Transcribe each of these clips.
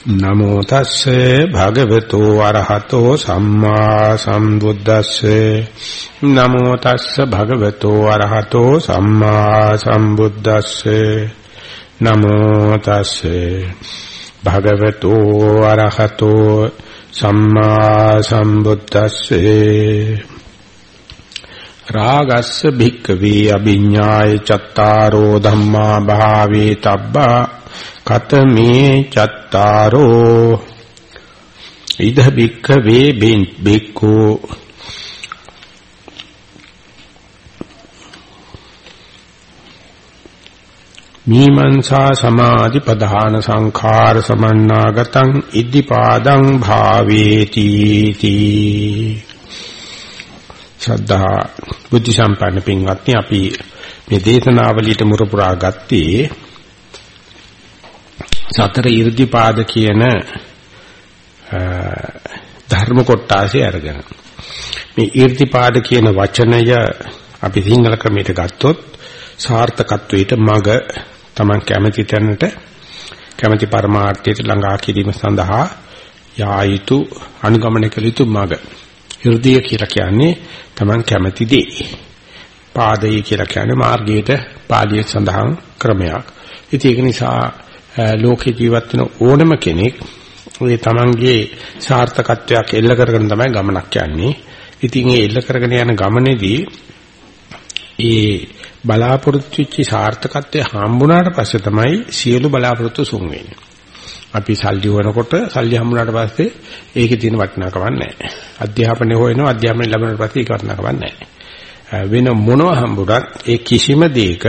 නමෝ තස්සේ භගවතු වරහතෝ සම්මා සම්බුද්දස්සේ. නමෝ තස්ස භගවතු වරහතෝ සම්මා සම්බුද්දස්සේ. නමෝ තස්සේ භගවතු වරහතෝ සම්මා සම්බුද්දස්සේ. රාගස්ස භික්ඛවේ අභිඤ්ඤාය චත්තාරෝ ධම්මා භාවේ තබ්බා කතමේ චත්තාරෝ ඉද බික්ඛ වේ බික්ඛු මීමන්සා සමාධි ප්‍රධාන සංඛාර සමන්නාගතං ඉද්ධිපාදං භාවේති තී. ශ්‍රද්ධා බුද්ධ සම්පන්න පින්වත්නි අපි මේ දේශනාවලියට මුර පුරා ගත්තේ සතර 이르දිපාද කියන ධර්ම කොටාසේ අරගෙන මේ 이르දිපාද කියන වචනය අපි සිංහල ක්‍රමයට ගත්තොත් සාර්ථකත්වයට මග Taman කැමැති තැනට කැමැති පරමාර්ථයට ළඟා කිරීම සඳහා යා යුතු අනුගමනය කළ යුතු මඟ. හෘදය කියලා කියන්නේ Taman කැමැති දේ. පාදය කියලා කියන්නේ මාර්ගයට පාළිය සඳහන් ක්‍රමයක්. ඉතින් ඒක නිසා ලෝකේ ජීවත් වෙන ඕනම කෙනෙක් ඔය තමන්ගේ සාර්ථකත්වයක් එල්ල කරගෙන තමයි ගමනක් යන්නේ. ඉතින් ඒ එල්ල කරගෙන යන ගමනේදී ඒ බලාපොරොත්තු වෙච්ච සාර්ථකත්වය හම්බුණාට පස්සේ තමයි සියලු බලාපොරොත්තු සුන් වෙන්නේ. අපි සල්ලි හොයනකොට සල්ලි හම්බුණාට පස්සේ ඒකේ තියෙන වටිනාකමක් නැහැ. අධ්‍යාපනය හොයනවා අධ්‍යාපනය ලැබුණාට පස්සේ ඒක වටිනාකමක් නැහැ. වෙන මොනවා හම්බුණත් ඒ කිසිම දෙයක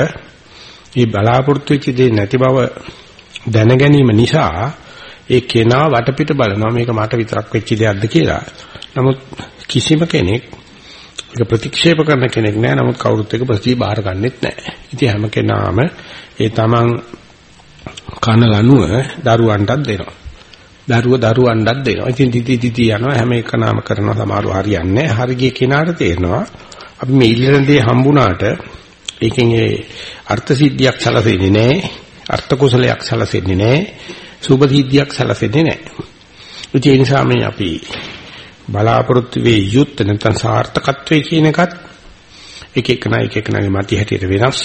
මේ බලාපොරොත්තු වෙච්ච දේ නැති බව දැන ගැනීම නිසා ඒ කෙනා වටපිට බලනවා මේක මට විතරක් වෙච්ච දෙයක්ද කියලා. නමුත් කිසිම කෙනෙක් ඒක ප්‍රතික්ෂේප කරන කෙනෙක් නෑ. නමුත් කවුරුත් එක ප්‍රතිබාර ගන්නෙත් නෑ. ඉතින් හැම කෙනාම ඒ තමන් කන ලනුව දරුවන්ටත් දෙනවා. දරුව දරුවන්ටත් දෙනවා. ඉතින් දිදි දිදි යනවා හැම එකනාම කරනවා සමහරව හරියන්නේ නැහැ. හරිය කෙනාට තේරෙනවා අපි මේ ඉල්ලන දේ හම්බුණාට ඒකෙන් ඒ අර්ථ සිද්ධියක් සැලසෙන්නේ නැහැ. අර්ථ කුසලයක් සැලසෙන්නේ නැහැ. සුභ සිද්ධියක් සැලසෙන්නේ නැහැ. ඒ නිසා මේ අපි බලාපොරොත්තු වේ යුත් නැත්නම් සාර්ථකත්වයේ කියන එකත් එක එකනා එක එකනාගේ මත හැටියට වෙනස්.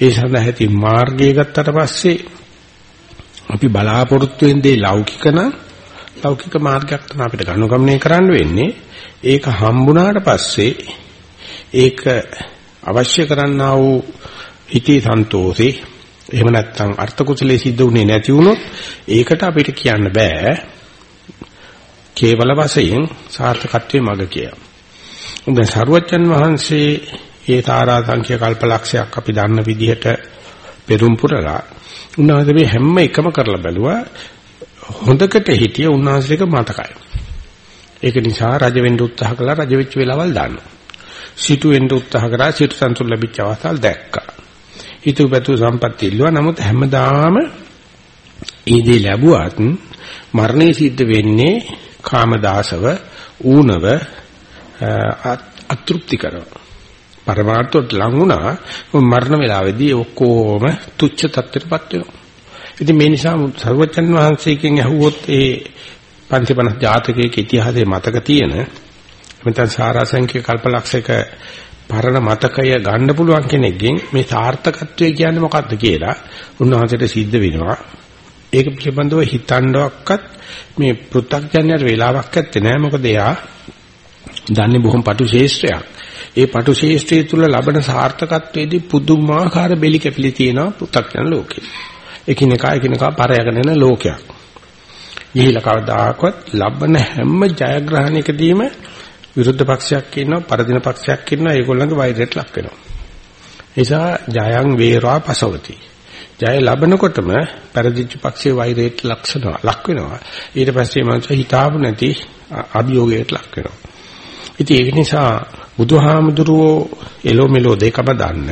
ඒ සඳහා ඇති මාර්ගය ගත්තට පස්සේ අපි බලාපොරොත්තු වෙන්නේ ලෞකික නම් ලෞකික මාර්ගයක් තමයි අපිට ගනුගමනය කරන්න වෙන්නේ. ඒක හම්බුණාට පස්සේ ඒක අවශ්‍ය කරන්නා වූ හිතේ සන්තෝෂේ එහෙම නැත්නම් අර්ථ කුසලයේ සිද්ධ වුණේ නැති වුණොත් ඒකට අපිට කියන්න බෑ කේවල වශයෙන් සාර්ථකත්වයේ මඟ කියලා. දැන් සරුවච්චන් වහන්සේ ඒ තාරා සංඛ්‍ය කල්පලක්ෂයක් අපි දන්න විදිහට පෙරම් පුරලා උන්වහන්සේ මේ හැම එකම කරලා බැලුවා හොඳකට හිටිය උන්වහන්සේක මතකයි. ඒක නිසා රජ වෙන්න උත්සාහ කළා රජ වෙච්ච වෙලාවල් දානවා. සිටු වෙන්න උත්සාහ කරා සිටු සන්තුල ලැබිච්ච අවස්ථාවල් දැක්කා. හිතුවපැතු සම්පත් ඉල්ලුවා. නමුත් හැමදාම ඒ දේ ලැබුවත් මරණය සිද්ධ වෙන්නේ කාමදාසව ඌනව අතෘප්ති කරව. පරමාර්ථයට ලං වුණා මරණ වේලාවේදී ඔක්කොම තුච්ච තත්ත්වයටපත් වෙනවා. ඉතින් මේ නිසා සර්වචන් වහන්සේගෙන් අහුවොත් ඒ පංචපන ජාතකයේ ඉතිහාසයේ මතක තියෙන මෙතන සාරාංශික කල්පලක්ෂයක පරණ මතකය ගන්න පුළුවන් කෙනෙක්ගෙන් මේ සාර්ථකත්වය කියන්නේ මොකක්ද කියලා උන්වහන්සේට සිද්ධ වෙනවා. ඒක පිළිබඳව හිතන්නවක්වත් මේ පෘථග්ජනයට වෙලාවක් ඇත්තේ නෑ මොකද එයා දන්නේ බොහොම පටු ශේෂ්ත්‍රයක්. ඒ පටු ශේෂ්ත්‍රය තුල ලබන සාර්ථකත්වයේදී පුදුමාකාර බෙලි කැපිලි තියෙනවා පෘථග්ජන ලෝකේ. එකිනෙකා එකිනෙකා පරයගෙන යන ලෝකයක්. ඊළ කවදාකවත් ලබන හැම ජයග්‍රහණයකදීම විරුද්ධ පක්ෂයක් ඉන්නවා පරදින පක්ෂයක් ඉන්නවා ඒගොල්ලන්ගේ වෛරයට ලක් වෙනවා. නිසා ජයං වේරා පසවති. ජය ලැබනකොටම පරදිච්ච පක්ෂයේ වෛරයට ලක්ෂණවා ලක් වෙනවා. ඊට පස්සේ මනස හිතාපු නැති අභියෝගයට ලක් වෙනවා. ඉතින් ඒක නිසා බුදුහාමුදුරුවෝ එලෝ මෙලෝ දෙකම දන්න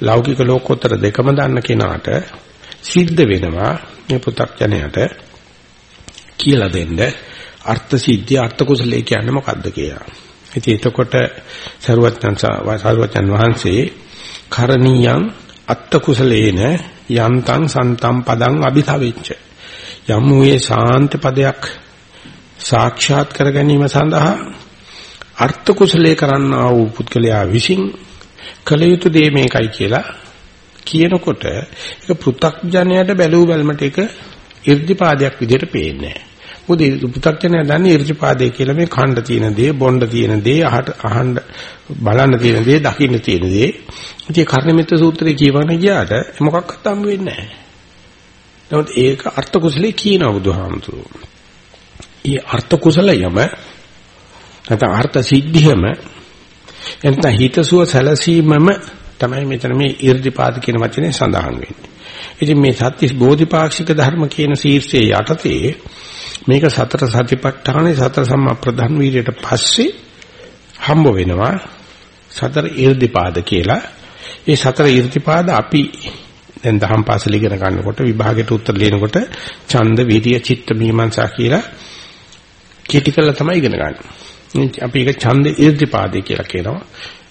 ලෞකික ලෝකෝත්තර දෙකම දන්න කෙනාට සිද්ධ වෙනවා මේ පු탁 ජනයට කියලා දෙන්න අර්ථ සිද්ධිය අර්ථ කුසලයේ කියන්නේ මොකද්ද කියලා. ඉතින් එතකොට සරුවත්යන් සරුවත්යන් වහන්සේ කරණීයං අත්ත කුසලේන යන්තං සන්තම් පදං අபிසවෙච්ච යම් වූයේ ශාන්ත පදයක් සාක්ෂාත් කර ගැනීම සඳහා අර්ථ කුසලයේ කරන්නා වූ පුද්ගලයා විසින් කළ යුතු දේ මේකයි කියලා කියනකොට ඒක පෘ탁ජනයට බැලූ බැලමට ඒක irdipaadයක් විදිහට පේන්නේ නැහැ. මොකද පු탁ජනයා දන්නේ ඍජුපාදේ කියලා මේ ඛණ්ඩ තියෙන දේ, බොණ්ඩ තියෙන දේ, අහට අහන්න බලන්න තියෙන දේ, දකින්න තියෙන දේ. ඉතින් කර්ණමිත්‍ර සූත්‍රය කියවන ගියාට මොකක්වත් හම් වෙන්නේ නැහැ. නමුත් ඒක අර්ථ කුසලයේ කියන බුදුහාමුදුරුවෝ. ඒ අර්ථ කුසලයම නැත්නම් අර්ථ සිද්ධියම එතන හිතසුව සැලසීමම තමයි මෙතන මේ ඍජුපාද කියන වචනේ සඳහන් වෙන්නේ. ඉතින් මේ සත්‍තිස් බෝධිපාක්ෂික ධර්ම කියන ශීර්ෂයේ යටතේ මේක සතර සතිපට්ඨානේ සතර සම්මා ප්‍රධාන වීර්යයට පස්සේ හම්බ වෙනවා සතර ඊර්ධිපාද කියලා. ඒ සතර ඊර්ධිපාද අපි දැන් දහම් පාසල ඉගෙන ගන්නකොට විභාගයට උත්තර ලියනකොට ඡන්ද විරිය චිත්ත මීමන්සා කියලා කීටි කළා තමයි ඉගෙන ගන්න. අපි ඒක ඡන්ද ඊර්ධිපාදේ කියලා කියනවා.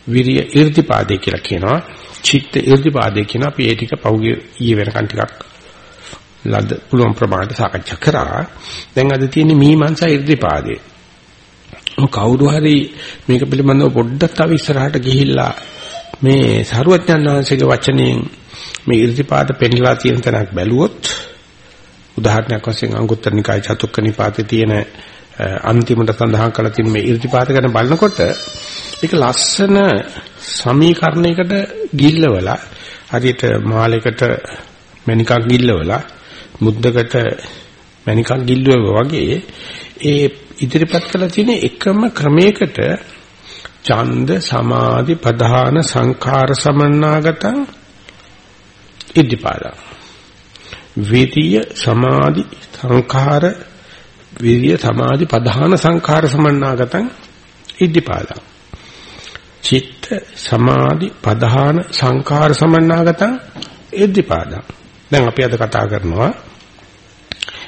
විරිය ඊර්ධිපාදේ කියලා කියනවා. චිත්ත ඊර්ධිපාදේ කියනවා. අපි ඒ ටික පහුගිය ඊයේ වෙනකන් ටිකක් ලද පුළුවන් ප්‍රමාණයට සාකච්ඡා කරා. දැන් අද තියෙන මීමන්සා ඉර්ධිපාදේ. කවුරු හරි මේක පිළිබඳව පොඩ්ඩක් තව ඉස්සරහට ගිහිල්ලා මේ සරුවඥාන් වහන්සේගේ වචනයෙන් මේ ඉර්ධිපාද පෙන්ලා තියෙන තැනක් බැලුවොත් උදාහරණයක් වශයෙන් අංගුත්තර නිකාය චතුක්ක නිපාතේ තියෙන අන්තිමට සඳහන් කරලා තියෙන මේ ඉර්ධිපාත ගැන බලනකොට ඒක ලස්සන සමීකරණයකට ගිල්ලවලා හරියට මාලයකට මණිකක් ගිල්ලවලා මුද්දකට මණිකක් ගිල්ලුවා වගේ ඒ ඉදිරිපත් කළ තියෙන එකම ක්‍රමයකට ඡන්ද සමාධි ප්‍රධාන සංඛාර සමන්නාගතං ඉද්ධිපාදං. වේතිය සමාධි සංඛාර විරිය සමාධි ප්‍රධාන සංඛාර සමන්නාගතං ඉද්ධිපාදං. චිත්ත සමාධි ප්‍රධාන සංඛාර සමන්නාගතං ඉද්ධිපාදං. දැන් අපි අද කතා කරනවා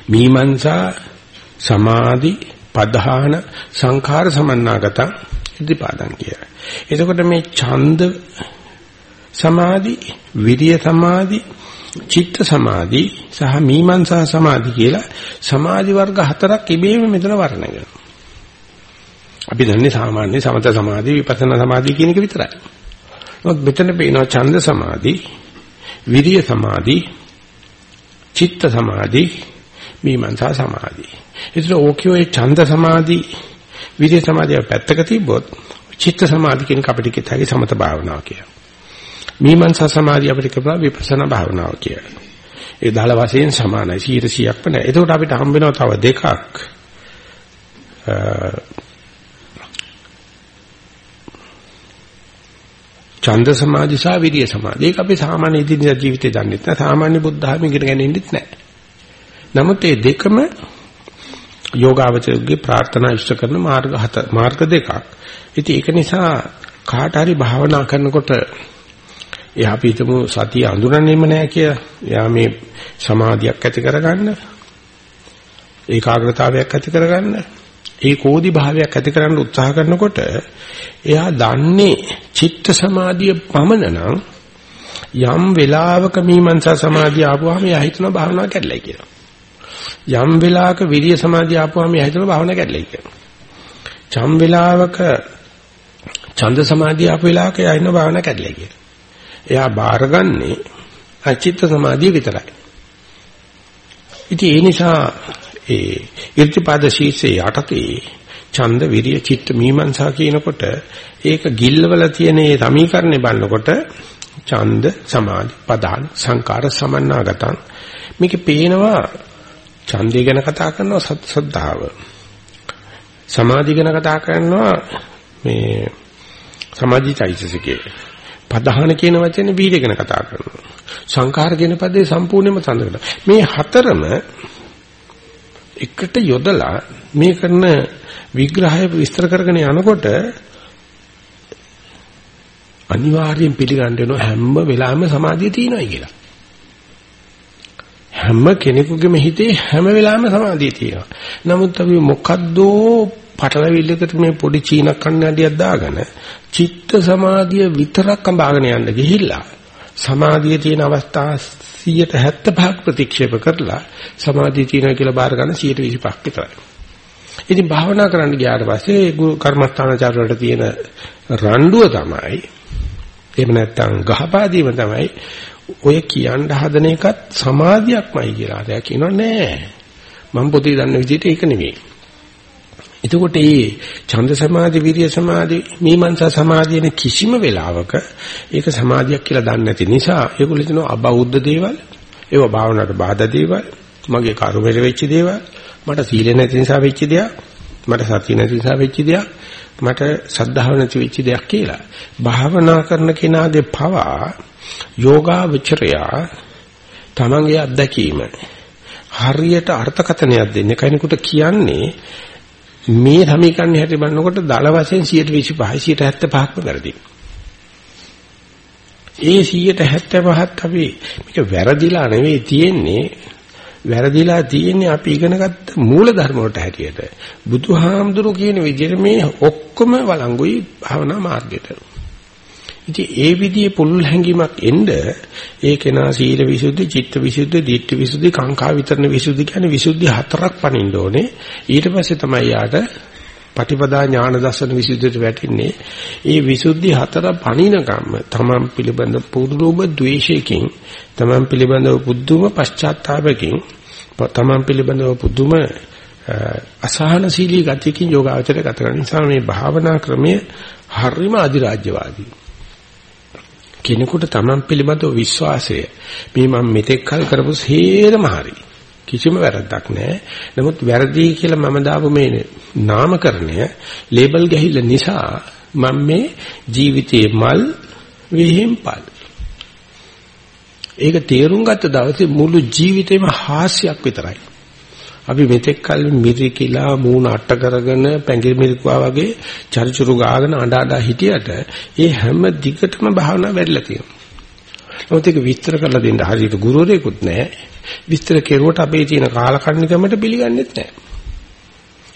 මීමන්සා සමාධි ප්‍රධාන සංඛාර සමන්නාගතං ඉද්ධිපාදං කියලා. එතකොට මේ ඡන්ද සමාධි විරිය සමාධි චිත්ත සමාධි සහ මීමන්සා සමාධි කියලා සමාධි වර්ග හතරක් ඉබේම මෙතන වර්ණය කරනවා. අපි දන්නේ සාමාන්‍ය සමත සමාධි විපස්සනා සමාධි කියන එක විතරයි. නමුත් මෙතන පේනවා ඡන්ද සමාධි, විරිය සමාධි, චිත්ත සමාධි, මීමන්සා සමාධි. ඒතර ඕකේ ඔය ඡන්ද සමාධි, විරිය සමාධිය පැත්තක තිබ්බොත් චිත්ත සමාධි කියන අපිට කිතයි සමත භාවනාව කියලා. මීමන්සා සමාධිය අපිට කියපුවා විපස්සනා භාවනාව කියලා. ඒ දහල වශයෙන් සමානයි 100%ක්ම නෑ. එතකොට අපිට හම්බ වෙනවා තව දෙකක්. ඡන්ද සමාධි සහ විරිය සමාධි. ඒක අපි සාමාන්‍ය ඉදිරිය ජීවිතේ දන්නේ නැහැ. සාමාන්‍ය බුද්ධ ධර්ම ඉගෙන ගන්නෙන්නෙත් නැහැ. නමුත් මේ දෙකම යෝගාවචරයේ ප්‍රාර්ථනා ඉෂ්ට කරන මාර්ග හත මාර්ග දෙකක්. ඉතින් ඒක නිසා කාට හරි භාවනා කරනකොට එයා අපි හිතමු සතිය අඳුරන්නේම නැහැ කියලා. එයා මේ සමාධියක් ඇති කරගන්න ඒකාග්‍රතාවයක් ඇති කරගන්න ඒකෝදි භාවයක් ඇති කරන්න උත්සාහ කරනකොට එයා දන්නේ චිත්ත සමාධිය පමණ නම් යම් වෙලාවක මීමන්සා සමාධිය ආපුවාම එයා හිතනවා භාවනාව කැඩලයි කියලා. යම් වෙලාවක විරිය සමාධිය ආපුවාම එයා හිතනවා භාවනාව කැඩලයි කියලා. යම් වෙලාවක ඡන්ද සමාධිය ආපු වෙලාවක එයා හිතනවා භාවනාව කැඩලයි කියලා. එයා බාරගන්නේ අචිත්ත සමාධිය විතරයි. ඉතින් ඒ නිසා ඒ irtipada ශීර්ෂයේ යටතේ ඡන්ද විරිය චිත්ත මීමන්සා කියනකොට ඒක ගිල්ලවල තියෙන මේ සමීකරණේ බලනකොට ඡන්ද සමාධි පදාන සංකාර සමන්නාගතං මේකේ පේනවා ඡන්දය ගැන කතා කරනවා සත් සද්ධාව සමාධි ගැන කතා කරනවා මේ සමාධි චෛතසිකේ පදහන කියන වචනේ වීර්ය ගැන කතා කරනවා. සංඛාර කියන පදේ සම්පූර්ණයෙන්ම තඳ මේ හතරම එකට යොදලා මේ කරන විග්‍රහය විස්තර කරගෙන යනකොට අනිවාර්යෙන් පිළිගන්න වෙන හැම වෙලාවෙම සමාධිය තියෙනයි කියලා. හැම කෙනෙකුගේම හිතේ හැම වෙලාවෙම සමාධිය තියෙනවා. නමුත් අපි මොකද්දෝ පටලවිල්ලකට මේ පොඩි චීන කන්නඩියක් දාගෙන චිත්ත සමාධිය විතරක් අඹාගෙන යන්න ගිහිල්ලා සමාධිය තියෙන අවස්ථා 175ක් ප්‍රතික්ෂේප කරලා සමාධිය තියෙනවා කියලා බාර ගන්න 125ක් විතරයි. ඉතින් භාවනා කරන්න ගියාට පස්සේ කර්මස්ථානචාර වලට තියෙන රණ්ඩුව තමයි එහෙම නැත්නම් ගහපාදීම තමයි ඔය කියන්න හදන එකත් සමාධියක්මයි කියලා. දැන් කියනවා නෑ. මම පොතේ දන්න විදිහට ඒක නෙමෙයි. එතකොට මේ ඡන්ද සමාධි, විරිය සමාධි, මීමන්සා සමාධියන කිසිම වෙලාවක ඒක සමාධියක් කියලා දන්නේ නැති නිසා ඒගොල්ලෝ හිතනවා අබෞද්ධ දේවල්, ඒව භාවනාවට බාධා දේවල්, මගේ කර්මෙට වෙච්ච දේවල්, මට සීල නැති නිසා වෙච්ච දෙයක්, මට සතිය නැති නිසා වෙච්ච දෙයක්, මට සද්ධාව නැති වෙච්ච දෙයක් කියලා. භාවනා කරන කෙනාගේ පවා යෝගාවචරයා තමන්ගේ අත්දැකීම හරියට අර්ථකථනයක් දෙන්න කෙනෙකුට කියන්නේ මේ සමීකරණය හැටි බලනකොට දල වශයෙන් 125යි 175ක්ම වැරදි. ඒ 175ත් අපි මේක වැරදිලා නෙවෙයි තියෙන්නේ වැරදිලා තියෙන්නේ අපි ඉගෙනගත්ත මූල ධර්ම වලට හැටියට. බුදුහාමුදුරු කියන විදිහට මේ ඔක්කොම වළංගුයි භාවනා මාර්ගයට. ඉතින් ඒ විදිහේ පුළුල් හැඟීමක් එන්න ඒ කෙනා සීල විසුද්ධි, චිත්ත විසුද්ධි, ධිට්ඨි විසුද්ධි, කාංකා විතරණ විසුද්ධි කියන්නේ විසුද්ධි හතරක් පනින්න ඕනේ. ඊට පස්සේ තමයි යාට පටිපදා ඥාන දර්ශන විසුද්ධියට වැටෙන්නේ. ඒ විසුද්ධි හතර පනින කම්ම තමන් පිළිබඳ පුදුම ද්වේෂයකින්, තමන් පිළිබඳව පුදුම පශ්චාත්තාවකින්, තමන් පිළිබඳව පුදුම අසහනශීලී ගතියකින් යෝගාචරය ගත කරන නිසා මේ භාවනා ක්‍රමය හරිම අධිරාජ්‍යවාදී. කෙනෙකුට Taman පිළිබඳව විශ්වාසය මේ මම මෙතෙක් කල් කරපු හේරම හරි කිසිම වැරද්දක් නැහැ. නමුත් වැරදි කියලා මම දාපු මේ නාමකරණය ලේබල් ගහිල්ල නිසා මම මේ ජීවිතේ මල් විහිම්පල්. ඒක තේරුම් ගත්ත දවසේ මුළු ජීවිතේම හාස්‍යයක් විතරයි. අපි මෙතෙක් කල මිරිකිලා මූණ අට කරගෙන පැංගිරි මිරිකුවා වගේ චරිචුරු ගාගෙන අඬ අඬ හිටියට ඒ හැම දිගටම භාවනා වැඩිලා තියෙනවා. නමුත් ඒක විස්තර කරලා දෙන්න හරියට ගුරුවරයෙකුත් නැහැ. විස්තර කෙරුවට අපේ තියෙන කාලකන්නිකමට පිළිගන්නෙත් නැහැ.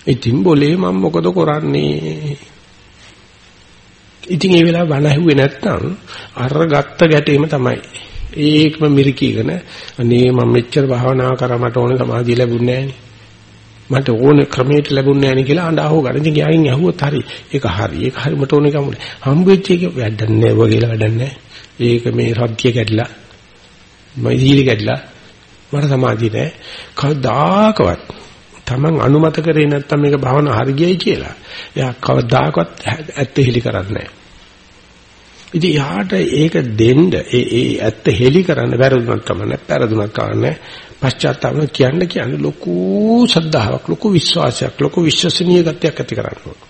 ඉතින් બોලේ මම මොකද කරන්නේ? ඉතින් ඒ වෙලාව වණ ඇහුවේ නැත්නම් අර ගත්ත ගැටේම තමයි. ඒකම මිරිකීගෙන අනේ මම මෙච්චර භාවනා කරා මට ඕනේ සමාධිය ලැබුණේ නැහැ මට ඕනේ ක්‍රමයට ලැබුණේ නැහැ කියලා අඬහව ගන්න. ඉතින් ගියායින් ඇහුවොත් හරි. ඒක හරි. ඒක හරි මට ඕනේ කමුනේ. හම්බෙච්ච එක වැඩක් නැහැ ඔය කියලා වැඩක් නැහැ. ඒක මේ සත්‍ය කැඩිලා මම සීලි කැඩිලා මට සමාධිය නැහැ. කවදාකවත් Taman අනුමත කරේ නැත්තම් මේක භාවනා හරි ගියයි කියලා. එයා කවදාකවත් ඇත්ත හෙලි කරන්නේ නැහැ. ඉතින් යාට ඒක දෙන්න ඒ ඒ ඇත්ත හෙලි කරන්න වැරදුනක් කමන්නේ පෙරදුනක් කමන්නේ පශ්චාත්තාපන කියන්න කියන්නේ ලොකු ශ්‍රද්ධාවක් ලොකු විශ්වාසයක් ලොකු විශ්වසනීය ගතියක් ඇති කරගන්නවා.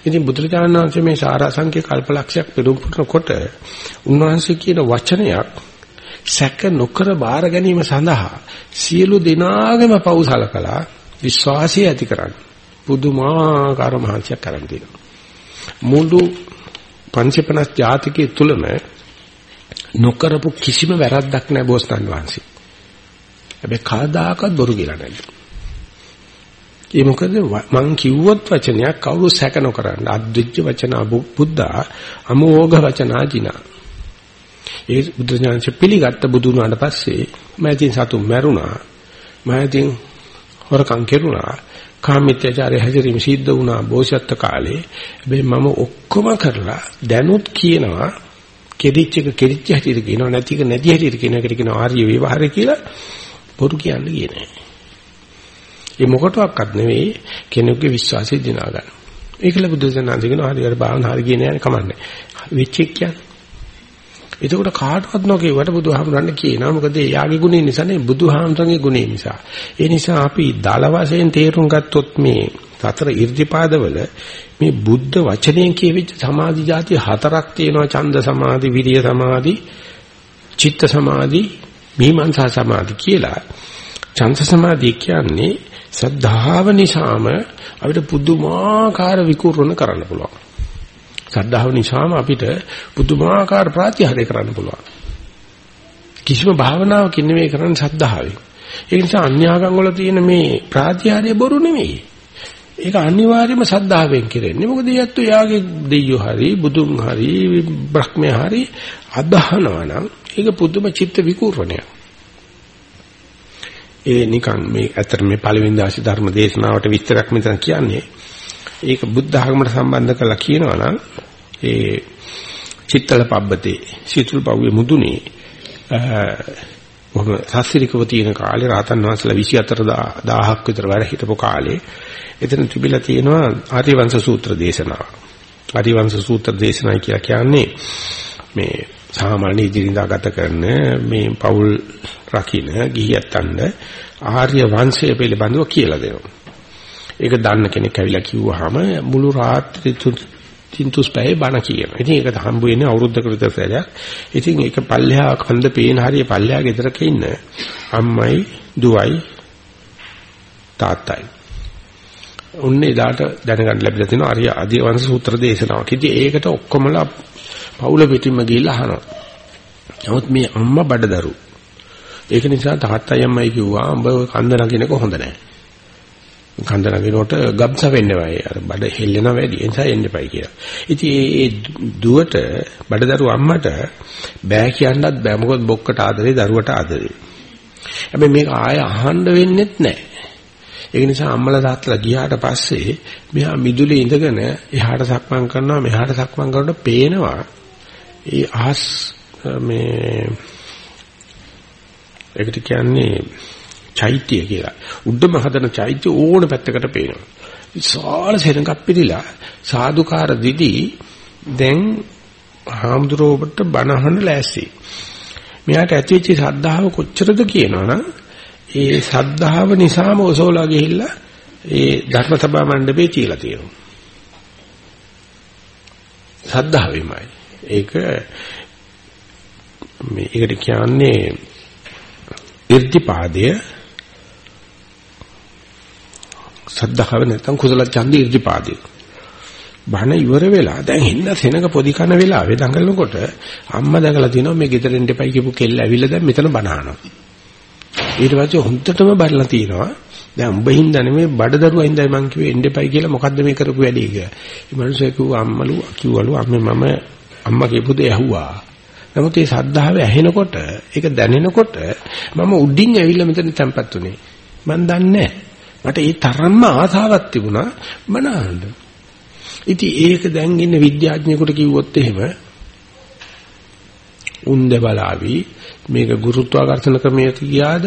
ඉතින් බුදුරජාණන් වහන්සේ මේ සාරාංශික කල්පලක්ෂයක් පිරුම්පුරනකොට උන්වහන්සේ කියන වචනයක් සැක නොකර බාර ගැනීම සඳහා සියලු දෙනාගේම පෞසලකලා විශ්වාසය ඇති කරගන්න. පුදුමාකාර මහන්සියක් කරන් තියෙනවා. මුළු 550 ජාතිකයේ තුලම නොකරපු කිසිම වැරද්දක් නැහැ බෝසතාන් වහන්සේ. හැබැයි කවදාකවත් බොරු කියලා නැහැ. ඒ මොකද මං කිව්වොත් වචනයක් කවුරු සැක නොකරන්න අද්විජ්ජ වචන බුද්ධා අමෝඝ වචනා ජිනා. ඒ බුද්ධ ඥානච පිළිගත්ත බුදුන් වහන්සේ පස්සේ මම ඉතින් සතුන් මැරුණා. මම ඉතින් හොරකම් කෙරුණා. කාමීත්‍යචාරය හැසිරීම සිද්ධ වුණා බෝසත්ත්ව කාලේ. හැබැයි මම ඔක්කොම කරලා දැනුත් කියනවා කෙදිච්ච එක කෙදිච්ච හැටියට කියනවා නැති එක නැති හැටියට කියන එකට කියනවා ආර්ය විවහාරය කියලා බොරු කියන්නේ කියේ නෑ. ඒ මොකටවත් නෙවෙයි කෙනෙකුගේ විශ්වාසය දිනා ගන්න. ඒකල බුදු දසනාන්ද කියනවා හරි හරි භාවනා හරි කියන්නේ නැහැ කමන්නේ. වෙච්චෙක් කියන්නේ. එතකොට කාටවත් නොකියවට බුදුහාමුදුරන් කියනවා මොකද එයාගේ ගුණය නිසා නේ බුදුහාමුදුරන්ගේ ගුණය නිසා. ඒ නිසා අපි දල වශයෙන් තේරුම් ගත්තොත් මේ සතර irdipaadවල මේ බුද්ධ වචනයෙන් කියවිච්ච සමාධි જાති හතරක් තියෙනවා ඡන්ද සමාධි, විරිය සමාධි, චිත්ත සමාධි, මීමන්සා සමාධි කියලා. ඡන්ද සමාධිය කියන්නේ සද්ධාව නිසාම අපිට පුදුමාකාර විකූර්ණ කරන්න පුළුවන්. සද්ධාව නිසාම අපිට පුදුමාකාර ප්‍රාතිහාර්ය කරන්න පුළුවන්. කිසිම භාවනාවකින් නෙමෙයි කරන්නේ සද්ධාවෙන්. ඒ නිසා අන්‍යාගම් වල තියෙන මේ ප්‍රාතිහාර්ය බොරු නෙමෙයි. ඒක අනිවාර්යයෙන්ම සද්ධාවෙන් කෙරෙන්නේ. මොකද ඊයත් යාගේ දෙයියෝ හරි බුදුන් හරි බ්‍රහ්මයා හරි අදහනවා නම් ඒක පුදුම චිත්ත විකූර්ණයක්. ඒ නිකන් මේ ඇත්තට මේ පළවෙනි දාසි ධර්ම දේශනාවට විස්තරයක් මෙතන කියන්නේ. ඒක බුද්ධ ධර්මයට සම්බන්ධ කරලා කියනවා නම් ඒ චිත්තල පබ්බතේ සිතුල් පව්වේ මුදුනේ ඔහොම සස්සිරිකව තියෙන කාලේ රාතන් වහන්සේලා 24000ක් විතර වැඩ හිටපු කාලේ එතන තිබිලා තියෙනවා ආර්යවංශ සූත්‍ර දේශනාව. ආර්යවංශ සූත්‍ර දේශනායි කියලා කියන්නේ මේ සාමාන්‍ය ඉදිරියදා ගත කරන මේ පෞල් රකින්න ගිහියත්තන්ට ආර්ය වංශය පිළිබඳව කියලා දෙනවා. ඒක දන්න කෙනෙක් ඇවිල්ලා කිව්වහම මුළු රාත්‍රී තින්තුස් පැයේ බණ කියනවා. ඉතින් ඒක හම්බ වෙන්නේ අවුරුද්දක විතර සැරයක්. ඉතින් ඒක පල්ලෙහා කන්ද පේන හරිය පල්ලෙහා ගෙදරක ඉන්න අම්මයි දුවයි තාත්තයි. උන්නේ දාට දැනගන්න ලැබිලා තියෙනවා අරිය ආදිවංශ සූත්‍ර දේශනාවක්. ඉතින් ඒකට ඔක්කොමලා පවුල පිටින්ම ගිහිල්ලා අහනවා. නමුත් මේ අම්මා බඩදරු. ඒක නිසා තාත්තයි අම්මයි කිව්වා උඹ කන්ද නගිනක හොඳ නැහැ. කන්ද නගිනකොට ගබ්ස වෙන්න වයි අර බඩ හෙල්ලෙන වැඩි ඒ නිසා එන්න එපයි කියලා. ඉතින් ඒ දුවට බඩදරු අම්මට බෑ කියන්නත් බෑ මොකද බොක්කට ආදරේ දරුවට ආදරේ. හැබැයි මේක ආය අහන්න වෙන්නෙත් නැහැ. ඒක නිසා අම්මලා තාත්තලා ගියාට පස්සේ මෙහා මිදුලේ ඉඳගෙන එහාට සක්මන් කරනවා මෙහාට සක්මන් කරනකොට පේනවා ඒ අහස් මේ ඒකට කියන්නේ චෛත්‍ය කියලා. උඩම හදන චෛත්‍ය ඕන පැත්තකට පේනවා. විශාල සෙනඟක් පිළිලා සාදුකාර දිදී දැන් හාමුදුරුවෝට බණහන ලෑස්ති. මෙයාට ඇතිවෙච්ච ශ්‍රද්ධාව කොච්චරද කියනවනම් ඒ ශ්‍රද්ධාව නිසාම ඔසෝලා ගිහිල්ලා ඒ ධර්ම සභා මණ්ඩපේ තියලා තියෙනවා. ශ්‍රද්ධාවෙමයි. ඒක මේ ඒකට කියන්නේ irdipaadය සද්ධාව නැත්නම් කුසල ඡන්ද irdipaadය. බණ ඉවර වෙලා දැන් හින්න සෙනඟ පොඩි කන වෙලාවේ දඟලනකොට අම්මා දැකලා තිනවා මේ ගෙදරින් දෙපයි කියපු කෙල්ල ඇවිල්ලා දැන් මෙතන බණ අහනවා. ඊට පස්සේ හොන්දටම බලලා තිනවා දැන් උඹ හින්දා නෙමෙයි බඩදරුවා හින්දායි මං කිව්වේ එන්න එපයි කියලා මොකද්ද මේ කරපු වැඩේ කියලා. ඒ මනුස්සයා කිව්වා අම්මලු කිව්වලු අම්මේ මම අම්මා කියපු දේ ඇහුවා. නමුත් ඒ සද්ධාව ඇහෙනකොට ඒක දැනෙනකොට මම උඩින් ඇවිල්ලා මෙතන තැම්පත් උනේ. මන් දන්නේ මට ඒ තරම්ම ආසාවක් තිබුණා. මනහඬ. ඉතින් ඒක දැන් ඉන්න විද්‍යාඥයෙකුට කිව්වොත් එහෙම උන්ද බලාවි මේක ගුරුත්වාකර්ෂණ ක්‍රමයක ගියාද?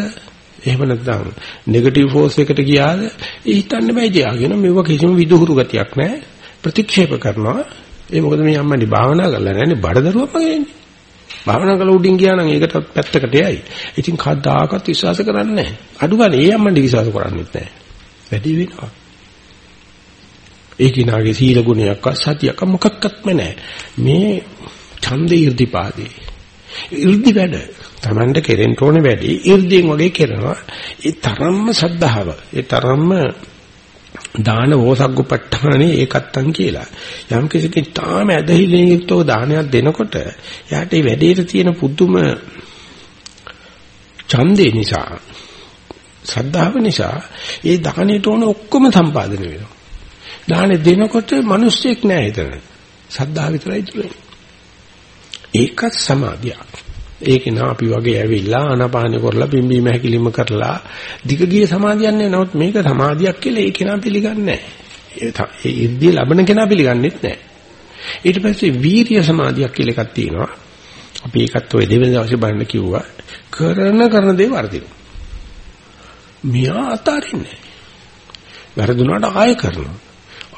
එහෙම නැත්නම් නෙගටිව් ෆෝස් එකට ගියාද? ඒ හිතන්න බෑ ජයාගෙන මේව කිසිම විදුහුරු ගතියක් නැහැ ප්‍රතික්ෂේප කරනවා. ඒ මොකද මේ අම්මනි භාවනා කරලා නැන්නේ බඩදරුවක් මගේ ඉන්නේ. භාවනා කළ උඩින් ගියා නම් ඒකට පැත්තකට යයි ඉතින් කවදාකවත් විශ්වාස කරන්නේ නැහැ අඩු ගන්න ඒ අම්මන්ට විශ්වාස කරන්නේත් නැහැ වැඩි වෙනවා. ඒ කිනාගේ සීල ගුණයක්වත් සතියක් මොකක්වත්ම නැහැ. මේ ඡන්දේ irdipaade. irdi වැඩ. Tamanda කෙරෙන්න ඕනේ වැඩි. irdiyen වගේ කරනවා. ඒ තරම්ම සද්ධාව. ඒ තරම්ම දාන ඕසග්ගපට්ඨානේ ඒකත්තන් කියලා. යම් කිසිකේ තාම ඇදහිල්ලෙන් යුක්තව දානයක් දෙනකොට එයාට ඒ වැඩේට තියෙන පුදුම ඡන්දේ නිසා සද්ධාව නිසා ඒ දානෙට ඕන ඔක්කොම සම්පාදනය වෙනවා දානෙ දෙනකොට මිනිස්සෙක් නෑ එතන සද්ධා විතරයි තුනේ ඒකත් සමාධියක් ඒක නා අපි වගේ ඇවිල්ලා ආනාපාන කරලා පිම්බීම හැකිලිම කරලා දිග ගිය සමාධියක් නේ. නමුත් මේක සමාධියක් කියලා ඒක නා පිළිගන්නේ නැහැ. ඒ ඉර්ධිය ලබන කෙනා පිළිගන්නේත් නැහැ. ඊට පස්සේ වීර්ය සමාධියක් කියලා එකක් තියෙනවා. අපි ඒකත් ඔය දෙවෙනි දවසේ බලන්න කිව්වා. කරන කරන දේ වර්ධිනවා. මියා අතාරින්නේ. වැරදුනාට ආයෙ කරනවා.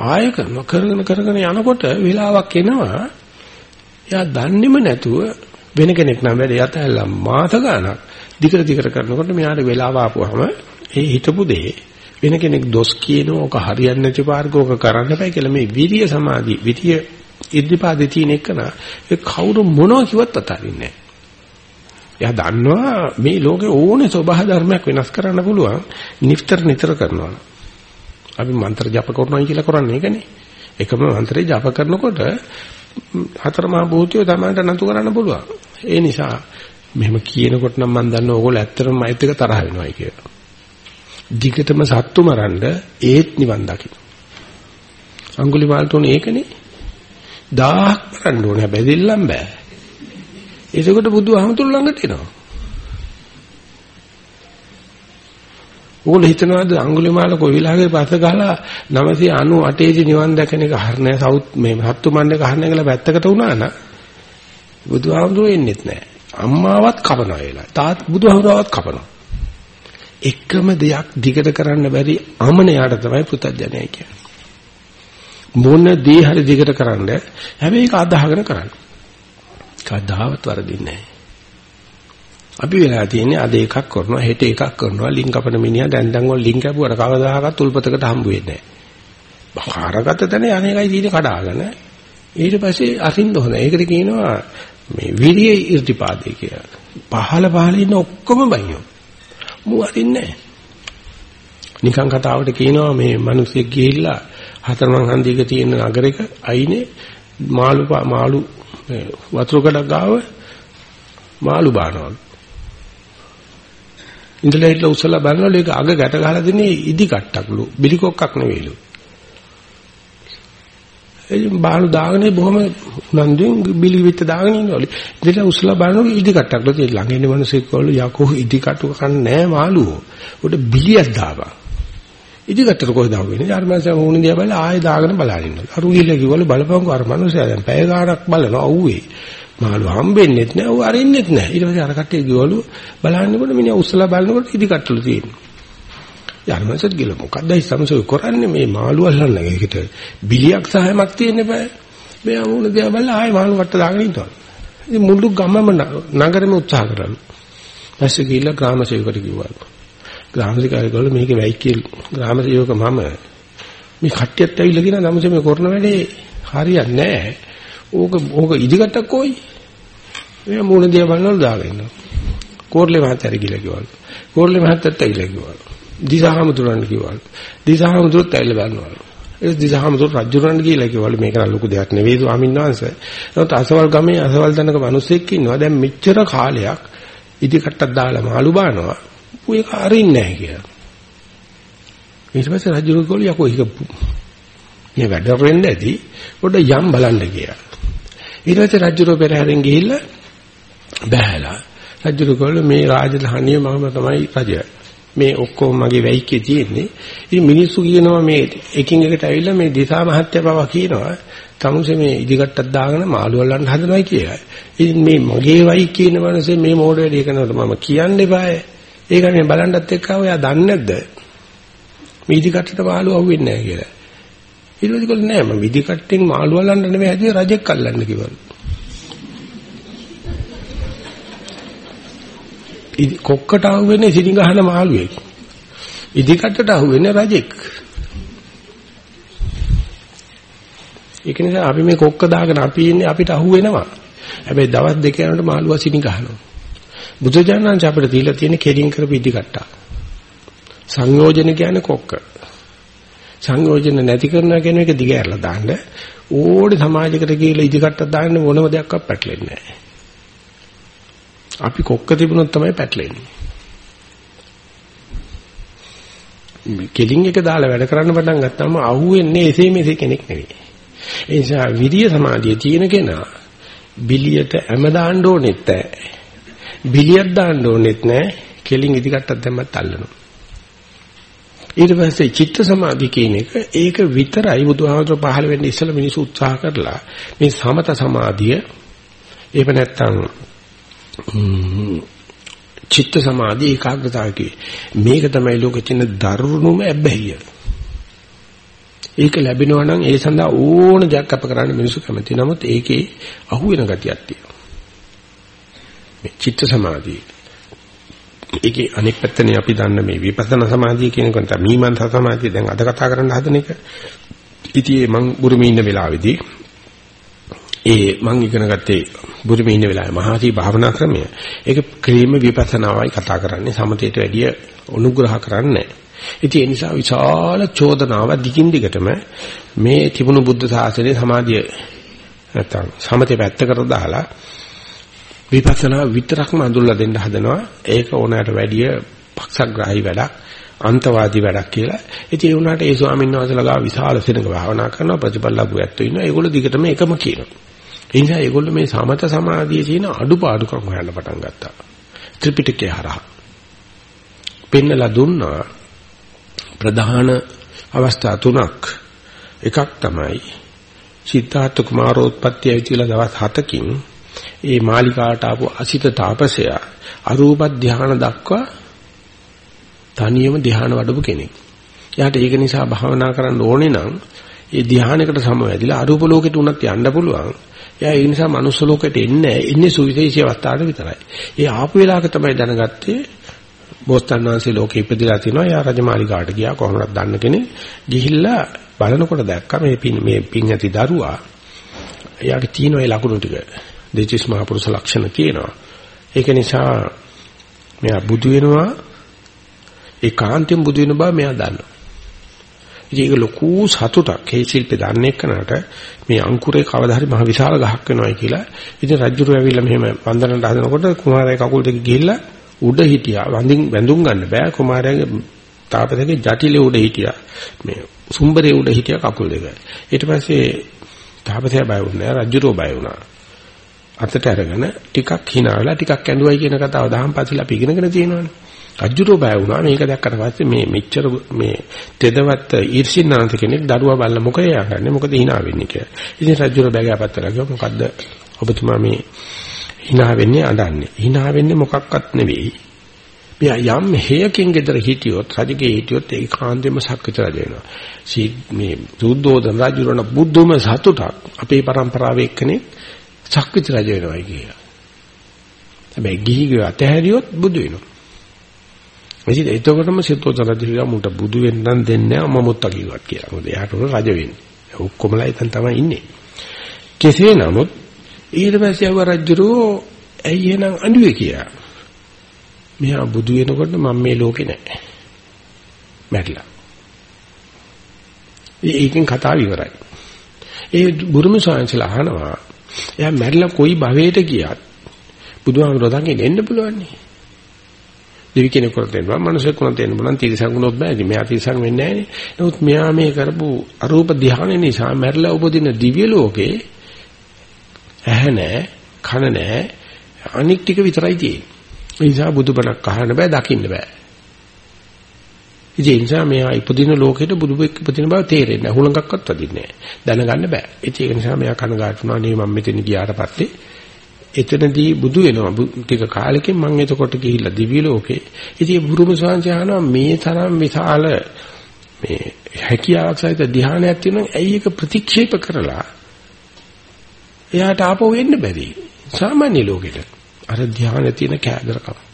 ආයෙ කරනවා. කරගෙන කරගෙන යනකොට වෙලාවක් එනවා. එයා දන්නේම නැතුව වෙන කෙනෙක් නම් වැඩ යතැල්ලා මාස ගාණක් දිගට දිගට කරනකොට මෙයාට වෙලාව ආපුවාම ඒ හිතපු දේ වෙන කෙනෙක් දොස් කියනවා ඔක හරියන්නේ නැති පාරක ඔක කරන්න බෑ කියලා මේ විරිය සමාධි විරිය ඉද්ධිපාදේ තියෙන එකන ඒ කවුරු මොනවා කිව්වත් අතාරින්නේ නැහැ. එයා දන්නවා මේ ලෝකේ ඕනේ ස්වභාව ධර්මයක් වෙනස් කරන්න පුළුවන් නිතර නිතර කරනවා. අපි මන්ත්‍ර ජප කරනවා කියලා කරන්නේ ඒකනේ. එකම මන්ත්‍රේ ජප කරනකොට හතර මහා භූතයෝ තමයි නතු කරන්න පුළුවන්. ඒ නිසා මෙහෙම කියනකොට නම් මම දන්නවා ඕගොල්ලෝ ඇත්තටම මයිත් එක තරහ වෙනවායි කියලා. දිගටම සත්තු මරන්න ඒත් නිවන් දකින්න. අඟුලිමාල්ට උනේ ඒකනේ. 1000ක් මරන්න ඕනේ හැබැයි දෙල්ලම් බෑ. එතකොට බුදුහාමුදුරු ළඟට එනවා. ඕගොල්ලෝ හිතනවාද අඟුලිමාල කොවිලාගේ පස්ස ගහලා 998 දී නිවන් දැකන එක හරිනේ සවුත් මේ හත්තු මණ්ඩේ ගහන්න කියලා පැත්තකට වුණා නම් බුදුහාමුදුරුවෝ එන්නෙත් නැහැ. අම්මාවත් කපනවා ඒලා. තාත් බුදුහාමුදුරුවවත් කපනවා. එකම දෙයක් දිගට කරන්න බැරි අමනයාට තමයි පුතඥයයි කියන්නේ. මොන දේ හරි දිගට කරන්න හැබැයි ඒක අදහගෙන කරන්න. කවදාවත් වරදින්නේ නැහැ. අපි වෙලා තියෙන්නේ අද එකක් කරනවා හෙට එකක් කරනවා ලින්ක් අපන මිනිහා දැන් දැන් වල ලින්ක් අපුවට කවදාහකත් උල්පතකට හම්බ වෙන්නේ නැහැ. බහාරගත තැන අනේකයි තියෙන්නේ කඩාගෙන. ඊට පස්සේ අරින්න හොඳ. ඒකට කියනවා මේ විරිය irdipaade කියලා. පහල පහල ඉන්න ඔක්කොම බයියෝ. මු අරින්නේ නිකන් කතාවට කියනවා මේ මිනිස්සෙක් ගිහිල්ලා හතරමං හන්දියක තියෙන නගරයක අයිනේ මාළු මාළු වතුර කඩක් ගාව මාළු බානවලු. ඉඳලා හිටලා උස්සලා බලනවලු ඒක අග ගැට ගහලා දෙන්නේ ඉදි කට්ටක්ලු බිලි කොක්කක් නෙවෙයිලු. එයින් බාලු දාගෙන බොහොම උනන්දුවෙන් බිලි විත්ත දාගෙන ඉන්නවලු. ඉඳලා උස්සලා බලනකොට ඉදි කට්ටක්ලු තියෙන ළඟ ඉන්න මිනිස්සෙක් කවලු යකෝ ඉදි කට්ටු කන්නේ නැහැ මාළුවෝ. උඩ බිලියක් දාපන්. ඉදි කට්ටට කොහෙද ආවෙන්නේ? ඊට වුණ දිහා බලලා ආයෙ දාගෙන බලන ඉන්නවා. අර උගිල්ල කිව්වලු බලපංකෝ අර මිනිස්සයා දැන් පැය ගාණක් බලනවා අවුවේ. මාළු හම්බෙන්නෙත් නැහැ, ඌ අරින්නෙත් නැහැ. ඊට පස්සේ අර කට්ටිය කිව්වලු බලන්නකොට මිනිහා උස්සලා බලනකොට ඉදි කට්ටලු තියෙනවා. යර්මසත් ගිල මොකද්ද ඒ සමසෝ කරන්නේ මේ මාළු අල්ලන්න ඒකට බිලියක් සහයමක් තියෙන්න බෑ. මෙයා වුණ දිහා බලලා ආයෙ මාළු වට දාගෙන ඉන්නවා. ඉතින් මුළු ගමම නගරෙම උත්සාහ කරලු. පස්සේ ගිහිල්ලා ග්‍රාම සේවකට කිව්වලු. ග්‍රාම සේවකයගොල්ලෝ මේකේ වෙයි කියලා ග්‍රාම සේවක මම මේ කට්ටියත් ඇවිල්ලා කියන නමුත් මේ කරන වැඩේ හරියන්නේ නැහැ. ඕක ඕක ඉදිකටක් කොයි? මෙයා මූණ දිහා බලනවලු දාගෙන ඉන්නවා. කෝර්ලේ මහත්තයා කියලා කිව්වලු. කෝර්ලේ මහත්තයාත් ඇවිල්ලා කිව්වලු. දිසාහමතුරන් කිව්වලු. දිසාහමතුරුත් ඇවිල්ලා බලනවලු. ඒ දිසාහමතුරු රජුරන් කියලා කිව්වලු මේක නම් ලොකු දෙයක් නෙවෙයි ස්වාමීන් වහන්සේ. නමුත් අසවල් ගමේ අසවල් දනක මිනිස්සෙක් ඉන්නවා. දැන් මෙච්චර කාලයක් ඉදිකටක් දාලා මාළු බානවා. ඌ ඒක අරින්නේ නැහැ කියලා. ඊට පස්සේ රජුරු කිව්වලු යකෝ ඒක මේ වැඩ වෙන්න ඇති. පොඩ යම් බලන්න කියලා. ඊට පස්සේ රජුරු පෙරහැරෙන් ගිහිල්ලා බෑලා. රජුරු කිව්වලු මේ රාජධානිය මම තමයි රජය. මේ ඔක්කොම මගේ වැයිකේ තියෙන්නේ. ඉතින් මිනිස්සු කියනවා මේ එකින් එකට ඇවිල්ලා මේ දිසා මහත්ය බව කියනවා. තමුසේ මේ ඉදිකට්ටක් දාගෙන මාළු වලන්න හදනවා කියලා. ඉතින් මේ මගේ වයි කියන මනසේ මේ මෝඩ වැඩේ කරනකොට මම කියන්න එපායි. ඒක මේ බලන්නත් එක්ක ඔයා දන්නේ නැද්ද? මේ ඉදිකට්ටට මාළු අහුවෙන්නේ නැහැ කියලා. ඊට පස්සේ කිව්වා නෑ මම ඉදිකට්ටෙන් මාළු වලන්න නෙමෙයි හැදුවේ රජෙක් අල්ලන්න කිව්වලු. ඉදි කොක්කට අහුවෙන්නේ සිරිඟහන මාළුවෙක්. ඉදිකටට අහුවෙන්නේ රජෙක්. ඒක නිසා අපි මේ කොක්ක දාගෙන අපි ඉන්නේ අපිට අහුවෙනවා. හැබැයි දවස් දෙක යනකොට මාළුවා සිරිඟහනවා. බුදුජානනාංශ අපිට දීලා තියෙන කෙලින් කරපු ඉදිකට්ට. සංයෝජන කියන්නේ කොක්ක. සංයෝජන නැති කරනවා කියන එක දිගහැරලා දාන්න ඕනේ සමාජයකට ගිහිල්ලා ඉදිකට්ටක් දාන්න මොනම දෙයක්වත් පැටලෙන්නේ නැහැ. අපි කොක්ක තිබුණොත් තමයි පැටලෙන්නේ. කෙලින් එක දාලා වැඩ කරන්න පටන් ගත්තාම අහුවෙන්නේ එසේ මෙසේ කෙනෙක් නෙවෙයි. ඒ නිසා විරිය සමාධිය තියෙන කෙනා බිලියට හැම දාන්න ඕනෙත් නැහැ. බිලියක් දාන්න ඕනෙත් නැහැ. කෙලින් ඉදිකටක් දැම්මත් අල්ලනවා. ඊට පස්සේ චිත්ත සමාධිය කියන එක ඒක විතරයි බුදුහාමතුරු පහළ වෙන්න ඉස්සෙල්ලා මිනිස්සු උත්සාහ කරලා මේ සමත සමාධිය එහෙම නැත්නම් චිත්ත සමාධි ඒකාග්‍රතාවකේ මේක තමයි ලෝකෙ තියෙන දරුණුම ඇබ්බැහිය. ඒක ලැබෙනවා නම් ඒ සඳහා ඕන දෙයක් අප කරන්න මිනිස්සු කැමති. නමුත් ඒකේ අහු වෙන ගතියක් තියෙනවා. මේ චිත්ත සමාධිය. ඒකේ අනෙක් පැත්තනේ අපි දන්න මේ විපස්සනා සමාධිය කියන එක තමයි මීමන්සා සමාධිය දැන් අද කතා කරන්න හදන එක. ඉතින් මම බුරුමේ ඉන්න වෙලාවේදී ඒ මම ඉගෙන ගත්තේ බුරුමේ ඉන්න වෙලාවේ මහසී භාවනා ක්‍රමය. ඒක ක්‍රීම විපස්සනාවයි කතා කරන්නේ සමතේට වැඩිය අනුග්‍රහ කරන්නේ ඉතින් ඒ නිසා විශාල චෝදනාව දිගින් දිගටම මේ තිබුණු බුද්ධ ශාසනයේ සමාධිය නැත්තම් සමතේ පැත්තකට දාලා විපස්සනා විතරක්ම අඳුල්ලා දෙන්න හදනවා. ඒක ඕනෑමට වැඩිය පක්ෂග්‍රාහී වැඩක්. අන්තවාදී වැඩක් කියලා. ඉතින් ඒ වුණාට ඒ ස්වාමීන් වහන්සේලා ගාව විශාල සෙනඟ භාවනා කරනවා ප්‍රතිපල ලැබුව ඇත්තෝ ඉන්නවා. ඒගොල්ලෝ දිගටම එකම කියනවා. ඒ නිසා ඒගොල්ලෝ මේ සමත සමාධියේ තියෙන අඩුපාඩුකම් හොයන්න පටන් ගත්තා. ත්‍රිපිටකය හරහා. පෙන්නලා දුන්නා ප්‍රධාන අවස්ථා තුනක් එකක් තමයි සිද්ධාර්ථ කුමාරෝත්පත්ති ඇවිත්ලා දවස් 7කින් ඒ මාලිකාට ආපු අසිත තාපසයා අරූප ධානය දක්වා තනියම ධානය වඩපු කෙනෙක්. එයාට ඒක නිසා භාවනා කරන්න ඕනේ නම් ඒ ධානයකට සමවැදිලා අරූප ලෝකෙට උනත් යන්න පුළුවන්. එයා ඒ නිසා මනුස්ස ලෝකෙට එන්නේ එන්නේ සුවිශේෂී අවස්ථාවට විතරයි. ඒ ආපු වෙලාවක තමයි දැනගත්තේ බෝසත්ණන්සේ ලෝකෙ ඉපදිලා තිනවා. එයා රජමාලිගාවට ගියා කොහොමද දන්න කෙනෙක්. ගිහිල්ලා බලනකොට දැක්කා මේ පින් මේ පින් ඇති දරුවා. එයාට තියෙන ඒ ලකුණු ටික. දෙචිස් මහ පුරුෂ ලක්ෂණ තියෙනවා. ඒක නිසා මෙයා බුදු වෙනවා ඒකාන්තයෙන් බුදු වෙන බව මෙයා දන්නවා. ඉතින් ඒක ලොකු සතුටක් ඒ ශිල්පේ දන්නේ කනට මේ අංකුරේ කවදා හරි මහ විශාල ගහක් වෙනවයි කියලා. ඉතින් රජුරු ඇවිල්ලා මෙහෙම වන්දනට හදනකොට කුමාරයා කකුල් දෙක ගිහිල්ලා උඩ හිටියා. වඳින් වැඳුම් ගන්න බෑ කුමාරයාගේ තාපතගේ ජටිලේ උඩ හිටියා. මේ සුම්බරේ උඩ හිටියා කකුල් දෙක. ඊට පස්සේ තාපතයා බය වුණා. රජුරෝ බය වුණා. අතට අරගෙන ටිකක් hina වෙලා ටිකක් ඇඬුවයි කියන කතාව දහම් පස්සේ අපි ඉගෙනගෙන තියෙනවානේ. රජුරෝ බය වුණා මේක දැක්කට පස්සේ මේ මෙච්චර මේ තෙදවත් ඊර්ෂින්නාන්ත කෙනෙක් දරුවා බල්ල මොකද යන්නේ මොකද hina වෙන්නේ කියලා. ඉතින් රජුරෝ බැගෑපත්තලා කිව්වා මොකද්ද ඔබතුමා මේ hina වෙන්නේ අඬන්නේ. hina වෙන්නේ මොකක්වත් නෙවෙයි. මෙයා යම් හේයකින් ගෙදර හිටියොත් රජගේ හිටියොත් ඒකාන්තයෙන්ම සක්විත රජ වෙනවා. මේ සුද්ධෝදන රජුරණ බුද්ධම සතුටක් අපේ પરම්පරාවේ එක්කනේ සක්විත රජ වෙනවයි කියලා. හැබැයි ගිහි ගිය අතහැරියොත් බුදු වෙනවා. ඉතින් එතකොටම සිතෝත රජුලා මුට බුදු වෙන්නම් දෙන්නේ නැහැ මමුත්තා කිව්වත් කියලා. මොකද එයාට උන රජ වෙන්නේ. ඔක්කොමලා එතන තමයි ඉන්නේ. කෙසේ නමුත් ඊට පස්සේ ආව රජුරෝ ඇයි එහෙනම් අඬුවේ කියලා. මෙහා බුදු වෙනකොට මම මේ ලෝකේ නැහැ. මැරිලා. ඒකෙන් කතාව ඉවරයි. ඒ බුරුම සාංශලා අහනවා එයා මැරිලා කොයි භවයට ගියත් බුදුහාමුදුරුවෝ දකින්න එන්න පුළුවන් නේ. දෙවි කෙනෙකුට දෙන්නවා මනුස්සයෙකුට දෙන්න පුළුවන් තිරසංගුණොත් බෑ ඉතින් මෙයා තිරසංග වෙන්නේ නැහැ නේ. නමුත් මෙයා මේ කරපු අරූප ධානය නිසා මැරිලා උපදින දිව්‍ය ලෝකේ ඇහැ නැහැ කන නැහැ අනික් ටික විතරයි තියෙන්නේ. ඒ නිසා බුදුබණක් අහන්න බෑ දකින්න බෑ. ඉතින් ඒ නිසා මෙයා ඉපදින ලෝකෙට බුදුබෙක් ඉපදින බව තේරෙන්නේ නැහැ. හුලඟක්වත් වදින්නේ නැහැ. දැනගන්න බෑ. ඒක නිසා මෙයා කනගාටුනා නේ මම මෙතන ගියාට පස්සේ එතනදී බුදු වෙනවා. ටික කාලෙකින් මම එතකොට ගිහිල්ලා දිව්‍ය ලෝකේ. ඉතින් බුරුම ස්වාමීන් අහනවා මේ තරම් විශාල මේ හැකියාවක් සහිත ධ්‍යානයක් තියෙනවා ඇයි ඒක ප්‍රතික්ෂේප කරලා එයාට ආපහු වෙන්න බැරි? සාමාන්‍ය ලෝකෙට. අර ධ්‍යාන තියෙන කෑදරකම.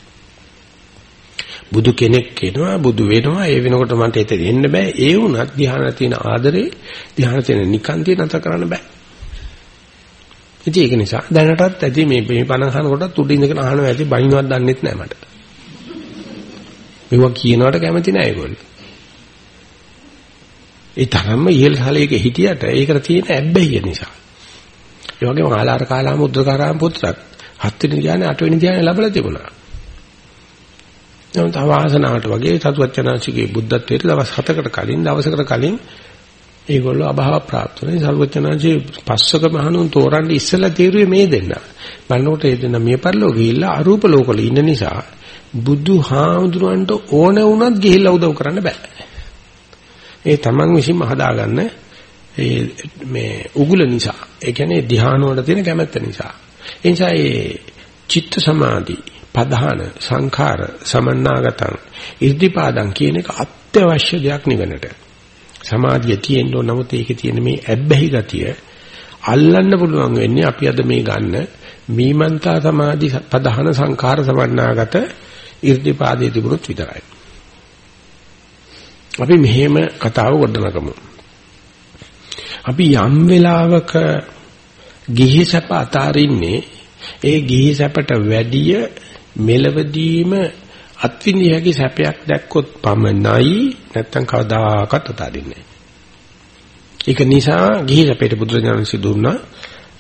බුදු කෙනෙක් වෙනවා බුදු වෙනවා ඒ වෙනකොට මන්ට එතෙන් එන්න බෑ ඒ වුණත් ධ්‍යාන තියෙන ආදරේ ධ්‍යාන තියෙන නිකාන්තිය නැතර කරන්න බෑ ඉතින් ඒක නිසා දැනටත් ඇති මේ මේ පණ අහන කොටත් උඩ ඉඳගෙන අහනවා ඇති බයින්වත් දන්නෙත් නෑ මට. මේවා කියනවට කැමති නෑ ඒගොල්ලෝ. ඒ තරම්ම ඉහළ ශාලයක හිටියට ඒකට තියෙන ඇබ්බැහිය නිසා. ඒ වගේම ආලාර කාලාම උද්දකාරාම පුත්‍රත් හත් වෙනි ධ්‍යානෙ අට වෙනි ධ්‍යානෙ ලැබලා තිබුණා. නමුත් අවාසනාවට වගේ සතුවචනාංශිකේ බුද්ධත්වයට දවස් 7කට කලින් දවසකට කලින් ඒගොල්ලෝ අභාව ප්‍රාප්ත වෙනවා. සර්වඥාන්සේ පස්සක මහණුන් තෝරන්නේ ඉස්සලා තීරුවේ මේ දෙන්න. බලනකොට ඒ දෙන්න මිය පරලෝ ගිහිල්ලා අරූප ලෝකවල ඉන්න නිසා බුදුහාමුදුරන්ට ඕන වුණත් ගිහිල්ලා උදව් කරන්න බෑ. ඒ තමන් විසින්ම හදාගන්න ඒ මේ උගුල නිසා. ඒ කියන්නේ ධ්‍යාන වල තියෙන කැමැත්ත නිසා. ඒ නිසා ඒ චිත්ත සමාධි පධාන සංඛාර සමන්නාගතං ඉර්ධිපාදං කියන එක අත්‍යවශ්‍ය දෙයක් නිවනට. සමාධිය තියෙන්න ඕන නමුත් ඒකේ තියෙන මේ ඇබ්බැහි ගතිය අල්ලන්න පුළුවන් වෙන්නේ අපි අද මේ ගන්න මීමන්තා සමාධි ප්‍රධාන සංඛාර සමන්නාගත 이르දිපාදයේ තිබුණොත් විතරයි. අපි මෙහෙම කතාව ගොඩනගමු. අපි යම් වෙලාවක ගිහි සැප අතාරින්නේ ඒ ගිහි සැපට වැඩිය මෙලවදීම අත්විඳිය හැකි සැපයක් දැක්කොත් පමණයි නැත්තම් කවදාකවත් අතාරින්නේ ඒක නිසා ගිහි සැපේට බුදුරජාණන් සිදුුණා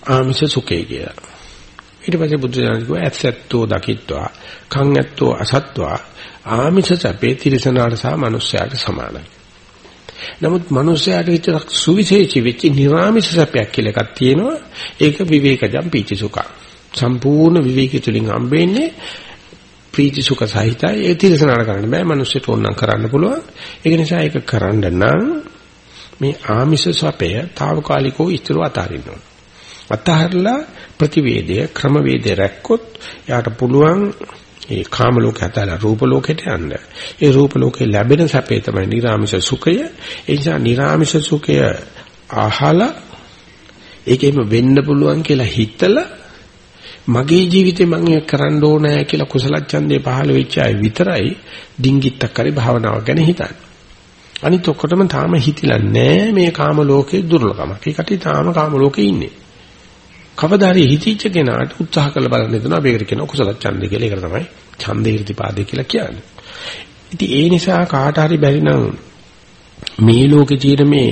ආමිෂ සුඛේ කියලා. ඊට පස්සේ බුදුරජාණන් කිව්වා ඇත්තෝ දකිත්වා කන් ඇත්තෝ අසත්වා ආමිෂ සැපේ තිරසනාට සහ මනුස්සයාට සමානයි. නමුත් මනුස්සයාට විතරක් සුවිශේෂී වෙච්ච නිර්ාමිෂ සැපයක් කියලා එකක් තියෙනවා. ඒක විවේකජම් පීචි සුඛ. සම්පූර්ණ විවේකී තුලින් හම්බෙන්නේ ප්‍රීති සුඛ සහිතයි. ඒ තිරසනාට කරන්න බෑ. මිනිස්සුන්ට ඕනනම් කරන්න පුළුවන්. ඒක නිසා ඒක කරන්න නම් මේ ආමිෂ සපය తాවකාලිකව ඉතුරු අතාරින්න ඕන. අතහරලා ප්‍රතිවේදය ක්‍රමවේදය රැක්කොත් යාට පුළුවන් ඒ කාම ලෝකේ හතලා රූප ලෝකෙට යන්න. ඒ රූප ලෝකේ ලැබෙන සැපේ තමයි නිර්ආමිෂ සුඛය. ඒ නිසා නිර්ආමිෂ සුඛය අහලා ඒකෙම වෙන්න පුළුවන් කියලා හිතලා මගේ ජීවිතේ මම ඒක කරන්න ඕනෑ කියලා කුසල ඡන්දේ පහළ වෙච්ච අය විතරයි ඩිංගිත්තක් කරේ භාවනාව ගැන හිතන්නේ. අනිත් ඔක්කොටම තාම හිතිලා නැහැ මේ කාම ලෝකේ දුර්ලභමක්. ඒකට තාම කාම ලෝකේ ඉන්නේ. කවදා හරි හිතීච්ච කෙනාට උත්සාහ කරලා බලන්න දෙනවා මේකට කියන කුසල ඡන්දය කියලා. ඒකට තමයි ඡන්දේ irdipaade කියලා කියන්නේ. ඉතින් ඒ නිසා කාට හරි බැරි නම් මේ ලෝකේ තියෙන මේ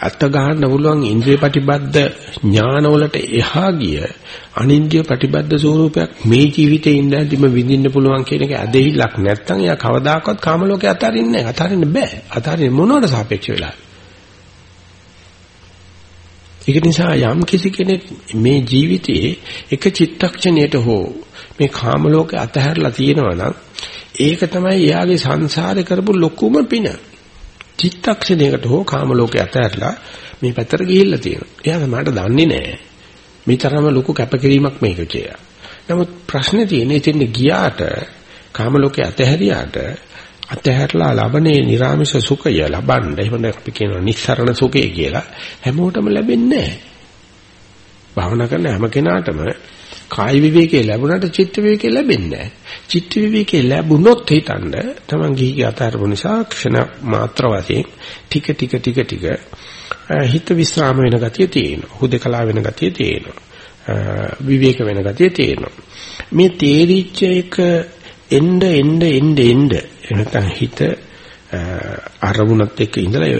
අත ගන්න පුළුවන් ඉන්ද්‍රිය ප්‍රතිබද්ධ ඥානවලට එහා ගිය අනින්ද්‍රිය ප්‍රතිබද්ධ ස්වરૂපයක් මේ ජීවිතේ ඉඳන්දිම විඳින්න පුළුවන් කියන එක ඇදහිල්ලක් නැත්නම් එයා කවදාකවත් කාම ලෝකේ අතාරින්නේ නැහැ. අතාරින්න බෑ. අතාරින්නේ මොනවට සාපේක්ෂ වෙලා. ඒක නිසා යම් කිසි කෙනෙක් මේ ජීවිතයේ එක චිත්තක්ෂණයට හෝ මේ කාම ලෝකේ අතහැරලා තියෙනවා නම් ඒක තමයි එයාගේ සංසාරේ කරපු ලොකුම පින. චිත්තක්ෂණයකට හෝ කාම ලෝකේ අතහැරලා මේ පැත්තට ගිහිල්ලා තියෙනවා. එයා තමයි දන්නේ නැහැ. මේ තරම ලොකු කැපකිරීමක් මේක කියලා. නමුත් ප්‍රශ්නේ තියෙන්නේ එතෙන් ගියාට කාම ලෝකේ අතහැරියාට අතහැරලා ලබන්නේ නිර්ාමිෂ සුඛය ලබන්න. එහෙම අපි කියනවා නිස්සරණ සුඛය කියලා. හැමෝටම ලැබෙන්නේ නැහැ. භාවනා කරන හැම කෙනාටම කාය විවේකේ ලැබුණාට චිත්ත විවේකේ ලැබෙන්නේ නැහැ. චිත්ත විවේකේ ලැබුණොත් හිතන්න තමන් ගිහි අතරපු නිසා ක්ෂණ මාත්‍ර වශයෙන් ටික ටික ටික ටික හිත විස්්‍රාම වෙන ගතිය තියෙනවා. හුදකලා වෙන ගතිය තියෙනවා. විවේක වෙන ගතිය තියෙනවා. මේ තේරිච්ච එක එන්න එන්න එන්න එන්න එනතන හිත අරමුණත් එක්ක ඉඳලා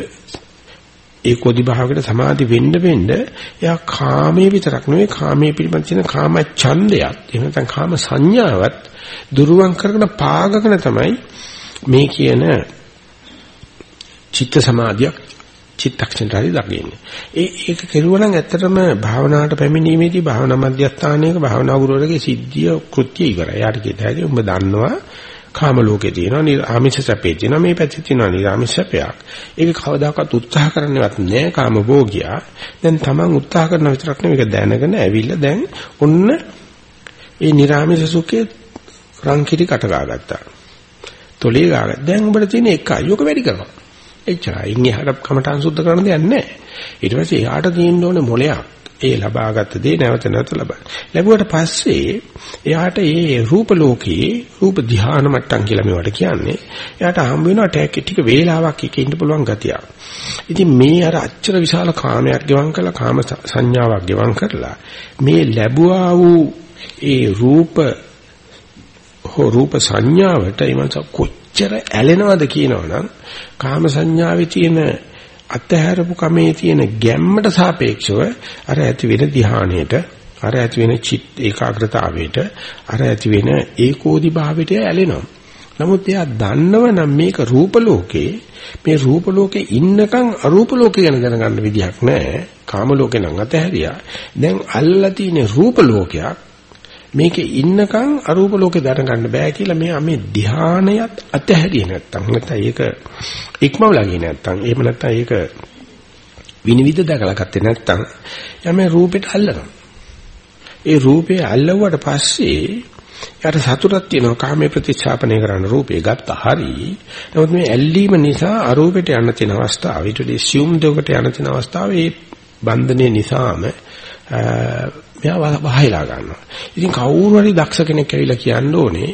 ඒකෝදි භාවයකට සමාධි වෙන්න වෙන්න එයා කාමයේ විතරක් නෙවෙයි කාමයේ පිළිබඳ තියෙන කාම ඡන්දයක් එහෙම නැත්නම් කාම සංඥාවත් දුරුවන් කරගෙන පාගගෙන තමයි මේ කියන චිත්ත සමාධියක් චිත්තක්ෂණතරි දකින්නේ. ඒ ඒක කෙරුවා නම් ඇත්තටම භාවනාවට පැමිණීමේදී භාවනා මධ්‍යස්ථානයක භාවනා ගුරුවරගේ සිද්ධිය කෘත්‍ය ඉවරයි. යාට කියත හැකි උඹ දන්නවා කාම ලෝකේ තියෙනවා ආමිෂ සැපේ තියෙනවා මේ පැත්තේ තියෙනවා නිර්ආමිෂ සැපයක්. ඒක කවදාකවත් උත්සාහ කරන්නවත් නෑ කාම භෝගියා. දැන් Taman උත්සාහ කරන විතරක් නෙවෙයි ඒක දැනගෙන ඇවිල්ලා දැන් ඔන්න ඒ නිර්ආමිෂ සුඛේ රංකිරි කට ගාගත්තා. තොලේ ගාගත්තා. දැන් උඹට තියෙන එකයි. යෝක වැඩි කරනවා. එච්චරයි. ඉන්නේ හරක් කමටහන් සුද්ධ කරන්න දෙයක් නැහැ. ඊට පස්සේ එයාට තියෙන්න ඕනේ මොලයක්. ඒ ලබාගත් දේ නැවත නැවත ලබන. ලැබුවට පස්සේ එයාට මේ රූප ලෝකයේ රූප ධ්‍යාන මට්ටම් කියලා මේවට කියන්නේ. එයාට හම්බ වෙනවා ටැක් ටික වේලාවක් එක ඉන්න පුළුවන් ගතියක්. ඉතින් මේ අර අච්චර විශාල කාමයක් ගෙවම් කළා කාම සංඥාවක් ගෙවම් කරලා මේ ලැබුවා වූ ඒ රූප හෝ රූප සංඥාවට එමන්ස කොච්චර ඇලෙනවද කියනවනම් කාම සංඥාවේ තියෙන අත්හැරපු කමේ තියෙන ගැම්මට සාපේක්ෂව අර ඇති වෙන ධ්‍යානයට අර ඇති වෙන චිත් ඒකාග්‍රතාවයට අර ඇති වෙන ඒකෝදි භාවයට ඇලෙනවා. නමුත් එයා දන්නව නම් මේක රූප ලෝකේ මේ රූප ලෝකේ ඉන්නකම් අරූප ලෝකේ ගැන දැනගන්න විදිහක් නැහැ. කාම ලෝකේ නම් අතහැරියා. දැන් අල්ලලා තියෙන රූප ලෝකයක් මේකේ ඉන්නකම් අරූප ලෝකේ දැනගන්න බෑ කියලා මෙයා මේ ධානයත් අතහැරියේ නැත්තම් නැත්නම් ඒක ඉක්මවලා ගියේ නැත්තම් එහෙම නැත්තම් ඒක විනිවිද දැකලා ගත්තේ නැත්තම් යා මේ රූපෙට අල්ලනවා. ඒ රූපේ අල්ලුවට පස්සේ යාට සතුටක් තියෙනවා කාමයේ ප්‍රතිස්ථාපනය කරන රූපේ ගත්ත හරි. නමුත් මේ ඇල්ලීම නිසා අරූපෙට යන්න තියෙන අවස්ථාව ඊට වඩා assume දෙකට යන්න තියෙන අවස්ථාව ඒ බන්ධනේ නිසාම මෙයා වහයලා ගන්නවා. ඉතින් කවුරු හරි දක්ෂ කෙනෙක් ඇවිල්ලා කියන්න ඕනේ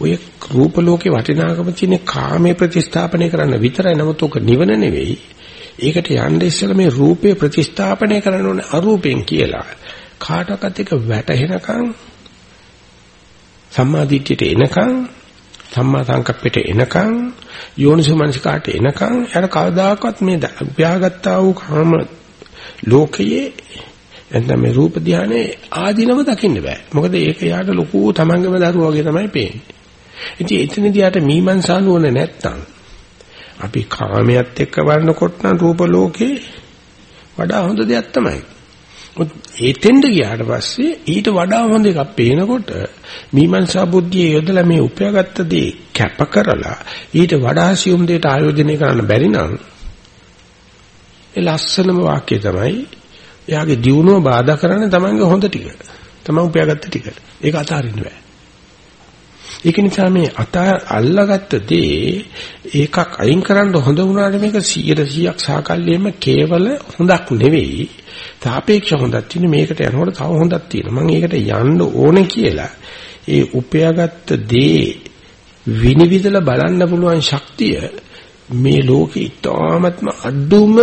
ඔය රූප ලෝකේ වටිනාකම තියෙන කාමයේ ප්‍රතිස්ථාපනය කරන්න විතරයි නමුත් ඔක නිවන නෙවෙයි. ඒකට යන්න ඉස්සෙල්ලා මේ රූපේ ප්‍රතිස්ථාපනය කරන්න ඕනේ අරූපෙන් කියලා. කාටවත් එක වැටහෙනකන් සම්මාදිට්ඨියට එනකන් සම්මා සංකප්පයට එනකන් යෝනිසෝ මනසිකාට එනකන් එයාට කවදාකවත් මේ උපයාගත්තා වූ කාම ලෝකයේ නැත්නම් මේ රූප ධානයේ ආධිනව දකින්න බෑ. මොකද ඒක යාට ලොකු තමන්ගේම දරුවා වගේ තමයි පේන්නේ. ඉතින් එතනදී යාට මීමන්සා නුවණ නැත්තම් අපි කාමයට එක්ක වරනකොට නම් රූප ලෝකේ වඩා හොඳ දෙයක් තමයි. ඒතෙන්ද ගියාට පස්සේ ඊට වඩා හොඳ එකක් පේනකොට මීමන්සා බුද්ධිය යොදලා මේ උපයාගත්ත දේ කැප කරලා ඊට වඩා සියුම් දෙයට ආයෝජනය කරන්න බැරි නම් ඒ ලස්සනම වාක්‍යය තමයි එයාගේ දියුණුව බාධා කරන්නේ තමන්ගේ හොඳ ටික. තමන් උපයාගත්ත ටික. ඒක අතාරින්න බෑ. ඒක නිසා මේ අත අල්ලාගත්ත දේ ඒකක් අයින් කරන්න හොඳ වුණාට මේක 100%ක් සාකල්යෙම කේවල හොඳක් නෙවෙයි. සාපේක්ෂ හොඳක් තියෙන මේකට යනකොට තව හොඳක් තියෙනවා. මම ඒකට යන්න ඕනේ කියලා ඒ උපයාගත්ත දේ විනිවිදලා බලන්න පුළුවන් ශක්තිය මේ ලෝකෙ ඉතාමත්ම අඩුම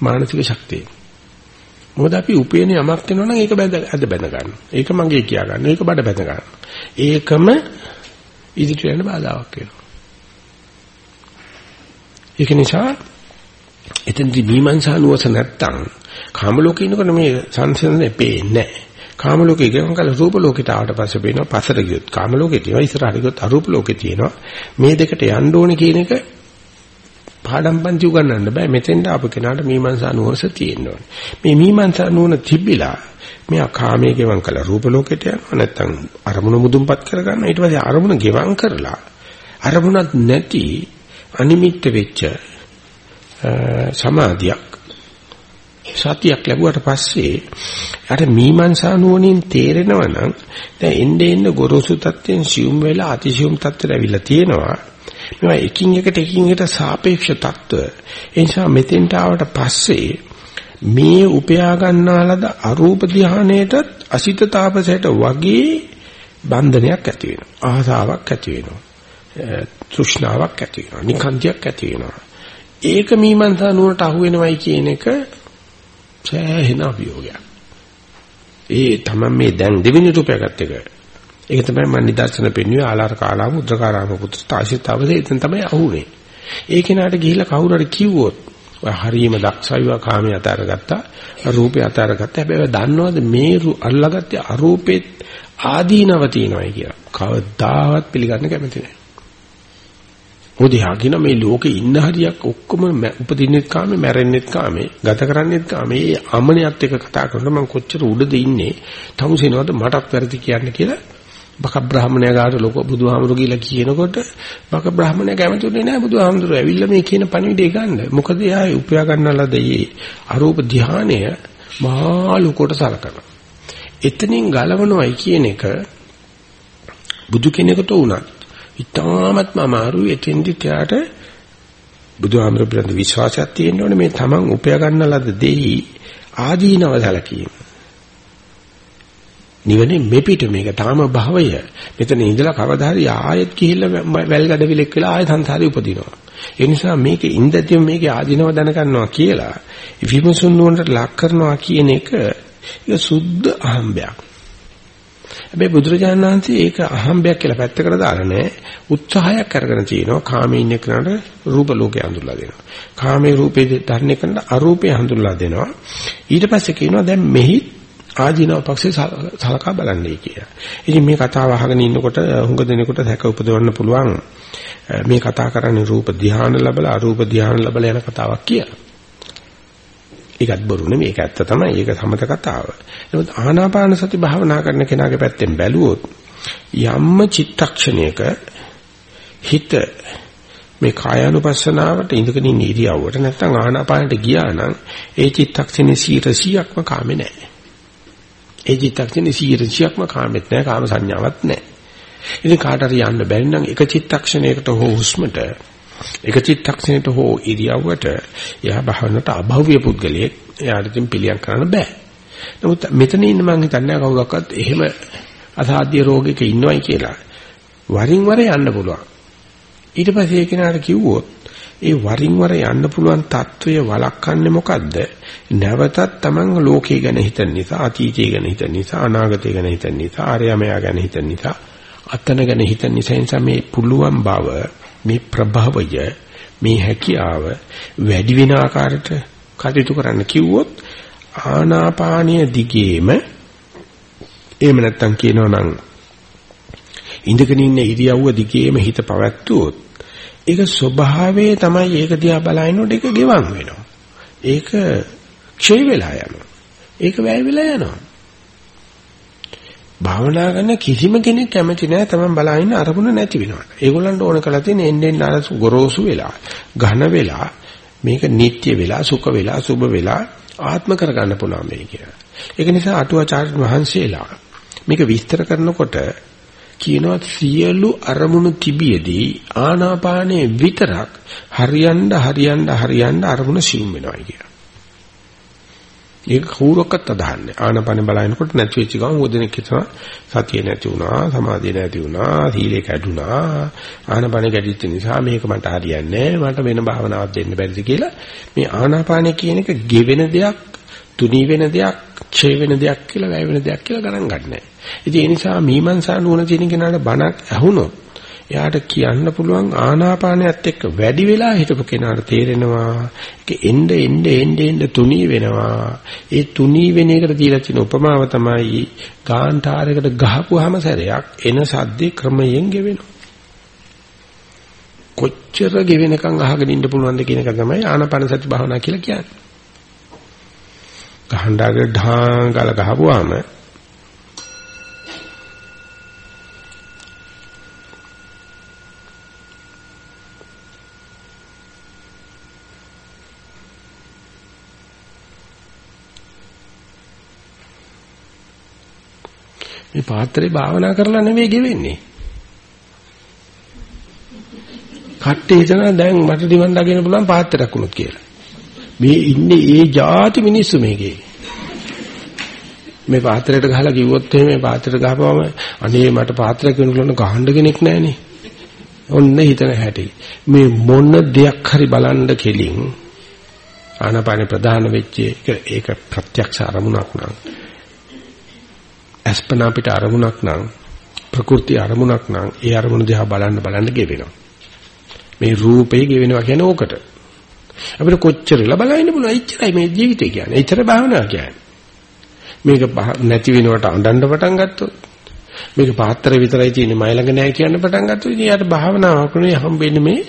මානසික ශක්තිය. මොකද අපි උපේන යමක් වෙනවා නම් ඒක බැඳ අද බැඳ ගන්න. ඒක මගේ කියා ගන්න. ඒක බඩ බැඳ ගන්න. ඒකම ඉදිරියට යන බාධාවක් වෙනවා. ඒක නිසා එතෙන්දි මීමන්සා නුවස නැත්තම් කාම ලෝකේ ඉන්නකොට මේ සංසිඳනේ පේන්නේ නැහැ. කාම ලෝකේ ගමන් කල රූප ලෝකයට ආවට පස්සේ පේනවා පසට ගියොත් කාම ලෝකේ තියෙනවා ඉස්සරහට ගියොත් අරූප ලෝකේ තියෙනවා. මේ දෙකට යන්න ඕනේ කියන එක පාඩම් පන්ති උගන්නන්න බෑ. මෙතෙන්ට ආපු කෙනාට මීමන්සා නුවස තියෙන්න ඕනේ. මේ මීමන්සා නුවණ තිබිලා මෙයා කාමයේ ගෙවම් කළ රූප ලෝකෙට යනවා නැත්නම් අරමුණ මුදුන්පත් කරගන්න. ඊට පස්සේ අරමුණ ගෙවම් කරලා අරමුණක් නැති අනිමිත්ත වෙච්ච සමාධියක් සතියක් ලැබුවට පස්සේ අර මීමන්සා නුවණින් තේරෙනවා නම් දැන් එnde එන්න ගොරෝසු තත්ත්වෙන් සියුම් වෙලා අතිසියුම් තත්ත්වයට ඇවිල්ලා තියෙනවා. මේවා එකින් එකට එකින් එකට සාපේක්ෂ තත්ත්ව ඒ නිසා මෙතෙන්ට ආවට පස්සේ මේ උපයා ගන්නාලද අරූප ධානයේටත් අසිත තාපසයට වගේ බන්ධනයක් ඇති වෙනවා. ආසාවක් ඇති වෙනවා. තෘෂ්ණාවක් ඇති වෙනවා. නිකන්තියක් ඇති වෙනවා. ඒක මීමන්සා නුවරට අහු වෙනවයි කියන එක සෑහෙන අභියෝගයක්. ඒ තමයි මේ දැන් දෙවෙනි රූපයකට එක. ඒක තමයි මම නිදර්ශන පෙන්වුවේ ආලාර කාලාම උද්දකාරාම පුත්‍ර තාශිතාවසේ එතන තමයි අහුනේ. ඒ කෙනාට ගිහිල්ලා කවුරු හරි කිව්වොත් ඔය හරීම දක්ෂයිව කාමයේ අතාරගත්තා රූපේ අතාරගත්තා. හැබැයි දන්නවද මේ අල්ලාගත්තේ අරූපෙත් ආදීනව තියෙනවායි කියලා. කවදාවත් පිළිගන්න කැමති නැහැ. මොකද යාකින මේ ලෝකේ ඉන්න හරියක් ඔක්කොම උපදින්නෙත් කාමේ මැරෙන්නෙත් කාමේ ගත කරන්නෙත් කාමේ. මේ අමනියත් එක්ක කතා කරනකොට මම කොච්චර උඩද ඉන්නේ තමුසෙනවද මටත් වැරදි කියන්නේ කියලා බක බ්‍රාහමණයා ගාට ලොක බුදුහාමුදුරු කියලා කියනකොට බක බ්‍රාහමණයා කැමතිුනේ නැහැ බුදුහාමුදුරු ඇවිල්ලා මේ කියන පණිවිඩය ගන්න. මොකද එයා උපයා ගන්නලද මේ අරූප ධානය මහා ලොකොට සලකනවා. එතනින් ගලවනවයි කියන එක බුදු කෙනෙකුට උනත් ඉතාමත්ම අමාරුයි එතෙන්දි තියාට බුදුහාමුදුරු පිළිබඳ විශ්වාසයක් තියෙන්න ඕනේ මේ තමන් උපයා ගන්නලද දෙයි ආදීනව සැලකීම. නිවනේ මෙපිට මේක තාම භවය. මෙතන ඉඳලා කවදා හරි ආයෙත් ගිහිල්ලා වැල්ගඩ විලෙක් වෙලා ආයෙ සංසාරේ උපදිනවා. ඒ නිසා මේක ඉඳතිම මේකේ ආධිනව දැනගන්නවා කියලා විමසුන් නුවණට ලක් කරනවා කියන එක ඒක සුද්ධ අහම්බයක්. හැබැයි බුදුරජාණන් වහන්සේ ඒක අහම්බයක් කියලා පැත්තකට දාලා නැහැ. උත්සාහයක් අරගෙන තිනවා කාමයේ ඉන්න කෙනාට රූප ලෝකේ හඳුල්ලා දෙනවා. කාමයේ රූපේ ධර්ණය කරන අරූපේ හඳුල්ලා දෙනවා. ඊට පස්සේ කියනවා දැන් මෙහි ආධිනව පක්ෂේ සලකා බලන්නේ කියලා. ඉතින් මේ කතාව අහගෙන ඉන්නකොට හුඟ දෙනෙකුට සැක උපදවන්න පුළුවන් මේ කතා කරන්නේ රූප ධානය ලැබලා අරූප ධානය ලැබලා යන කතාවක් කියලා. ඒකත් බොරු නෙමෙයි ඒක ඇත්ත තමයි. ඒක සමත කතාව. නමුත් ආනාපාන සති භාවනා කරන කෙනාගේ පැත්තෙන් බැලුවොත් යම්ම චිත්තක්ෂණයක හිත මේ කායानुපස්සනාවට ඉඳගෙන ඉන්න ඉරියව්වට නැත්නම් ආනාපානට ගියා නම් ඒ චිත්තක්ෂණේ 100%ක්ම කාමේ නැහැ. ඒ චිත්තක්ෂණේ 100%ක්ම කාමෙත් නැහැ කාම සංඥාවක් නැහැ. ඉතින් කාට හරි යන්න බැරි නම් එක චිත්තක්ෂණයකට හෝ හුස්මට එක චිත්තක්ෂණයට හෝ ඉරියව්වට එයා භවනට අභව්‍ය පුද්ගලයෙක් එයාට ඉතින් පිළියම් කරන්න බෑ. නමුත් මෙතන ඉන්න මං හිතන්නේ කවුරක්වත් එහෙම අසාධ්‍ය රෝගයක ඉන්නවයි කියලා. වරින් වර යන්න පුළුවන්. ඊට පස්සේ ඒ කෙනාට කිව්වොත් ඒ වරින් වර යන්න පුළුවන් తত্ত্বය වළක්වන්නේ මොකද්ද? නැවතත් Taman ලෝකේ ගැන හිතන නිසා, අතීතය ගැන හිතන නිසා, අනාගතය ගැන හිතන නිසා, ආර්යමයා ගැන හිතන නිසා, අතන ගැන හිතන නිසා මේ පුළුවන් බව, මේ ප්‍රභවය, මේ හැකියාව වැඩි වෙන ආකාරයට කටයුතු කරන්න කිව්වොත් ආනාපානීය දිගේම එහෙම නැත්තම් කියනවා නම් ඉඳගෙන ඉන්න ඉරියව්ව දිගේම හිත පවත්වුවොත් ඒක ස්වභාවයේ තමයි ඒක දිහා බලනකොට ඒක ගෙවන් වෙනවා. ඒක ක්ෂය වෙලා යනවා. ඒක වැය වෙලා යනවා. භාවනා කරන කිසිම කෙනෙක් කැමති නැහැ තමන් බලාගෙන අරමුණ නැති වෙනවට. ඒගොල්ලන්ට ඕන කරලා තියෙන එන්න එන්න අර ගොරෝසු වෙලා, ඝන වෙලා, මේක නිට්ටය වෙලා, සුඛ වෙලා, සුභ වෙලා ආත්ම කරගන්න පුළුවන් මේ කියලා. ඒක නිසා අටුවාචාර්ය වහන්සේලා මේක විස්තර කරනකොට කියනවා සියලු අරමුණු තිබියදී ආනාපානයේ විතරක් හරියන්න හරියන්න හරියන්න අරමුණ සිුම් වෙනවා කියලා. ඒක කවුරක්වත් අදහන්නේ. ආනාපාන බලනකොට නැති වෙච්ච ගමන් මොදෙනෙක් හිතනවා සතිය නැති වුණා, සමාධිය නැති වුණා, සීලේ කැඩුනා. ආනාපාන කැඩිච්ච නිසා මේක මට හරියන්නේ මට වෙන භාවනාවක් දෙන්න බැරිද කියලා මේ ආනාපාන කියන එක ගෙවෙන දෙයක්, තුනී වෙන දෙයක්, ඡේ වෙන දෙයක් කියලා, වැය වෙන දෙයක් කියලා ගණන් ගන්නෑ. ඉතින් ඒ නිසා මීමන්සා නුවණ තියෙන කෙනාට බණක් ඇහුනොත් එයාට කියන්න පුළුවන් ආනාපානයත් එක්ක වැඩි වෙලා හිටපු කෙනාට තේරෙනවා. ඒක එන්න එන්න එන්න එන්න තුනී වෙනවා. ඒ තුනී වෙන එකට දීලා තියෙන උපමාව තමයි ගාන්ඨාරයකට ගහපුවාම සැරයක් එන සද්දේ ක්‍රමයෙන් ගෙවෙනවා. කොච්චර ගෙවෙනකන් අහගෙන ඉන්න පුළුවන්ද කියන එක තමයි ආනාපාන සති භාවනා කියලා කියන්නේ. ගහඬාගේ ढांගල ගහපුවාම මේ පාත්‍රේ භාවනා කරලා නෙවෙයි ගෙවෙන්නේ. කට්ටේ හිතනවා දැන් මට දිවන් දකින්න පුළුවන් පාත්‍රයක් වුණොත් කියලා. මේ ඉන්නේ ඒ જાති මිනිස්සු මේකේ. මේ පාත්‍රයට ගහලා කිව්වොත් එහෙම මේ පාත්‍රයට ගහපුවම අනේ මට පාත්‍රයක් වෙනුලන ගහන්න කෙනෙක් නැහනේ. ඔන්න හිතන හැටි. මේ මොන දෙයක් හරි බලන්න කෙලින් ආනාපාන ප්‍රධාන වෙච්ච ඒක ප්‍රත්‍යක්ෂ අරමුණක් නම් අස්පනා පිට අරමුණක් නම් ප්‍රകൃති අරමුණක් නම් ඒ අරමුණ දිහා බලන්න බලන්න ගෙවෙනවා. මේ රූපේ ගෙවෙනවා කියන්නේ ඕකට. අපිට කොච්චර ලබලයින්න පුළුවන් ඉච්චරයි මේ ජීවිතය කියන්නේ. ඉච්චර භාවනාව කියන්නේ. මේක නැති වෙනවට අඬන්න පටන් ගත්තොත් මේක පාත්‍ර විතරයි තියෙන්නේ මයි ළඟ නැහැ කියන්න පටන් ගත්තොත් ඉතින් යාට භාවනාවක් නෙවෙයි හම්බෙන්නේ මේ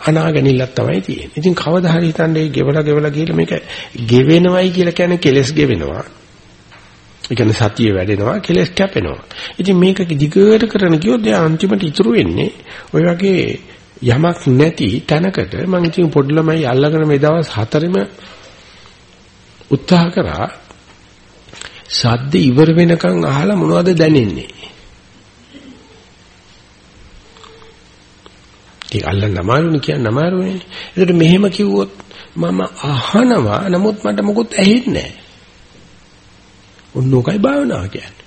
අනාගනිල්ලක් තමයි තියෙන්නේ. ඉතින් කවදා හරි හිතන්නේ ගෙවලා ගෙවලා ගිහලා මේක ගෙවෙනවයි කියලා කියන්නේ කෙලස් ගෙවෙනවා. ඒ කියන්නේ සතිය වැඩෙනවා කෙලස් කැපෙනවා. ඉතින් මේක දිගට කරන කිව්වොත් ඒ අන්තිමට ඉතුරු වෙන්නේ ওই වගේ යමක් නැති තැනකට මම ඉතින් පොඩි ළමයි අල්ලගෙන මේ දවස් හතරෙම උත්සාහ කරා සද්ද ඉවර වෙනකන් අහලා මොනවද දැනෙන්නේ? ඒක අල්ලන්න අමාරුනේ කියන්න අමාරුනේ. ඒකට මෙහෙම කිව්වොත් මම අහනවා නමුත් මට මොකුත් ඇහෙන්නේ නැහැ. ඔන්නෝකයි භාවනාව කියන්නේ.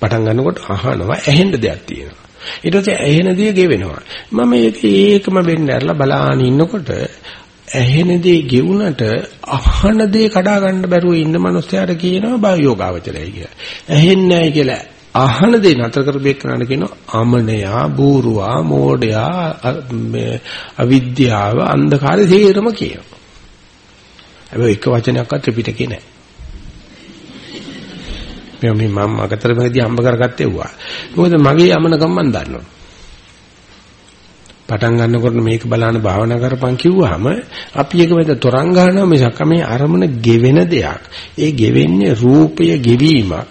පටන් ගන්නකොට අහනවා ඇහෙන්න දෙයක් තියෙනවා. ඊට පස්සේ ඇහෙන දේ ගෙවෙනවා. මම ඒක ඒකම වෙන්න ඇරලා බලාගෙන ඉන්නකොට ඇහෙන දේ ගෙවුනට අහන දේ කඩා ගන්න බැරුව ඉන්න මනුස්සයාට කියනවා බා යෝගාවචරයයි කියලා. ඇහෙන්නේ නැහැ කියලා අහන දේ නතර කරබේකනට කියනවා අමනයා, බූරුවා, මෝඩයා, අවිද්‍යාව, අන්ධකාරය තේරම කියනවා. හැබැයි එක වචනයක්වත් ත්‍රිපිටකේ නැහැ. මේ මේ මම අගතරමදී හම්බ කරගත්තේ වුණා. මොකද මගේ යමනකම් මන් දන්නවා. පටන් ගන්නකොට මේක බලන භාවනා කරපන් කිව්වහම අපි එක වෙද තරංග ගන්නවා මිසක් මේ අරමුණ ගෙවෙන දෙයක්. ඒ ගෙවෙන්නේ රූපය ගෙවීමක්.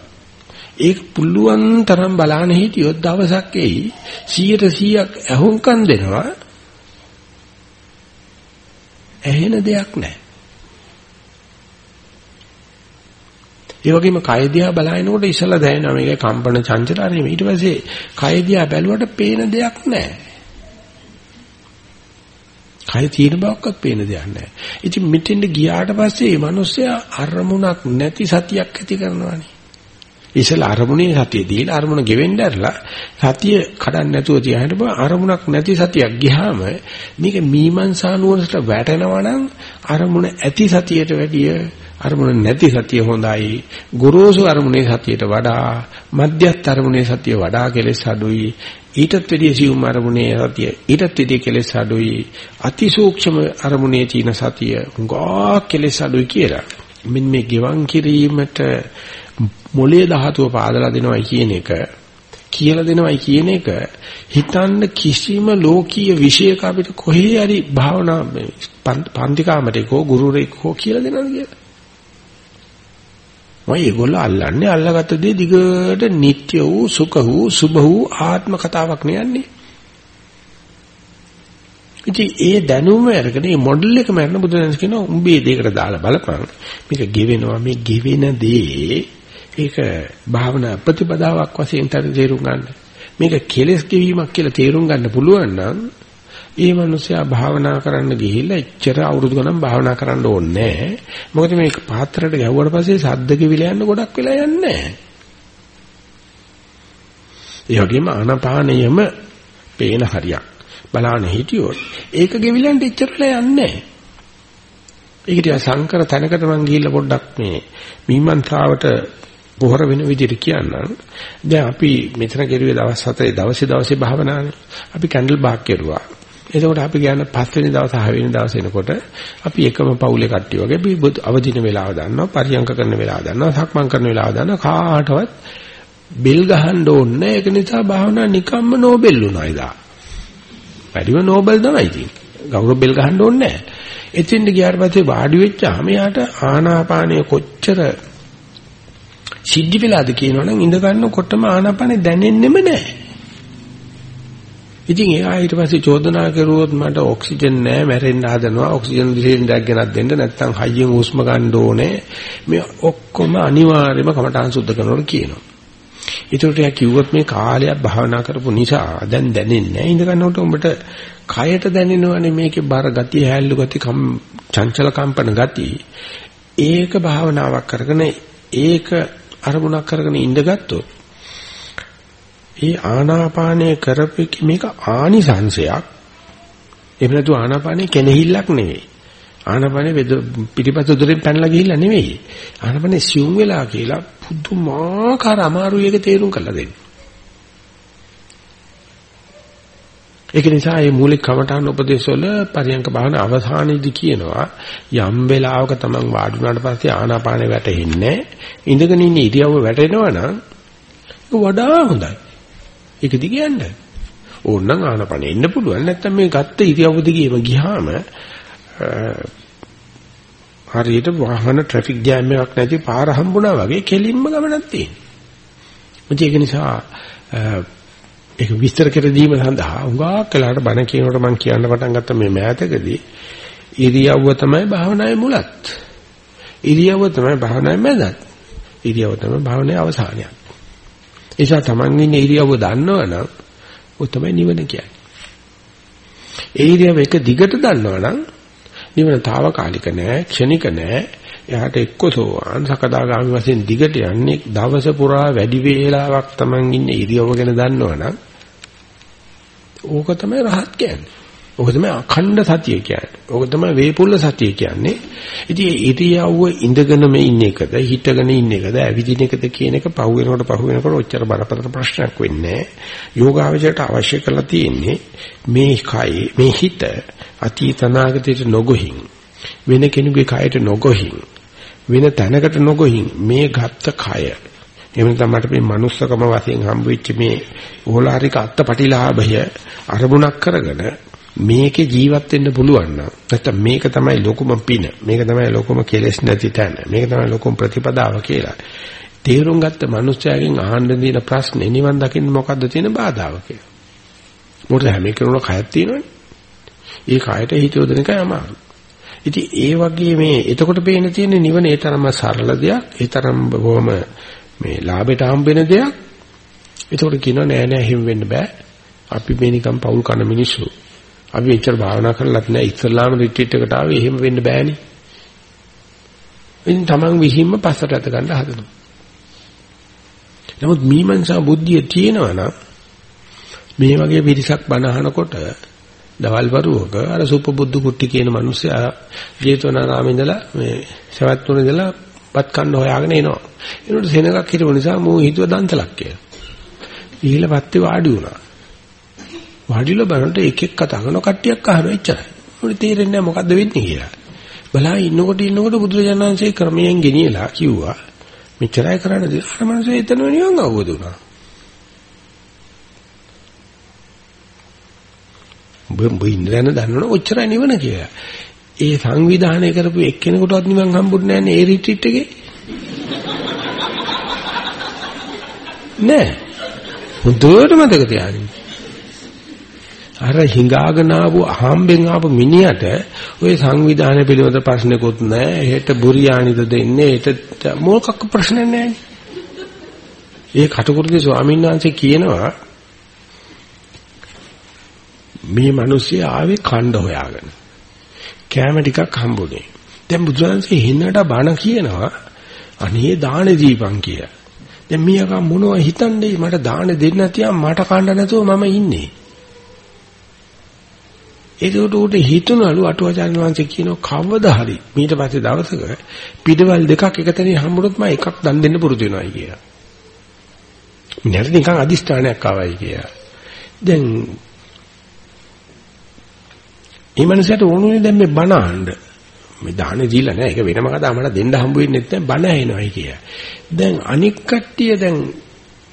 ඒක පුළුවන් තරම් බලන්න හිටියොත් දවසක් එයි 100%ක් ඇහුම්කන් දෙනවා. ඇහෙන දෙයක් නැහැ. ඒ වගේම කය දිහා බලනකොට ඉස්සලා දැනෙනවා මේක කම්පන චංචල හරි ඊට පස්සේ කය දිහා බැලුවට පේන දෙයක් නැහැ. කය තියෙන බවක්වත් පේන දෙයක් නැහැ. ඉතින් මෙතෙන්ද ගියාට පස්සේ මේ මිනිස්සයා අරමුණක් නැති සතියක් ඇති කරනවානේ. ඉස්සලා අරමුණේ සතිය දීලා අරමුණ ගෙවෙන්න ඇරලා සතිය කඩන්න නැතුව තියාගෙන බා අරමුණක් නැති සතියක් ගියාම මේක මීමන්සා නුවරට වැටෙනවා නම් අරමුණ ඇති සතියට වැඩිය අරමුණ නැති සතිය හොඳයි. ගොරෝසු අරමුණේ සතියට වඩා මධ්‍යස්ථ අරමුණේ සතිය වඩා කෙලෙස් අඩුයි. ඊටත් වැඩිය සියුම් අරමුණේ සතිය ඊටත් වැඩිය කෙලෙස් අඩුයි. අතිසූක්ෂම අරමුණේ තියෙන සතිය හුඟා කෙලෙස් අඩුයි කියලා. මෙන්න මේ ගෙවන් කිරීමට මොලේ ධාතුව පාදලා දෙනවයි කියන එක කියලා දෙනවයි කියන එක හිතන්න කිසිම ලෝකීය විශේෂක අපිට කොහේ හරි භාවනා පන්ති කාමරේකෝ ගුරුරෙක්කෝ කියලා දෙනවද කියලා? මොයි ඒගොල්ලෝ අල්ලන්නේ අල්ලගත්ත දේ දිගට නිට්ටය වූ සුඛ වූ සුභ වූ ආත්ම කතාවක් නෙයන්නේ. ඉතින් ඒ දැනුම අරගෙන මේ මොඩල් එක මරන බුදුරජාණන් කියනවා උඹේ දෙයකට දාලා බලපන්. මේක ගෙවෙනවා මේ ගෙවෙන දේ ඒක භාවනා ප්‍රතිපදාවක් වශයෙන් තේරුම් ගන්න. මේක කෙලස් ගෙවීමක් කියලා තේරුම් ගන්න පුළුවන් නම් ඒ මනුස්සයා භාවනා කරන්න ගිහිල්ලා එච්චර අවුරුදු ගණන් භාවනා කරන්න ඕනේ නැහැ. මොකද මේක පාත්‍රයට ගැව්වට පස්සේ සද්ද කිවිලා යන්න ගොඩක් වෙලා යන්නේ නැහැ. ඒ වගේම ආනාපානයම පේන හරියක්. බලාන හිටියොත් ඒක ගෙවිලන්ට එච්චරලා යන්නේ නැහැ. ඒක ටික සංකර තැනකට මං ගිහිල්ලා පොඩ්ඩක් මේ මීමන්තාවට පොහොර වෙන විදිහට කියන්නම්. දැන් අපි මෙතන කෙරුවේ දවස් 7 දවසේ දවසේ භාවනානේ. අපි කැන්ඩල් බාක් කෙරුවා. එතකොට අපි කියන්නේ පස්වෙනි දවස් 6 වෙනි දවස් එනකොට අපි එකම පවුලේ කට්ටිය වගේ අපි අවදින වෙලාව දන්නවා, පරියංක කරන වෙලාව දන්නවා, සක්මන් කරන වෙලාව දන්නවා කාටවත් බෙල් ගහන්න ඕනේ ඒක නිසා භාවනා නිකම්ම නෝබෙල් උනායි දා. වැඩිම නෝබල් තමයි ඉතින්. ගෞරව බෙල් ගහන්න ඕනේ නැහැ. එතෙන්ට ගියාට පස්සේ වාඩි වෙච්චාම යාට ආනාපානය කොච්චර සිද්ධි වෙලාද කියනවනම් ඉඳ ගන්නකොටම ආනාපානෙ දැනෙන්නෙම නැහැ. ඉතින් එයා ඊට පස්සේ චෝදනා කරුවොත් මට ඔක්සිජන් නැහැ මැරෙන්න හදනවා. ඔක්සිජන් සිලින්ඩරයක් ගෙනත් දෙන්න. නැත්නම් හයියෙන් හුස්ම ගන්න ඕනේ. මේ ඔක්කොම අනිවාර්යයෙන්ම කමඨාන් සුද්ධ කරනකොට කියනවා. ඒකට එයා කිව්වොත් මේ කාලයක් භාවනා කරපු නිසා දැන් දැනෙන්නේ නැහැ ඉඳ ගන්නකොට උඹට කයට දැනෙනවනේ මේකේ බර ගතිය හැල්ලු ගතිය චංචල කම්පන ගතිය. ඒක භාවනාවක් කරගෙන ඒක අරමුණක් කරගෙන ඉඳගත්තොත් ඒ ආනාපානය කරපෙක මේක ආනිසංශයක්. එහෙම නැතු ආනාපානේ කෙනෙහිල්ලක් නෙවෙයි. ආනාපානේ පිටිපස්ස දොරෙන් පැනලා ගිහිල්ලා නෙවෙයි. ආනාපානේ සියුම් වෙලා කියලා පුදුමාකාර අමාරු එක තේරුම් කරලා දෙන්න. ඒක නිසා මේ මූලික කමඨාන උපදේශවල පරියංක භාවන අවසානයේදී කියනවා යම් වෙලාවක තමන් වාඩි වුණාට පස්සේ ආනාපානෙ වැටෙන්නේ ඉඳගෙන ඉන්න ඉරියව්ව වැටෙනවා නම් වඩා හොඳයි. ඒක දිගේ යන්න. ඕනනම් ආනපනේ ඉන්න පුළුවන්. නැත්තම් මේ ගත්ත ඉරියව්ව දිගේම ගියාම හරියට වාහන ට්‍රැෆික් ජෑම් එකක් නැති පාර හම්බුණා වගේ කෙලින්ම ගමනක් තියෙනවා. ඒක නිසා ඒක විස්තර කර දීම සඳහා උඟාක් කලකට බණ කියනකොට මම කියන්න පටන් ගත්ත මේ මෑතකදී ඉරියව්ව තමයි භාවනාවේ මුලත්. ඉරියව්ව තමයි භාවනාවේ මැදත්. ඉරියව්ව තමයි භාවනාවේ අවසානයත්. නිසා Taman ඉන්නේ ඉරියව්ව දන්නවනම් ඔය තමයි නිවන කියන්නේ. ඒ ඉරියව්ව එක දිගට දන්නවනම් නිවන తాවකාලික නෑ, ක්ෂණික නෑ. එයාට එක්ක සෝවාන් සකදාගාමි වශයෙන් දිගට යන්නේ දවස පුරා වැඩි වේලාවක් Taman ඉන්නේ ඉරියව්ව ගැන දන්නවනම් ඕක තමයි රහත් කියන්නේ. ඕක තමයි අඛණ්ඩ සතිය කියන්නේ. ඕක තමයි වේපුල්ල සතිය කියන්නේ. ඉතින් ඉරියව්ව ඉඳගෙන මේ ඉන්න එකද, හිටගෙන ඉන්න එකද, ඇවිදින එකද කියන එක පහු වෙනකොට පහු වෙනකොට ඔච්චර බරපතල ප්‍රශ්නයක් වෙන්නේ නැහැ. යෝගාවචරයට අවශ්‍ය කරලා තියෙන්නේ මේ කය, මේ හිත අතීත අනාගතයට නොගොහින් වෙන කෙනෙකුගේ කයට නොගොහින් වෙන තැනකට නොගොහින් මේ ගත්ත කය එහෙම නැත්නම් මට මේ manussකම වශයෙන් හම්බ වෙච්ච මේ ඕලාරික අත්පටිලාභය අරමුණක් කරගෙන මේකේ ජීවත් වෙන්න පුළුවන් නම් නැත්නම් මේක තමයි ලොකුම පින මේක තමයි ලොකුම කෙලෙස් නැති තැන මේක තමයි ලොකුම ප්‍රතිපදාව කියලා. තේරුම් ගත්ත මිනිස්යාගෙන් අහන්න දින ප්‍රශ්නේ නිවන් දකින්න මොකද්ද තියෙන බාධාව කියලා. මොකද හැම කෙනෙකුට කයක් තියෙනවනේ. ඒ කයට හිත යොදන එකයි අමාරු. ඉතින් ඒ වගේ මේ එතකොට පේන තියෙන නිවන ඒ තරම්ම සරල දෙයක් ඒ තරම් බොහොම මේ ලාභයට හම්බෙන දෙයක්. එතකොට කියනවා නෑ නෑ එහෙම වෙන්න බෑ. අපි මේ නිකන් පවුල් කන මිනිස්සු. අපි එච්චර භාවනා කරලත් නෑ ඉස්ලාම රිට්‍රීට් එකට ආවේ එහෙම වෙන්න බෑනේ. ඉතින් Taman විහිම්ම පස්සට අත ගන්න හදනවා. නමුත් මීමන්සා බුද්ධිය තියෙනවා නම් මේ වගේ පිරිසක් බණ අහනකොට දවල් වරුවක අර සුපබුද්ධ කුට්ටි කියන මිනිස්සයා ජේතවනාරාමේ ඉඳලා මේ සවැත් තුන ඉඳලා පත් කන්න හොයාගෙන එනවා. ඒනොට සෙනගක් හිටව නිසා මෝ හිතුව දන්තලක් කියලා. ඊළ පත්තේ වාඩි වුණා. වාඩිලා බලනකොට එක එක කතා කරන කට්ටියක් අහනවා එච්චරයි. මොකද තේරෙන්නේ නැහැ මොකද්ද වෙන්නේ කියලා. බලා ඉන්නකොට ඉන්නකොට බුදුරජාණන්සේ ක්‍රමයෙන් ගෙනියලා කිව්වා මෙච්චරයි කරන්න දෙ. අර මනසේ එතන නිවන් අවබෝධ වුණා. උඹ ඉන්නදැන දන්නවනේ ඔච්චරයි නිවන කියලා. ඒ සංවිධානය කරපු එක්කෙනෙකුටවත් නිවන් හම්බුන්නේ නැහැ නේ ඒ රිට්‍රීට් එකේ. නෑ. හොඳට මතක තියාගන්න. අර හිඟාගෙන ආපු අහම්බෙන් ආපු මිනිහට ওই සංවිධානය පිළිබඳ ප්‍රශ්නකුත් නැහැ. එහෙට බුරියානිද දෙන්නේ. ඒට මොකක්ක ප්‍රශ්න නැහැ. ඒ කටුකුරුගේ ස්වාමීන් වහන්සේ කියනවා මේ මිනිස්සු ආවේ කණ්ඩ හොයාගෙන. කැම ටිකක් හම්බුනේ. දැන් බුදුරජාණන්සේ හින්නට බණ කියනවා අනේ දාන දීපන් කියලා. දැන් මීයකම් මොනව හිතන්නේ මට දාන දෙන්න තියා මට කණ්ඩ නැතුව මම ඉන්නේ. ඒකට උට හිතුණලු අටුවාචාර්ය වංශේ කියන කවදා හරි ඊට පස්සේ දවසක පිටවල් දෙකක් එකතැනින් හම්බුනොත් මම එකක් දන් දෙන්න පුරුදු වෙනවා කියලා. මිනිහට නිකන් අදිස්ථානයක් ආවයි කියලා. දැන් මේ මනසට ඕනුනේ දැන් මේ බණ අහන්න. මේ දාහනේ දීලා නෑ. ඒක වෙනම කතාවක් මට දෙන්න හම්බ වෙන්නේ නැත්නම් බණ ඇහෙනවයි කියලා. දැන් අනික් කට්ටිය දැන්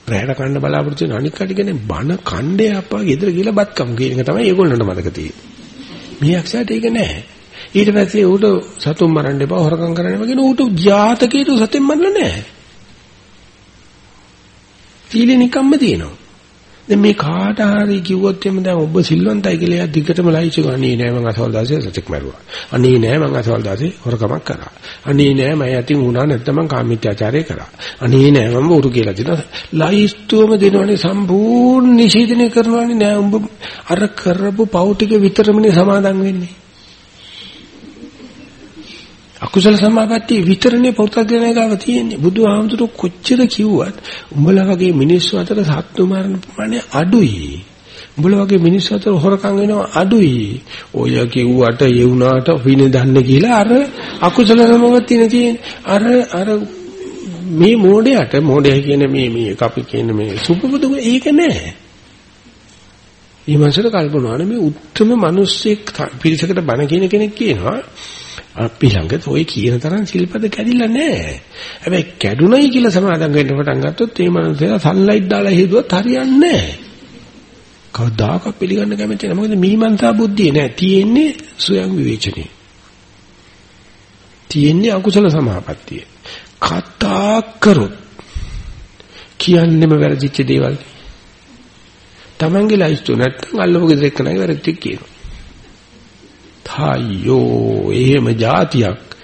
රැයට කන්න බලාපොරොත්තු වෙන අනික් කට්ටිය කියන්නේ බණ කණ්ඩේ අප්පා ගෙදර ගිහලා බත් කමු කියන එක තමයි ඒගොල්ලන්ට මතක තියෙන්නේ. මියක්සට ඒක නෑ. ඊට පස්සේ ඌට සතුන් මරන්න එපා හොරකම් කරන්න එපා කියන ඌට ජාතකයට සතෙන් මරලා නෑ. සීලෙ නිකම්ම තියෙනවා. දැන් මේ කාට හරි කිව්වොත් එimhe දැන් ඔබ සිල්වන්තයි කියලා එයා දිගටම ලයිච් කරනවා. අනේ නෑ මං අසවල් දාසේ සත්‍යක් මරුවා. අනේ නෑ මං අසවල් දාසේ හොරකමක් කරා. අනේ නෑ මම යටින් වුණා නැත්නම් මං කාමීත්‍යාචාරය කරා. අනේ නෑ මම උරු කියලා දෙනවා. ලයිස්තුවම දෙනවනේ සම්පූර්ණ නිෂේධනය කරනවනේ නෑ උඹ අර කරපු පව් ටික විතරමනේ සමාදන් වෙන්නේ. අකුසල සමාපatti විතරනේ පෞත්‍රඥය ගාව තියෙන්නේ. බුදුහාමුදුරු කොච්චර කිව්වත් උඹලා වගේ මිනිස්සු අතර සත්තු මරණ ප්‍රමාණය අඩුයි. උඹලා වගේ මිනිස්සු අතර හොරකම් වෙනවා අඩුයි. ඔය කිව්වට ඒ වුණාට වින දන්න කියලා අර අකුසල සමාපatti තියෙන අර අර මේ මෝඩයට මෝඩය කියන මේ මේ අපි කියන මේ සුපපුදු ඒක නෑ. මේ මනසට කල්පනානේ මේ උත්තරම මිනිස්සෙක් පිරිසකට බණ කියන කෙනෙක් කියනවා අපි ළඟ ඔය කියන තරම් සිල්පද කැඩිලා නැහැ. හැබැයි කැඩුනයි කියලා සමාදම් වෙන්න පටන් ගත්තොත් ඒ මනුස්සයා සන්ලයිට් දාලා හේදුවත් හරියන්නේ නැහැ. කවදාකවත් පිළිගන්න කැමති නැහැ. මොකද මීමන්තා බුද්ධිය නෑ. තියෙන්නේ සොයන් විවේචනේ. තියෙන්නේ අකුසල සමාපත්තිය. කතා කරොත් කියන්නෙම වැරදිච්ච දේවල්. Tamange ලයිස්තු නැත්තම් අල්ලපු ගෙදර එක්කනයි වැරදිච්ච කියනවා. අයියෝ එහෙම જાතියක්.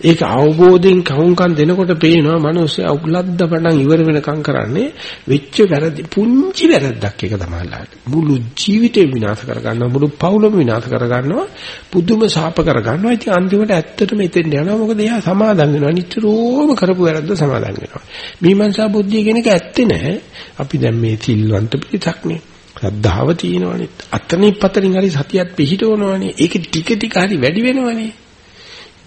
ඒක අවබෝධයෙන් කවුන්කම් දෙනකොට පේනවා මිනිස්සු උගලද්ද පටන් ඉවර වෙනකම් කරන්නේ වෙච්ච වැරදි පුංචි වැරද්දක් එක තමයි මුළු ජීවිතේ විනාශ කර ගන්නවා මුළු පවුලම විනාශ කර ගන්නවා පුදුම ශාප කර ගන්නවා ඉතින් අන්තිමට ඇත්තටම එතෙන් යනවා. මොකද එයා සමාදම් වෙනවා. නිතරම කරපු වැරද්ද සමාදම් වෙනවා. මීමන්සා බුද්ධිය කියන එක ඇත්තේ නැහැ. අපි දැන් මේ සිල්වන්ත පිටක් නේ. ශ්‍රද්ධාව තියෙනවනේ. අතනින් පතරින් හරි සතියත් පිහිටවනවනේ. ඒක ටික ටික හරි වැඩි වෙනවනේ.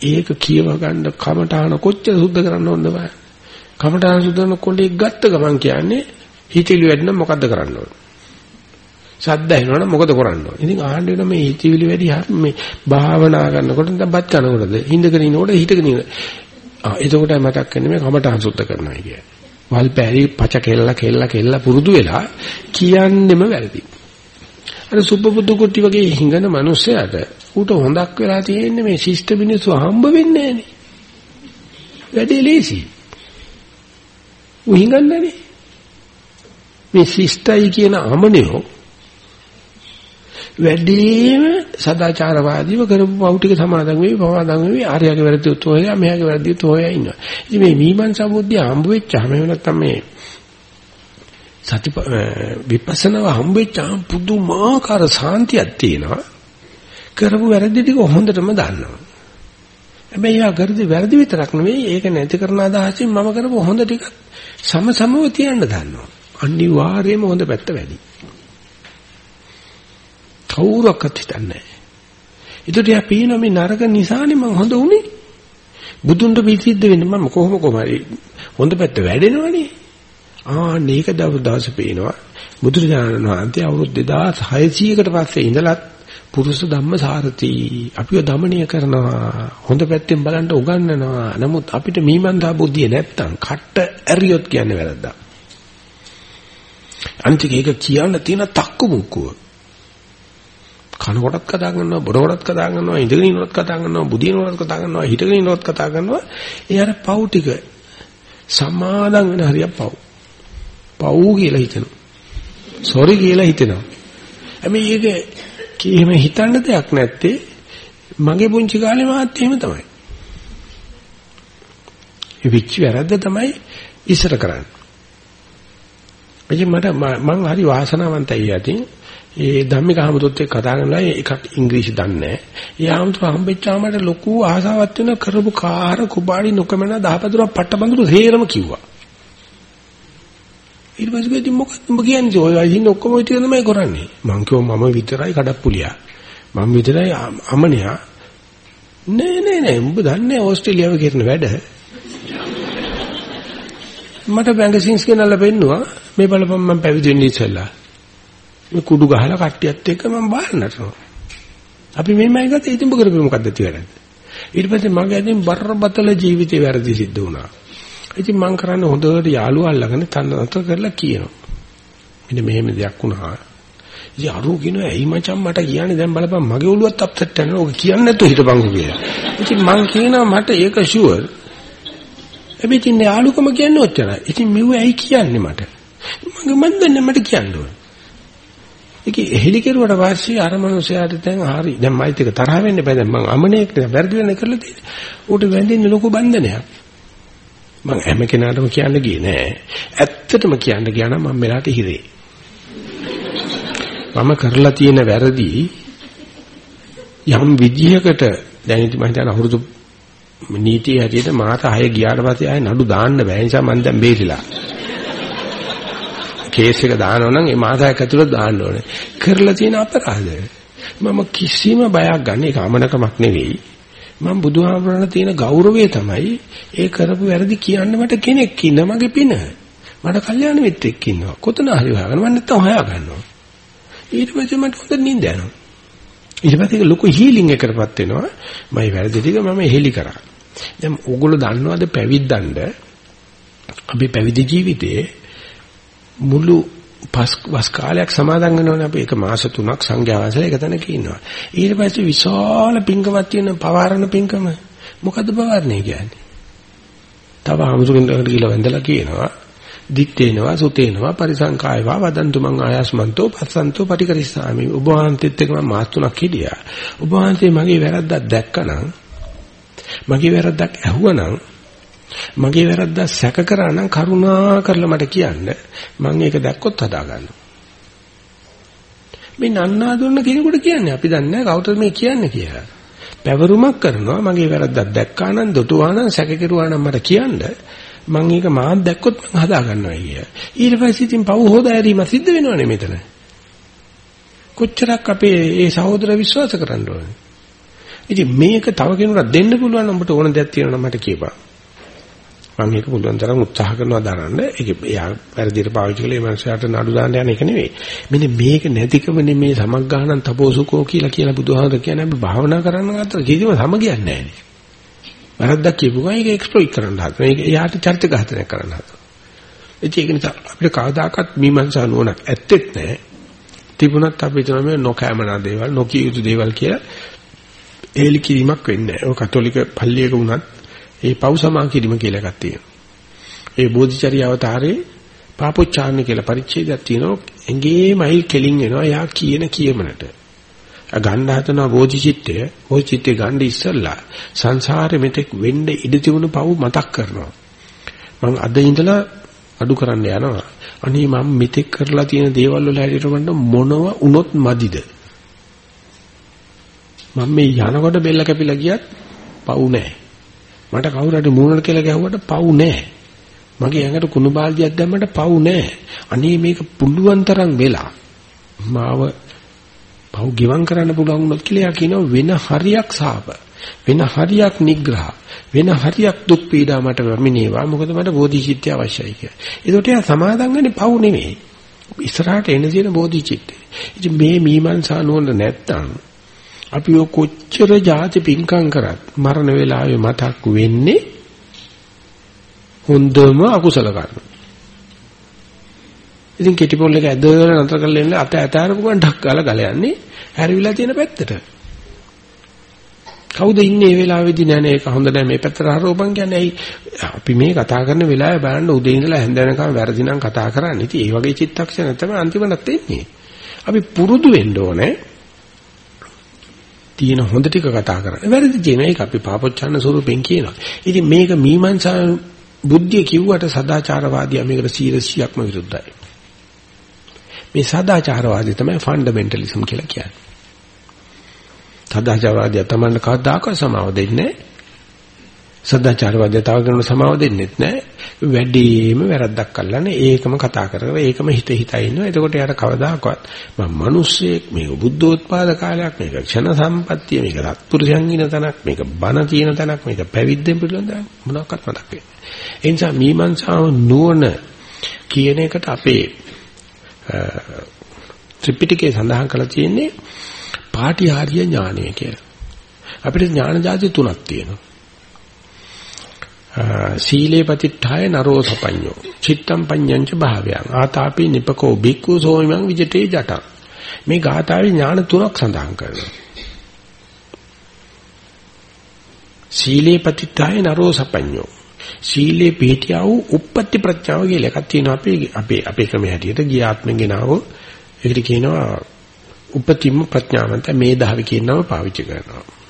ඒක කියව ගන්න කමඨාන කොච්චර සුද්ධ කරන්න ඕනද බෑ. කමඨාන සුද්ධ කරන කොල්ලේ ගත්ත ගමන් කියන්නේ හිතවිලි වැඩිනම් මොකද්ද කරන්න ඕන? සද්ද ඇහෙනවනම් මොකද කරන්න ඕන? ඉතින් ආහන්න වෙන මේ හිතවිලි වැඩි මේ භාවනා කරනකොට නැත්නම් බත් කනකොටද හිඳගෙන ඉනකොට හිටගෙන ඉන්න. ආ එතකොට මතක් වෙන්නේ මේ කමඨාන සුද්ධ කරනවා කියන්නේ. වල් පැහැරි පච කෙල්ල කෙල්ල කෙල්ල පුරුදු වෙලා කියන්නෙම වැරදි. අර සුබබුදු කුටි වගේ හිඟන මිනිස්සයාට ඌට හොඳක් වෙලා තියෙන්නේ මේ ශිෂ්ට මිනිස්සු හම්බ වෙන්නේ නැහනේ. වැඩේ ලේසි. ඌ හිඟන්නේ මේ ශිෂ්ටයි කියන අමනියෝ වැඩිම සදාචාරවාදීව කරපු පව් ටික සමාදන් වෙවි පවාදන් වෙවි ආර්යගේ වැරදිත් හොයලා මෙයාගේ වැරදිත් හොයලා ඉන්නවා. ඉතින් මේ මීමන්සා බුද්ධිය හම්බ වෙච්චාම එහෙම නැත්නම් මේ සති විපස්සනාව හම්බ වෙච්චාම පුදුමාකාර සාන්තියක් තියෙනවා. කරපු වැරදි ටික හොඳටම දන්නවා. හැබැයි යා කරදි වැරදි විතරක් නෙවෙයි ඒක නැති කරන අදහසින් මම කරපු හොඳ ටික සමසමව තියන්න දන්නවා. අනිවාර්යයෙන්ම හොඳ පැත්ත වැඩි. කවුරක්වත් හිතන්නේ නැහැ. ඒකට යා පේනවා මේ නරක නිසානේ මං හොඳ උනේ. බුදුන්ට පිසිද්ද වෙන්නේ මම කොහොම කොහමරි හොඳ පැත්ත වැඩෙනවනේ. ආ මේක දවස් දවස් පේනවා. බුදුරජාණන් වහන්සේ අවුරුදු 2600කට පස්සේ ඉඳලත් පුරුෂ ධම්ම සාරති අපිව দমনය කරනවා හොඳ පැත්තෙන් බලන්න උගන්වනවා නමුත් අපිට මීමන්දා බුද්ධිය නැත්තම් කට්ට ඇරියොත් කියන්නේ වැරද්දක් අන්තික ඒක කියන්න තියෙන තක්කු මුක්කුව කන කොටත් කතා කරනවා බොර කොටත් කතා කරනවා ඉඳගෙන ඉන්නවත් කතා කරනවා බුදින කොටත් කතා කරනවා හිටගෙන ඉන්නවත් කතා කරනවා ඒ අර පව් ටික සමාදන් වෙන හරියක් පව් පව් කියලා හිතෙනවා. සෝරි කියලා හිතෙනවා. හැබැයි ඒක එහෙම හිතන්න දෙයක් නැත්තේ මගේ පුංචි කාලේ මාත් එහෙම තමයි. ඒ විච් වැරද්ද තමයි ඉස්සර කරන්නේ. එයි මට මං හරි වාසනාවන්තයි යතින් ඒ ධම්මික හමුදුත් එක්ක කතා කරනවා එකක් ඉංග්‍රීසි දන්නේ නැහැ. ඒ හමුදුර හම්බෙච්චාම මට ලොකු ආසාවක් වෙන කරපු කාර කුබාඩි නොකමන දහපතුරක් පට්ටබඳුරු හේරම කිව්වා. ඊට පස්සේ ඉතින් මොකක්ද උඹ කියන්නේ ඔය ඉන්න ඔක්කොම ඔය ටික තමයි කරන්නේ. මං කිව්වා මම විතරයි කඩප්පුලියා. මම විතරයි අමනියා. නෑ නෑ නෑ උඹ දන්නේ ඕස්ට්‍රේලියාවේ කරන වැඩ. මට බැංගසින්ස් කෙනල්ලා පෙන්නවා මේ බලපන් මම පැවිදි වෙන්න ඉස්සෙල්ලා. මේ කුඩු ගහලා කට්ටියත් එක්ක මම බාරනටනවා. අපි මේමයි ගත්තේ ඉතින් මොකද මොකද්ද තියරන්නේ. ඊට පස්සේ මගේ අදින් බරපතල ජීවිතේ වැරදි සිද්ධ වුණා. ඉතින් මම කරන්නේ හොඳට යාළුවා අල්ලගෙන තනතර කරලා කියනවා. මෙන්න මෙහෙම දෙයක් වුණා. ඉතින් අරු කියනවා ඇයි මචං මට කියන්නේ දැන් බලපන් මගේ ඔළුවත් අප්සෙට් වෙනවා. ඔක කියන්නේ නැතුව හිටපන්කෝ කියලා. ඉතින් මම කියනවා මට ඒක ෂුවර්. හැබැයි ඉතින් යාළුකම කියන්නේ ඔච්චරයි. ඉතින් මෙව ඇයි කියන්නේ මට? මගේ මන් දන්නේ මට කියන්න ඕන. ඒක එහෙලි කෙරුවට පස්සේ අර මනුස්සයාට දැන් හරි. දැන් මයිත් එක තරහ වෙන්න බෑ. දැන් මං අමනේක් නේ වැරදි වෙන කරලා තියෙන්නේ. ඌට වැඳින්න ලොකු බන්ධනයක්. මං හැම කෙනාටම කියන්න ගියේ නෑ. ඇත්තටම කියන්න ගියා නම් මම මෙලාට හිරේ. මම කරලා තියෙන වැරදි යම් විදියකට දැන් ඉතින් මම හිතන අවුරුදු නීතිය හැටියට මාස 6 ගියාට පස්සේ ආයේ නඩු දාන්න බෑ නිසා මම දැන් බේරිලා. කේස් එක දානවා නම් ඒ මාසයක් ඇතුළත දාන්න ඕනේ. කරලා තියෙන අපරාධය. මම කිසිම බයක් ගන්න ඒක අමනකමක් නෙවෙයි. මම බුදුහාමරණ තියෙන ගෞරවය තමයි ඒ කරපු වැරදි කියන්න මට කෙනෙක් ඉන්න මගේ පින. මට කල්යාණ මිත්‍රෙක් ඉන්නවා. කොතන හරි හොයාගන්න මම නැත්තම් හොයා ගන්නවා. ඊට පස්සේ මට හොඳ නිින්ද යනවා. ඊට පස්සේ ඒක ලොකු හීලින් එකකටපත් වෙනවා. මම වැරදි ටික මම හෙලි කරා. දැන් ඕගොල්ලෝ දන්නවද පැවිද්දන්ඩ අපි පැවිදි ජීවිතේ මුළු පස් වස් කාලයක් සමාදන් වෙනවනේ අපි එක මාස තුනක් සංඝයා වහන්සේලා එක තැනක ඉන්නවා. ඊට පස්සේ විශාල පිංකමක් තියෙන පවාරණ පිංකම. මොකද්ද පවාරණේ කියන්නේ? තව අමුතුකින්කට කියලා වැඳලා කියනවා දිත්තේනවා සුතේනවා පරිසංකායවා වදන්තු මං ආයස්මන්තෝ පස්සන්තෝ පටිකරිස්සාමි ඔබ වහන්සේත් එක්ක මම මාස තුනක් හිටියා ඔබ වහන්සේ මගේ වැරද්දක් දැක්කනම් මගේ වැරද්දක් ඇහුවනම් මගේ වැරද්දක් සැක කරා නම් කරුණා කරලා මට කියන්න මම ඒක දැක්කොත් හදා ගන්නවා මේ නන්නා දුන්න කෙනෙකුට කියන්නේ අපි දන්නේ කවුරුද මේ කියන්නේ කියලා පැවරුමක් කරනවා මගේ වැරද්දක් දැක්කා නම් දොටුවා නම් සැක කෙරුවා නම් මට කියන්න මම ඒක මාත් දැක්කොත් මම හදා ගන්නවා කිය. ඊට පස්සේ ඉතින් පව් හොදාරීම සිද්ධ වෙනවනේ මෙතන. කොච්චරක් අපේ ඒ සහෝදර විශ්වාස කරන්න ඕනේ. ඉතින් මේක තව කෙනෙකුට දෙන්න පුළුවන් නම් ඔබට ඕන දෙයක් තියෙනවා නම් මට කියපන්. මම මේක පුළුවන් තරම් උත්සාහ කරනවා දරන්න. ඒක එයා වැරදියට පාවිච්චි කළේ මනුස්සයාට නඩු දාන්න යන එක නෙවෙයි. මෙන්න මේක නැතිකමනේ මේ සමග්ගහනන් තපෝසුකෝ කියලා කියලා බුදුහාමර කියන්නේ අපි භාවනා කරන්න අතර කිසිම සමගියක් නැහැ නේ. වැරද්දක් කියපු ගමන් ඒක එක්ස්ප්ලොයිට් කරන්න හදනවා. ඒක එයාට චරිත ඝාතනය කරන්න හදනවා. ඒක නිසා අපිට කවදාකවත් මීමන්සා නුවණක් ඇත්තෙත් නැහැ. තිබුණත් අපි හිතන මේ නොකෑමනා දේවල්, නොකිය යුතු දේවල් කියලා ඒලි කිරීමක් වෙන්නේ නැහැ. ඔය කතෝලික පල්ලියක වුණත් ඒ පව් සමා කිරීම කියලා එකක් තියෙනවා. ඒ බෝධිචර්ය අවතාරේ පාපොච්චාරණ කියලා පරිච්ඡේදයක් තියෙනවා. එංගේ මයිල් කෙලින් එනවා. යා කියන කියමනට. ගන්න හදන බෝධිචිත්තය, බෝධිචිත්තේ ගන්න ඉස්සල්ලා සංසාරෙ මෙතෙක් වෙන්න ඉඩ තිබුණු පව් මතක් කරනවා. මම අද ඉඳලා අඩු කරන්න යනවා. අනේ මම මෙතෙක් කරලා තියෙන දේවල් වල හැටියට මොනව වුණොත් මදිද? මම මේ යනකොට බෙල්ල කැපිලා ගියත් පව් නැහැ. මට කවුරු හරි මූණට කියලා ගැහුවට පව් නැහැ. මගේ ඇඟට කුණු බාල්දියක් දැම්මට පව් නැහැ. අනේ මේක පුළුවන් තරම් වෙලා මාව පව් ගිවම් කරන්න පුළුවන් වුණොත් කියලා කියනවා වෙන හරියක් සාප. වෙන හරියක් නිග්‍රහ. වෙන හරියක් දුක් පීඩා මට වමිනේවා. මොකද මට බෝධිචිත්තය අවශ්‍යයි කියලා. ඒකට එයා සමාදන් වෙන්නේ පව් නෙමෙයි. ඉස්සරහට එන දින බෝධිචිත්තය. ඉතින් මේ මීමන්සා නුවණ නැත්තම් අපි ඔය කොච්චර જાති පිංකම් කරත් මරණ වේලාවේ මතක් වෙන්නේ හොඳම අකුසල කර්ම. ඉතින් කෙටි පොල් එක ඇදලා නතර කරලා ඉන්න අත ඇතාරපු ගමන් ඩක් ගාලා ගල යන්නේ හැරිවිලා තියෙන පැත්තට. කවුද ඉන්නේ මේ වෙලාවේදී නෑ නේ ඒක හොඳ නෑ මේ පැත්තට හරවපන් කියන්නේ ඇයි අපි මේ කතා කරන වෙලාවේ බලන්න උදේ ඉඳලා හැන්ද වෙනකම් වැරදි නම් කතා කරන්නේ. ඉතින් ඒ වගේ චිත්තක්ෂණ තමයි අන්තිමට එන්නේ. අපි පුරුදු වෙන්න ඕනේ. තියෙන හොඳ ටික කතා කරන්න. වැරදි තියෙන එක අපි පාපොච්චන්න ස්වරූපෙන් කියනවා. ඉතින් මේක මීමන්සා බුද්ධිය කිව්වට සදාචාරවාදියා මේකට 100%ක්ම විරුද්ධයි. මේ සදාචාරවාදී තමයි ෆන්ඩමෙන්ටලිසම් කියලා කියන්නේ. සදාචාරවාදියා තමයි කවදාකවත් සමාව දෙන්නේ නැහැ. සදාචාරවාදියා තව කෙනෙකුට සමාව දෙන්නෙත් නැහැ. වැඩිම වැරද්දක් අල්ලන්නේ ඒකම කතා කර කර ඒකම හිත හිතා ඉන්නවා. එතකොට යාට කවදාකවත් මම මිනිස්සෙක් මේක බුද්ධෝත්පාද කාලයක් මේක ක්ෂණ සම්පත්තිය මේක රත්පුරුෂයන් ඉන තැනක් මේක බණ තියෙන තැනක් මේක පැවිද්දෙන් පිළිබඳ මොනවාක්වත් මතක් වෙන්නේ. ඒ නිසා මීමන්සාව නුවණ කියන එකට අපේ ත්‍රිපිටකයේ සඳහන් කරලා තියෙන්නේ පාටිහාර්ය ඥානය කියලා. අපිට ඥාන જાති තුනක් තියෙනවා. සීලේ පතිට්ඨාය නරෝ සපඤ්ඤෝ චිත්තම් පඤ්ඤංච භාවයං ආතාපි නිපකෝ බික්ඛු සෝමිමං විජිතේ ජට. මේ ගාථාවේ ඥාන තුනක් සඳහන් කරනවා. සීලේ පතිට්ඨාය නරෝ සපඤ්ඤෝ සීලේ පිහිටියා වූ උප්පත්ති ප්‍රඥාව කියලා එකක් තියෙනවා අපේ අපේ අපේ ක්‍රමයේ හැටියට. ගිය ආත්මෙන් ගෙනාවෝ ඒකට කියනවා උපතිම ප්‍රඥාවන්ත මේ දහවි කියනව පාවිච්චි කරනවා.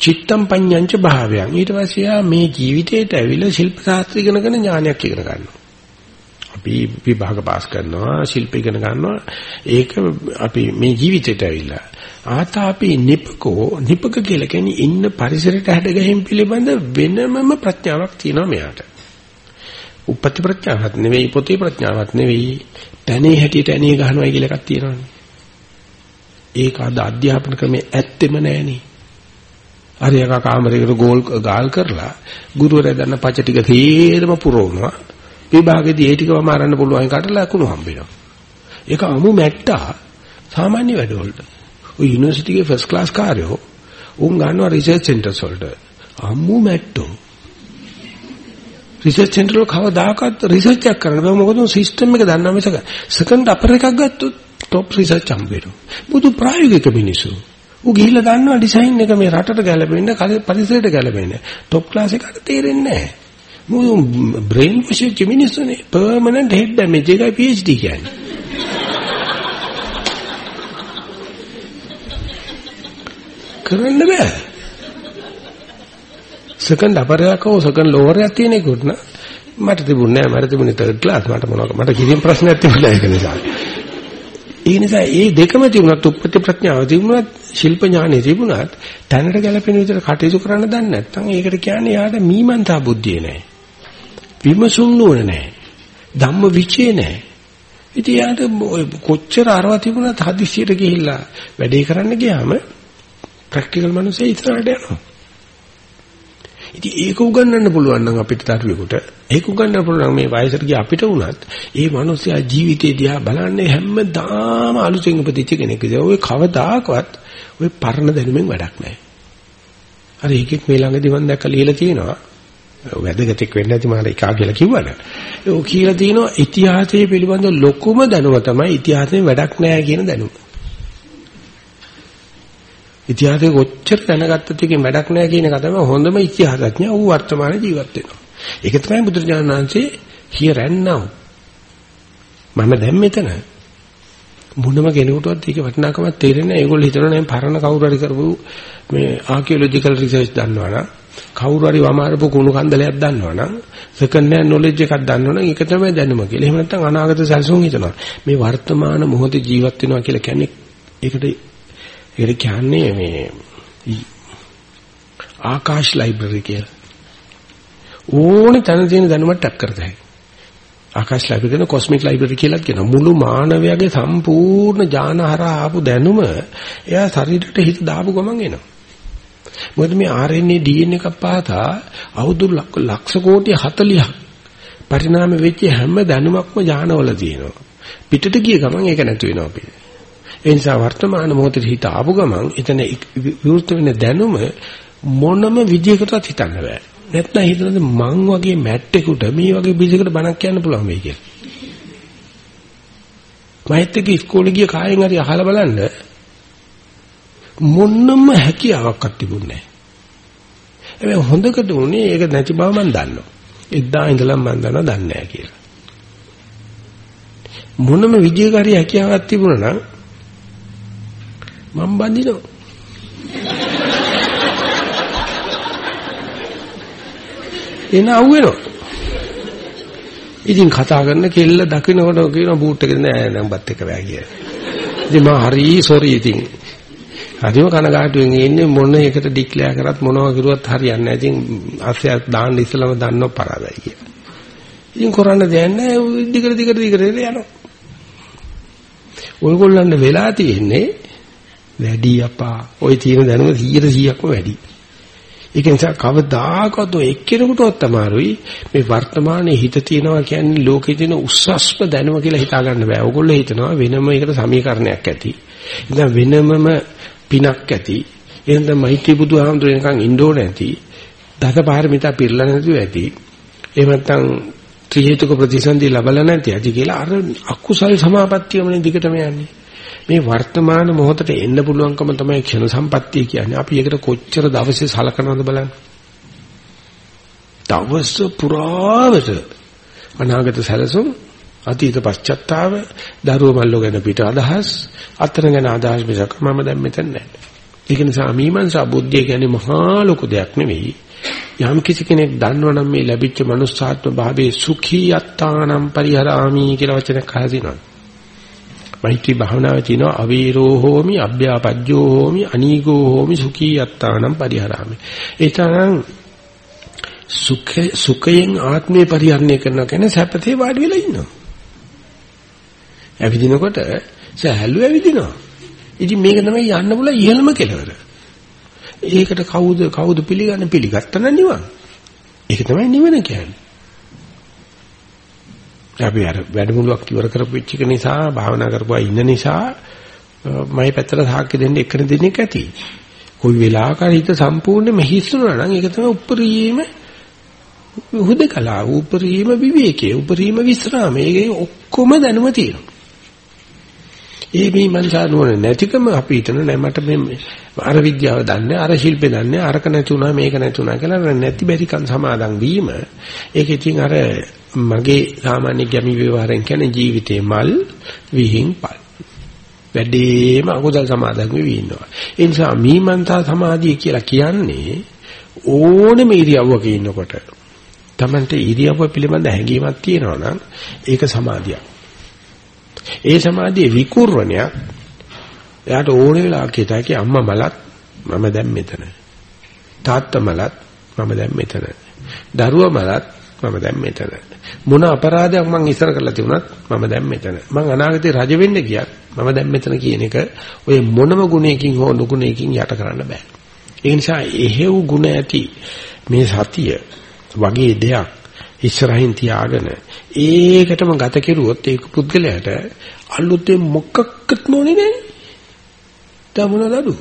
චිත්තම් පඤ්ඤංච භාවයන් ඊට පස්සේ මේ ජීවිතේට ඇවිල්ලා ශිල්ප ශාස්ත්‍ර ඉගෙනගෙන ඥානයක් ඉගෙන ගන්නවා අපි විභාග පාස් කරනවා ශිල්ප ඉගෙන ගන්නවා ඒක අපි මේ ජීවිතේට ඇවිල්ලා ආතාපි නිපකෝ නිපක කියලා කියන්නේ ඉන්න පරිසරයට හැඩගැහිම් පිළිබඳ වෙනමම ප්‍රඥාවක් තියෙනවා මෙයාට. උපපති ප්‍රඥාවක් නෙවෙයි පොතේ ප්‍රඥාවක් නෙවෙයි තැනේ හැටියට ඇනේ ගහනවා කියලා එකක් තියෙනවානේ. ඒක අද අධ්‍යාපන ක්‍රමයේ ඇත්තෙම නෑනේ. හරි එක කාමරයකට ගෝල් ගාල් කරලා ගුරුවරයා දන්න පච ටික තේරම පුරවනවා. විභාගෙදී ඒ ටිකම අරන්න පුළුවන් එකට ලකුණු හම්බ වෙනවා. ඒක අමු මැට්ටා සාමාන්‍ය වැඩවලට. ඔය යුනිවර්සිටි එකේ ෆස්ට් ක්ලාස් කාර්යෝ උන් ගන්නවා රිසර්ච් සෙන්ටර්ස් වලට. අම්මු මැට්ටෝ. රිසර්ච් සෙන්ටර් වල කවදාකවත් රිසර්ච් එකක් කරන්න බෑ මොකද සිස්ටම් එක දන්නා මිසක සෙකන්ඩ් අපර් එකක් ගත්තොත් টොප් රිසර්ච් හම්බ වෙනවා. බුදු ප්‍රායෝගික මිනිස්සු. ඌ ගිහිල්ලා දන්නවා ඩිසයින් එක මේ රටට ගැලපෙන්න පරිසරයට ගැලපෙන්න. টොප් ක්ලාස් එකට තේරෙන්නේ නැහැ. මොකද බ්‍රේන් වොෂ් වෙච්ච මිනිස්සුනේ පර්මනන්ට් හෙඩ් ඩැමේජ් එකයි PhD කියන්නේ. කරන්න බෑ. සෙකන්ඩ් අපර් එකක් හෝ සෙකන්ඩ් ලෝවර් එකක් තියෙන එකට මට තිබුණේ නෑ මට තිබුණේ තර්ඩ් ක්ලාස් මට මොනවාක මට කිසිම ප්‍රශ්නයක් තිබුණේ නැහැ ඒක නිසා. ඒ නිසා මේ දෙකම තිබුණත් උප්පත්ති ප්‍රඥාව තිබුණත් ශිල්ප ඥානෙ තිබුණත් තැනට ගැලපෙන විදිහට කටයුතු කරන්න දන්නේ නැත්නම් ඒකට කියන්නේ යාට මීමන්තා බුද්ධිය නැහැ. විමසුම් නුවණ නැහැ. ධම්ම විචේ නැහැ. ඉතින් යාට කොච්චර අරව තිබුණත් හදිස්සියට ගිහිල්ලා වැඩේ කරන්න ගියාම ප්‍රැක්ටිකල් මනුස්සය ඉස්සරහට යනවා. ඉතින් ඒක උගන්වන්න පුළුවන් නම් අපිට දරුවෙකුට ඒක උගන්වන්න පුළුවන් මේ වයසට ගිය අපිට වුණත් ඒ මනුස්සයා ජීවිතේ දිහා බලන්නේ හැමදාම අලුතෙන් උපදිච්ච කෙනෙක් විදිහ. ඔය කවදාකවත් ඔය පරණ දැනුමෙන් වැඩක් නැහැ. අර එකෙක් මේ ළඟදී මම දැක්කලා ලියලා තියෙනවා. වැදගත්ෙක් වෙන්න ඇති මාර එකා කියලා කිව්වනේ. ඒක කියලා තියෙනවා ඉතිහාසයේ පිළිබඳ ලොකුම දැනුම තමයි ඉතිහාසයෙන් වැඩක් නැහැ කියන දැනුම. ඉතිහාසයේ කොච්චර දැනගත්තත් එකේ වැඩක් නැහැ කියන එක තමයි හොඳම ඉතිහාසඥයා ඌ වර්තමාන ජීවත් වෙනවා. ඒක තමයි බුදුරජාණන් වහන්සේ here and now. මම දැන් මෙතන මොනම කෙනෙකුටවත් ඒක වටිනාකමක් තේරෙන්නේ නැහැ. ඒගොල්ලෝ හිතනවා නේ පරණ කවුරු හරි කරපු මේ ආකියොලොජිකල් රිසර්ච් දන්නවනම් කවුරු හරි වමාරපු කුණු කන්දලයක් දන්නවනම් සෙකන්ඩ් හෑන්ඩ් නොලෙජ් එකක් දන්නවනම් ඒක තමයි දැනුම කියලා. එහෙම නැත්නම් අනාගත සැලසුම් හිතනවා. මේ වර්තමාන මොහොතේ ජීවත් වෙනවා කියලා කියන්නේ ඒකට ඒකට කියන්නේ මේ ආකාශ ලයිබ්‍රරි කියලා. ඕනේ තැන තියෙන දැනුමක් ටැප් කරතයි. ආකාශ ලයිබ්‍රරි කියන කොස්මික් ලයිබ්‍රරි කියලා කියන මුළු මානවයාගේ සම්පූර්ණ ඥානහරහා ආපු දැනුම එයා ශරීරයට හිත දාපු ගමන් එනවා. මොකද මේ RNA DNA එකක් පාතා අවුරුදු ලක්ෂ කෝටි 40ක් පරිණාම වෙච්ච හැම දැනුමක්ම ඥානවල තියෙනවා. පිටට ගිය ගමන් ඒක නැති වෙනවා අපිට. ඒ නිසා වර්තමාන මොහොතේ හිත ආපු ගමන් එතන විවෘත වෙන දැනුම මොනම විදියකටවත් හිතන්න බෑ. නැත්නම් හිතනද මං වගේ මැට්ටෙකුට මේ වගේ බිසෙකුට බණක් කියන්න පුළුවන් වෙයි කියලා. මයිත් එක්ක ඉස්කෝලේ ගිය කායෙන් හරි අහලා බලන්න මොන්නම හැකියාවක්වත් තිබුණේ නැහැ. හැබැයි හොඳකට උනේ ඒක නැති බව මම දන්නවා. එදා ඉඳලා මම දන්නවා දන්නේ නැහැ කියලා. මොනම විජයකාරී හැකියාවක් තිබුණා නම් මම බඳිනවා. එන අහුවෙනවා. ඉතින් කතා කරන කෙල්ල දකින්නකොට කියන බූට් එකේ නෑ නම්බත් එක බෑ කියලා. ඉතින් මම හරි සෝරි ඉතින්. හරිම කනගාටුවෙන් ඉන්නේ මොන එකට ඩික්ලෙයාර් කරත් මොනවා කරුවත් හරියන්නේ නැහැ. ඉතින් අස්සයක් දාන්න ඉස්සලම දන්නව පරාදයි කියලා. ඉතින් කරන්න දෙයක් නැහැ. දිගට දිගට දිගට යනවා. ඔයගොල්ලන්ට වෙලා තියෙන්නේ වැඩි අපා. ওই තියෙන දැනුම 100%ක්ම වැඩි. ඒක නිසා කවදාකවත් ඔය එක්කෙනෙකුටවත් අමාරුයි මේ වර්තමානයේ හිත තියනවා කියන්නේ ලෝකේ තියෙන උස්සස්ම දැනුම කියලා හිතා ගන්න බෑ. ඕගොල්ලෝ හිතනවා වෙනම එකට සමීකරණයක් ඇති. ඉතින් වෙනමම පිනක් ඇති. එහෙනම් මෛත්‍රී බුදුහාමුදුරේ නිකන් ඉන්න ඕන ඇති. දසපාරමිතා පිරලා නැතුව ඇති. එහෙම නැත්නම් ත්‍රි හේතුක ප්‍රතිසන්දි ලැබලා නැති ඇති කියලා අර අකුසල් සමාපත්තියමනේ දිගටම යන්නේ. මේ වර්තමාන මොහොතට එන්න පුළුවන්කම තමයි ක්ෂණ සම්පත්තිය කියන්නේ. අපි ඒකට කොච්චර දවසේ සලකනවද බලන්න. දවස් පුරාවට අනාගත සැලසුම් අතීත පශ්චත්තාව දරුව මල්ලෝ ගැන පිට අදහස් අතන ගැන අදහස් මිසක් මම දැන් මෙතන නැහැ. ඒක නිසා මීමන්සා බුද්ධිය කියන්නේ මහා ලොකු දෙයක් නෙවෙයි. යම් කිසි කෙනෙක් දන්නවනම් මේ ලැබිච්ච මනුස්සාත්ම භාවයේ සුඛී යත්තානම් පරිහරාමි කියලා වචනයක් අහලා තියෙනවා. මෛත්‍රී භාවනාවේ තියෙනවා අවීරෝ හෝමි අභ්‍යාපජ්ජෝ හෝමි අනීගෝ හෝමි සුඛී යත්තානම් පරිහරාමි. ඒ තරම් සුඛ සුඛයෙන් ආත්මේ පරිහරණය කරනවා කියන්නේ සැපතේ වාඩි වෙලා ඉන්නවා. ඇවිදිනකොට සහැල්ලු ඇවිදිනවා. ඉතින් මේක තමයි යන්න බුල ඉහළම කෙලවර. ඒකට කවුද කවුද පිළිගන්නේ පිළිගත්තා නම් නිවන්. ඒක තමයි නිවන කියන්නේ. අපි අර වැඩමුළුවක් ඉවර කරපු වෙච්ච එක නිසා භාවනා කරපුවා ඉන්න නිසා මයි පැත්තට සාක්ෂි දෙන්න එකන දෙනෙක් ඇති. කොයි වෙලාවක හිත සම්පූර්ණයෙන්ම හිස්සුනා නම් ඒක තමයි උප්පරීම හුදකලා උප්පරීම විවේකයේ උප්පරීම විස්රාම. ඒකේ ඔක්කොම දැනුම තියෙනවා. ඒ මීමන්සා නුවණ නැතිකම අපි හිතන නෑ මට මේ අර විද්‍යාව දන්නේ අර ශිල්පේ දන්නේ අරක නැති වුණා මේක නැති වුණා කියලා නැති බැරිකම් සමාදන් වීම. ඒක ඉතින් අර මගේ සාමාන්‍ය ගැමි ව්‍යවહાරයෙන් කියන්නේ ජීවිතේ මල් විහිං පල්. වැඩිම අකුසල් සමාදන් වෙවි ඉන්නවා. ඒ නිසා මීමන්තා සමාධිය කියලා කියන්නේ ඕනෙම ඉරියව්වක ඉන්නකොට Tamante ඉරියව්ව පිළිබඳ හැඟීමක් තියෙනවා නම් ඒක සමාධියක්. ඒ සමාධියේ විකුර්වණයක් එයාට ඕනේ වෙලාවක හිතයි අම්මා මලත් මම දැන් මෙතන. තාත්තා මලත් මම දැන් මෙතන. දරුවා මලත් මම දැන් මෙතන. මොන අපරාධයක් මං ඉස්සර කරලා තිබුණත් මම දැන් මෙතන. මං අනාගතේ රජ වෙන්න ගියත් මම දැන් මෙතන කියන එක ඔය මොනම ගුණයකින් හෝ නුගුණයකින් යට කරන්න බෑ. ඒ නිසා එහෙව් ගුණ ඇති මේ සතිය වගේ දෙයක් ඉස්සරහින් තියාගෙන ඒකටම ගත කෙරුවොත් ඒක පුද්ගලයාට අලුතෙන් මොකක්වත් නොනේ නෑ. තමන දඩු.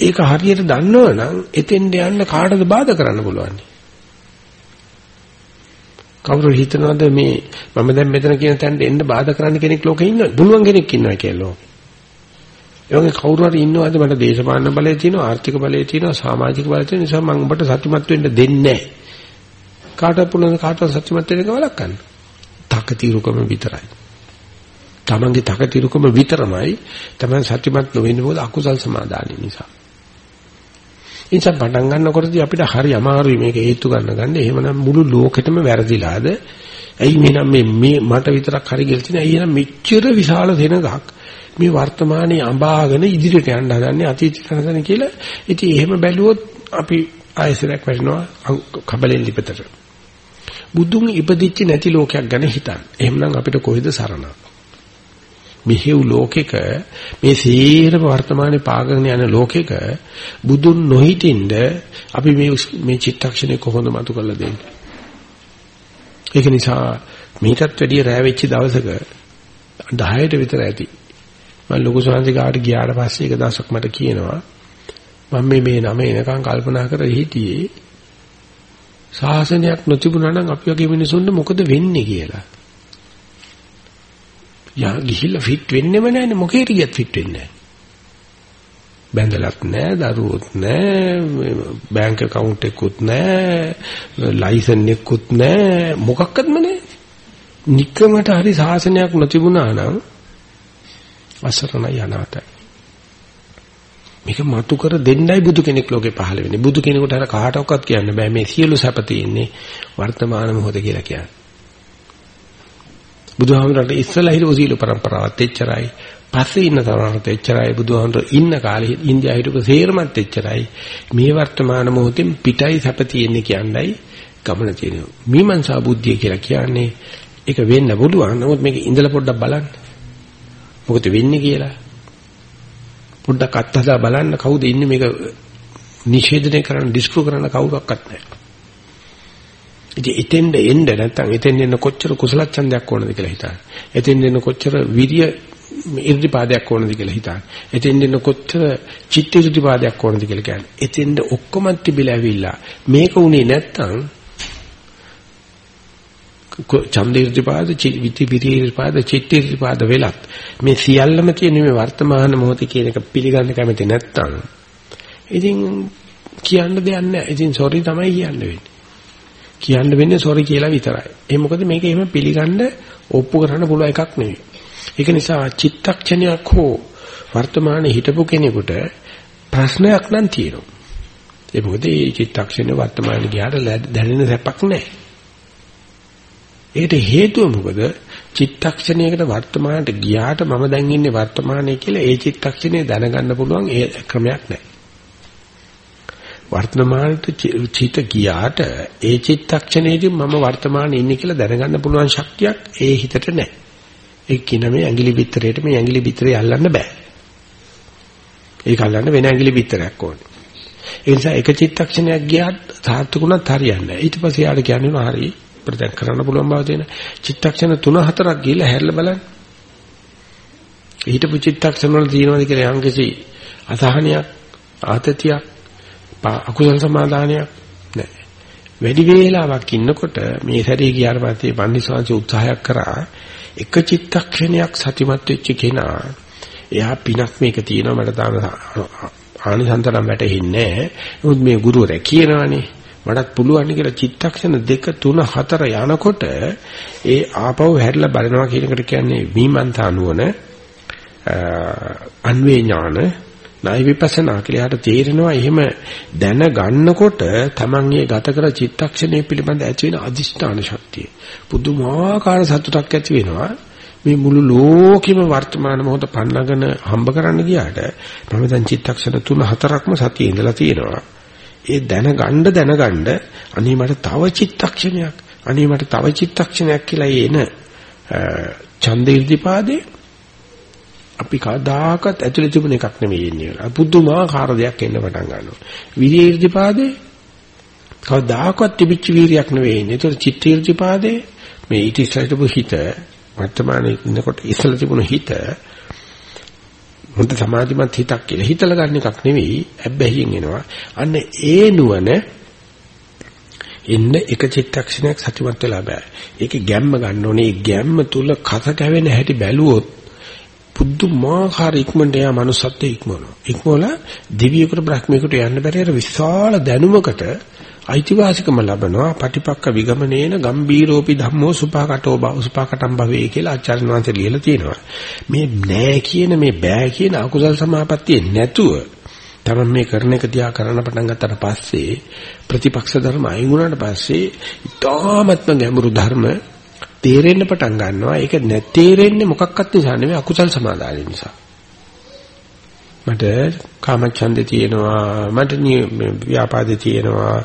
ඒක හරියට දන්නවනම් එතෙන්ට යන්න කාටද බාධා කරන්න පුළුවන්? කවුරු හිතනවද මේ මම දැන් මෙතන කියන තැනට එන්න බාධා කරන්න කෙනෙක් ලෝකේ ඉන්නවද? පුළුවන් කෙනෙක් ඉන්නවා කියලා. ඒ වගේ කවුරු හරි ඉන්නවද මට දේශපාලන බලය තියෙනවා ආර්ථික බලය තියෙනවා සමාජික බලය තියෙන නිසා මම ඔබට සතුටුමත් වෙන්න දෙන්නේ නැහැ. කාටවත් පුළුවන් කාටවත් සත්‍යමත් වෙන්න වලක්වන්න. තකතිරුකම විතරයි. තමන්ගේ තකතිරුකම විතරමයි තමන් සත්‍යමත් නොවෙන්න මොකද අකුසල් සමාදානිය නිසා. ඉතින් පටන් ගන්නකොටදී අපිට හරි අමාරුයි මේක හේතු ගන්න ගන්න. එහෙමනම් මුළු ලෝකෙටම වැරදිලාද? ඇයි මෙනම් මේ මේ මට විතරක් හරි කියලා තියෙන. ඇයි එනම් මෙච්චර විශාල දෙනගක් මේ වර්තමානයේ අඹාගෙන ඉදිරියට යන්න හදන්නේ අතීතයට හදන්නේ කියලා. ඉතින් එහෙම බැලුවොත් අපි ආයසරයක් වැටෙනවා කබලෙන් ලිපතට. බුදුන් ඉපදිච්ච නැති ලෝකයක් ගැන හිතන්න. එහෙමනම් අපිට කොහෙද සරණ? මෙහෙව් ලෝකෙක මේ සීරම වර්තමානයේ පාගගෙන යන ලෝකෙක බුදුන් නොහිටින්ද අපි මේ මේ චිත්තක්ෂණය කොහොමද මතු කරලා දෙන්නේ? ඒක නිසා මීටත් වැඩිය රැ වෙච්ච දවසක 10ට විතර ඇති. මම ලොකු සංසිකාට ගියාට පස්සේ එක දවසක් මට කියනවා මම මේ මේ නම එනකන් කල්පනා කර හිටියේ ශාසනයක් නොතිබුණා නම් අපි වගේ මිනිසුන්ට මොකද වෙන්නේ කියලා. යා ගිහිල්ලා ෆිට වෙන්නෙම නැහැනේ මොකේට ගියත් ෆිට වෙන්නේ නැහැ. බැඳලත් නැහැ, දරුවොත් නැහැ, බැංක account එකකුත් නැහැ, ලයිසන් එකකුත් නැහැ, මොකක්වත්ම නැහැ. নিকමට හරි සාසනයක් නොතිබුණා නම් අසරණයි අනාතයි. මේක මතු කර දෙන්නයි බුදු කෙනෙක් ලෝකේ පහළ වෙන්නේ. බුදු කෙනෙකුට අර කාටවත් කියන්න බෑ මේ සියලු සැප තියෙන්නේ වර්තමාන මොහොත කියලා කියන්නේ. බුදුහාමුදුරන්ට ඉස්සලා හිටපු සීල પરම්පරාවත් එච්චරයි. පස්සේ ඉන්න තරමට එච්චරයි බුදුහාමුදුර ඉන්න කාලේ ඉන්දියාවේ හිටපු සේරමත් එච්චරයි. මේ වර්තමාන මොහොතෙන් පිටයි සැප තියෙන්නේ කියන්නයි ගමන තියෙනවා. මීමන්සා බුද්ධිය කියලා කියන්නේ ඒක වෙන්න පුළුවන්. නමුත් මේක ඉඳලා පොඩ්ඩක් බලන්න. මොකද වෙන්නේ කියලා. පොඩ්ඩක් අත්හදා බලන්න කවුද ඉන්නේ මේක නිෂේධනය කරන්න ඩිස්ප්‍රූව් කරන්න කවුරක්වත් නැහැ. ඉතින් එතෙන්ද එන්න නැත්නම් එතෙන් එන්න කොච්චර කුසල ඡන්දයක් ඕනද කියලා හිතන්න. එතෙන් එන්න කොච්චර විරිය ඉර්ධිපාදයක් ඕනද කියලා හිතන්න. එතෙන් එන්න කොච්චර චිත්ත ඉර්ධිපාදයක් ඕනද කියලා කියන්නේ. එතෙන්ද ඔක්කොම තිබිලා ඇවිල්ලා මේක උනේ නැත්නම් ඡන්දීර්තිපාද විතිපිරීර්තිපාද චිත්තීර්තිපාද වෙලත් මේ සියල්ලම තියෙන මේ වර්තමාන මොහොතේ කියන එක පිළිගන්න කැමති නැත්තම් ඉතින් කියන්න දෙයක් නැහැ. ඉතින් සෝරි තමයි කියන්න වෙන්නේ. කියන්න වෙන්නේ සෝරි කියලා විතරයි. ඒ මොකද මේක එහෙම පිළිගන්න ඔප්පු කරන්න පුළුවන් එකක් නෙවෙයි. ඒක නිසා චිත්තක්ෂණයක් හෝ වර්තමානයේ හිටපු කෙනෙකුට ප්‍රශ්නයක් නම් තියෙනවා. ඒ මොකද මේ චිත්තක්ෂණය වර්තමානයේ ගියාට දැනෙන සැපක් නැහැ. ඒකට හේතුව මොකද? චිත්තක්ෂණයකට වර්තමානට ගියාට මම දැන් ඉන්නේ වර්තමානයේ කියලා ඒ චිත්තක්ෂණය දැනගන්න පුළුවන් ඒ ක්‍රමයක් නැහැ. වර්තමානට චිත ගියාට ඒ චිත්තක්ෂණයේදී මම වර්තමානයේ ඉන්නේ කියලා දැනගන්න පුළුවන් ශක්තියක් ඒ හිතට නැහැ. ඒ කියන මේ ඇඟිලි පිටරේට මේ ඇඟිලි පිටරේ අල්ලන්න බෑ. ඒක අල්ලන්න වෙන ඇඟිලි පිටරයක් ඕනේ. ඒ නිසා එක චිත්තක්ෂණයක් ගියාට සාර්ථකුණත් හරියන්නේ නැහැ. ඊට පස්සේ යාට කියන්නේ හරියි අපිට දැන් කරන්න පුළුවන් බව තියෙන චිත්තක්ෂණ 3-4ක් ගිහිල්ලා හැරිලා බලන්න. හිතපු චිත්තක්ෂණ වල තියෙනවද කියලා යම්කිසි අසහනයක්, ආතතියක්, අකුසල සමාදානයක් නැහැ. වැඩි වේලාවක් ඉන්නකොට මේ සැරේ ගියාට පස්සේ පන්දිස්වාංශ උත්සාහයක් කරා එක චිත්තක්ෂණයක් සතිමත් වෙච්ච කෙනා එයා පිනක් මේක තියෙනවා මට තාම ආනිසන්තරම් වැටෙන්නේ නැහැ. නමුත් මේ ගුරුවරයා කියනවානේ මටත් පුළුවන් කියලා චිත්තක්ෂණ දෙක තුන හතර යනකොට ඒ ආපහු හැරිලා බලනවා කියන එකට කියන්නේ විමන්තා නුවණ අන්වේ ඥාන ණය විපස්සනා කියලාට තේරෙනවා. එහෙම දැන ගන්නකොට Taman ඒ ගත කර චිත්තක්ෂණය පිළිබඳ ඇති වෙන අදිෂ්ඨාන ශක්තිය. පුදුමාකාර සතුටක් ඇති වෙනවා. මේ මුළු ලෝකෙම වර්තමාන මොහොත පන්නගෙන හම්බ කරන්න ගියාට මම දැන් චිත්තක්ෂණ 3 4ක්ම සතියේ ඉඳලා තියෙනවා. ඒ දැනගන්න දැනගන්න අනේ මට තව චිත්තක්ෂණයක් අනේ මට තව චිත්තක්ෂණයක් කියලා එන ඡන්දීර්ධිපාදේ අපි කවදාකවත් ඇතුලේ තිබුණ එකක් නෙමෙයි එන්නේ. පුදුමාකාර දෙයක් එන්න පටන් ගන්නවා. විරීර්ධිපාදේ කවදාකවත් තිබිච්ච වීරියක් නෙවෙයි එන්නේ. ඒතර චිත්තීර්ධිපාදේ මේ ඊට ඉස්සරහට හිත වර්තමානයේ ඉන්නකොට ඉස්සලා තිබුණ හිත හොඳ සමාධිමත් හිතක් කියලා. හිතලා ගන්න එකක් නෙවෙයි හැබැයින් එනවා. අන්න ඒ නුවණ එන්න එක චිත්තක්ෂණයක් සතුටුමත් වෙලා බෑ. ඒකේ ගැම්ම ගන්න ඕනේ. ඒ ගැම්ම තුල කස කැවෙන හැටි බැලුවොත් පුදුමාකාර ඉක්මනට යා manussත්වයේ ඉක්මනවා ඉක්මවලා දිව්‍යයකට බ්‍රහ්මයකට යන්න බැරි අර විශාල දැනුමකට අයිතිවාසිකම ලබනවා පටිපක්ක විගමනේන ගම්බීරෝපි ධම්මෝ සුපාකටෝ බව සුපාකටම් භවේ කියලා ආචාර්ය වංශය ලියලා තියෙනවා. මේ නෑ කියන මේ බෑ කියන අකුසල් සමාපත්තිය නැතුව තමයි මේ කරන එක දිහා කරන්න පටන් ගත්තට පස්සේ ප්‍රතිපක්ෂ ධර්ම අයින් වුණාට පස්සේ ඊටාත්ම ගැඹුරු ධර්ම තේරෙන්න පටන් ගන්නවා. ඒක නැතේරෙන්නේ මොකක්වත් නිසා නෙවෙයි අකුසල් සමාදානය නිසා. මට කාමච්ඡන්දේ තියෙනවා මට ව්‍යාපාදේ තියෙනවා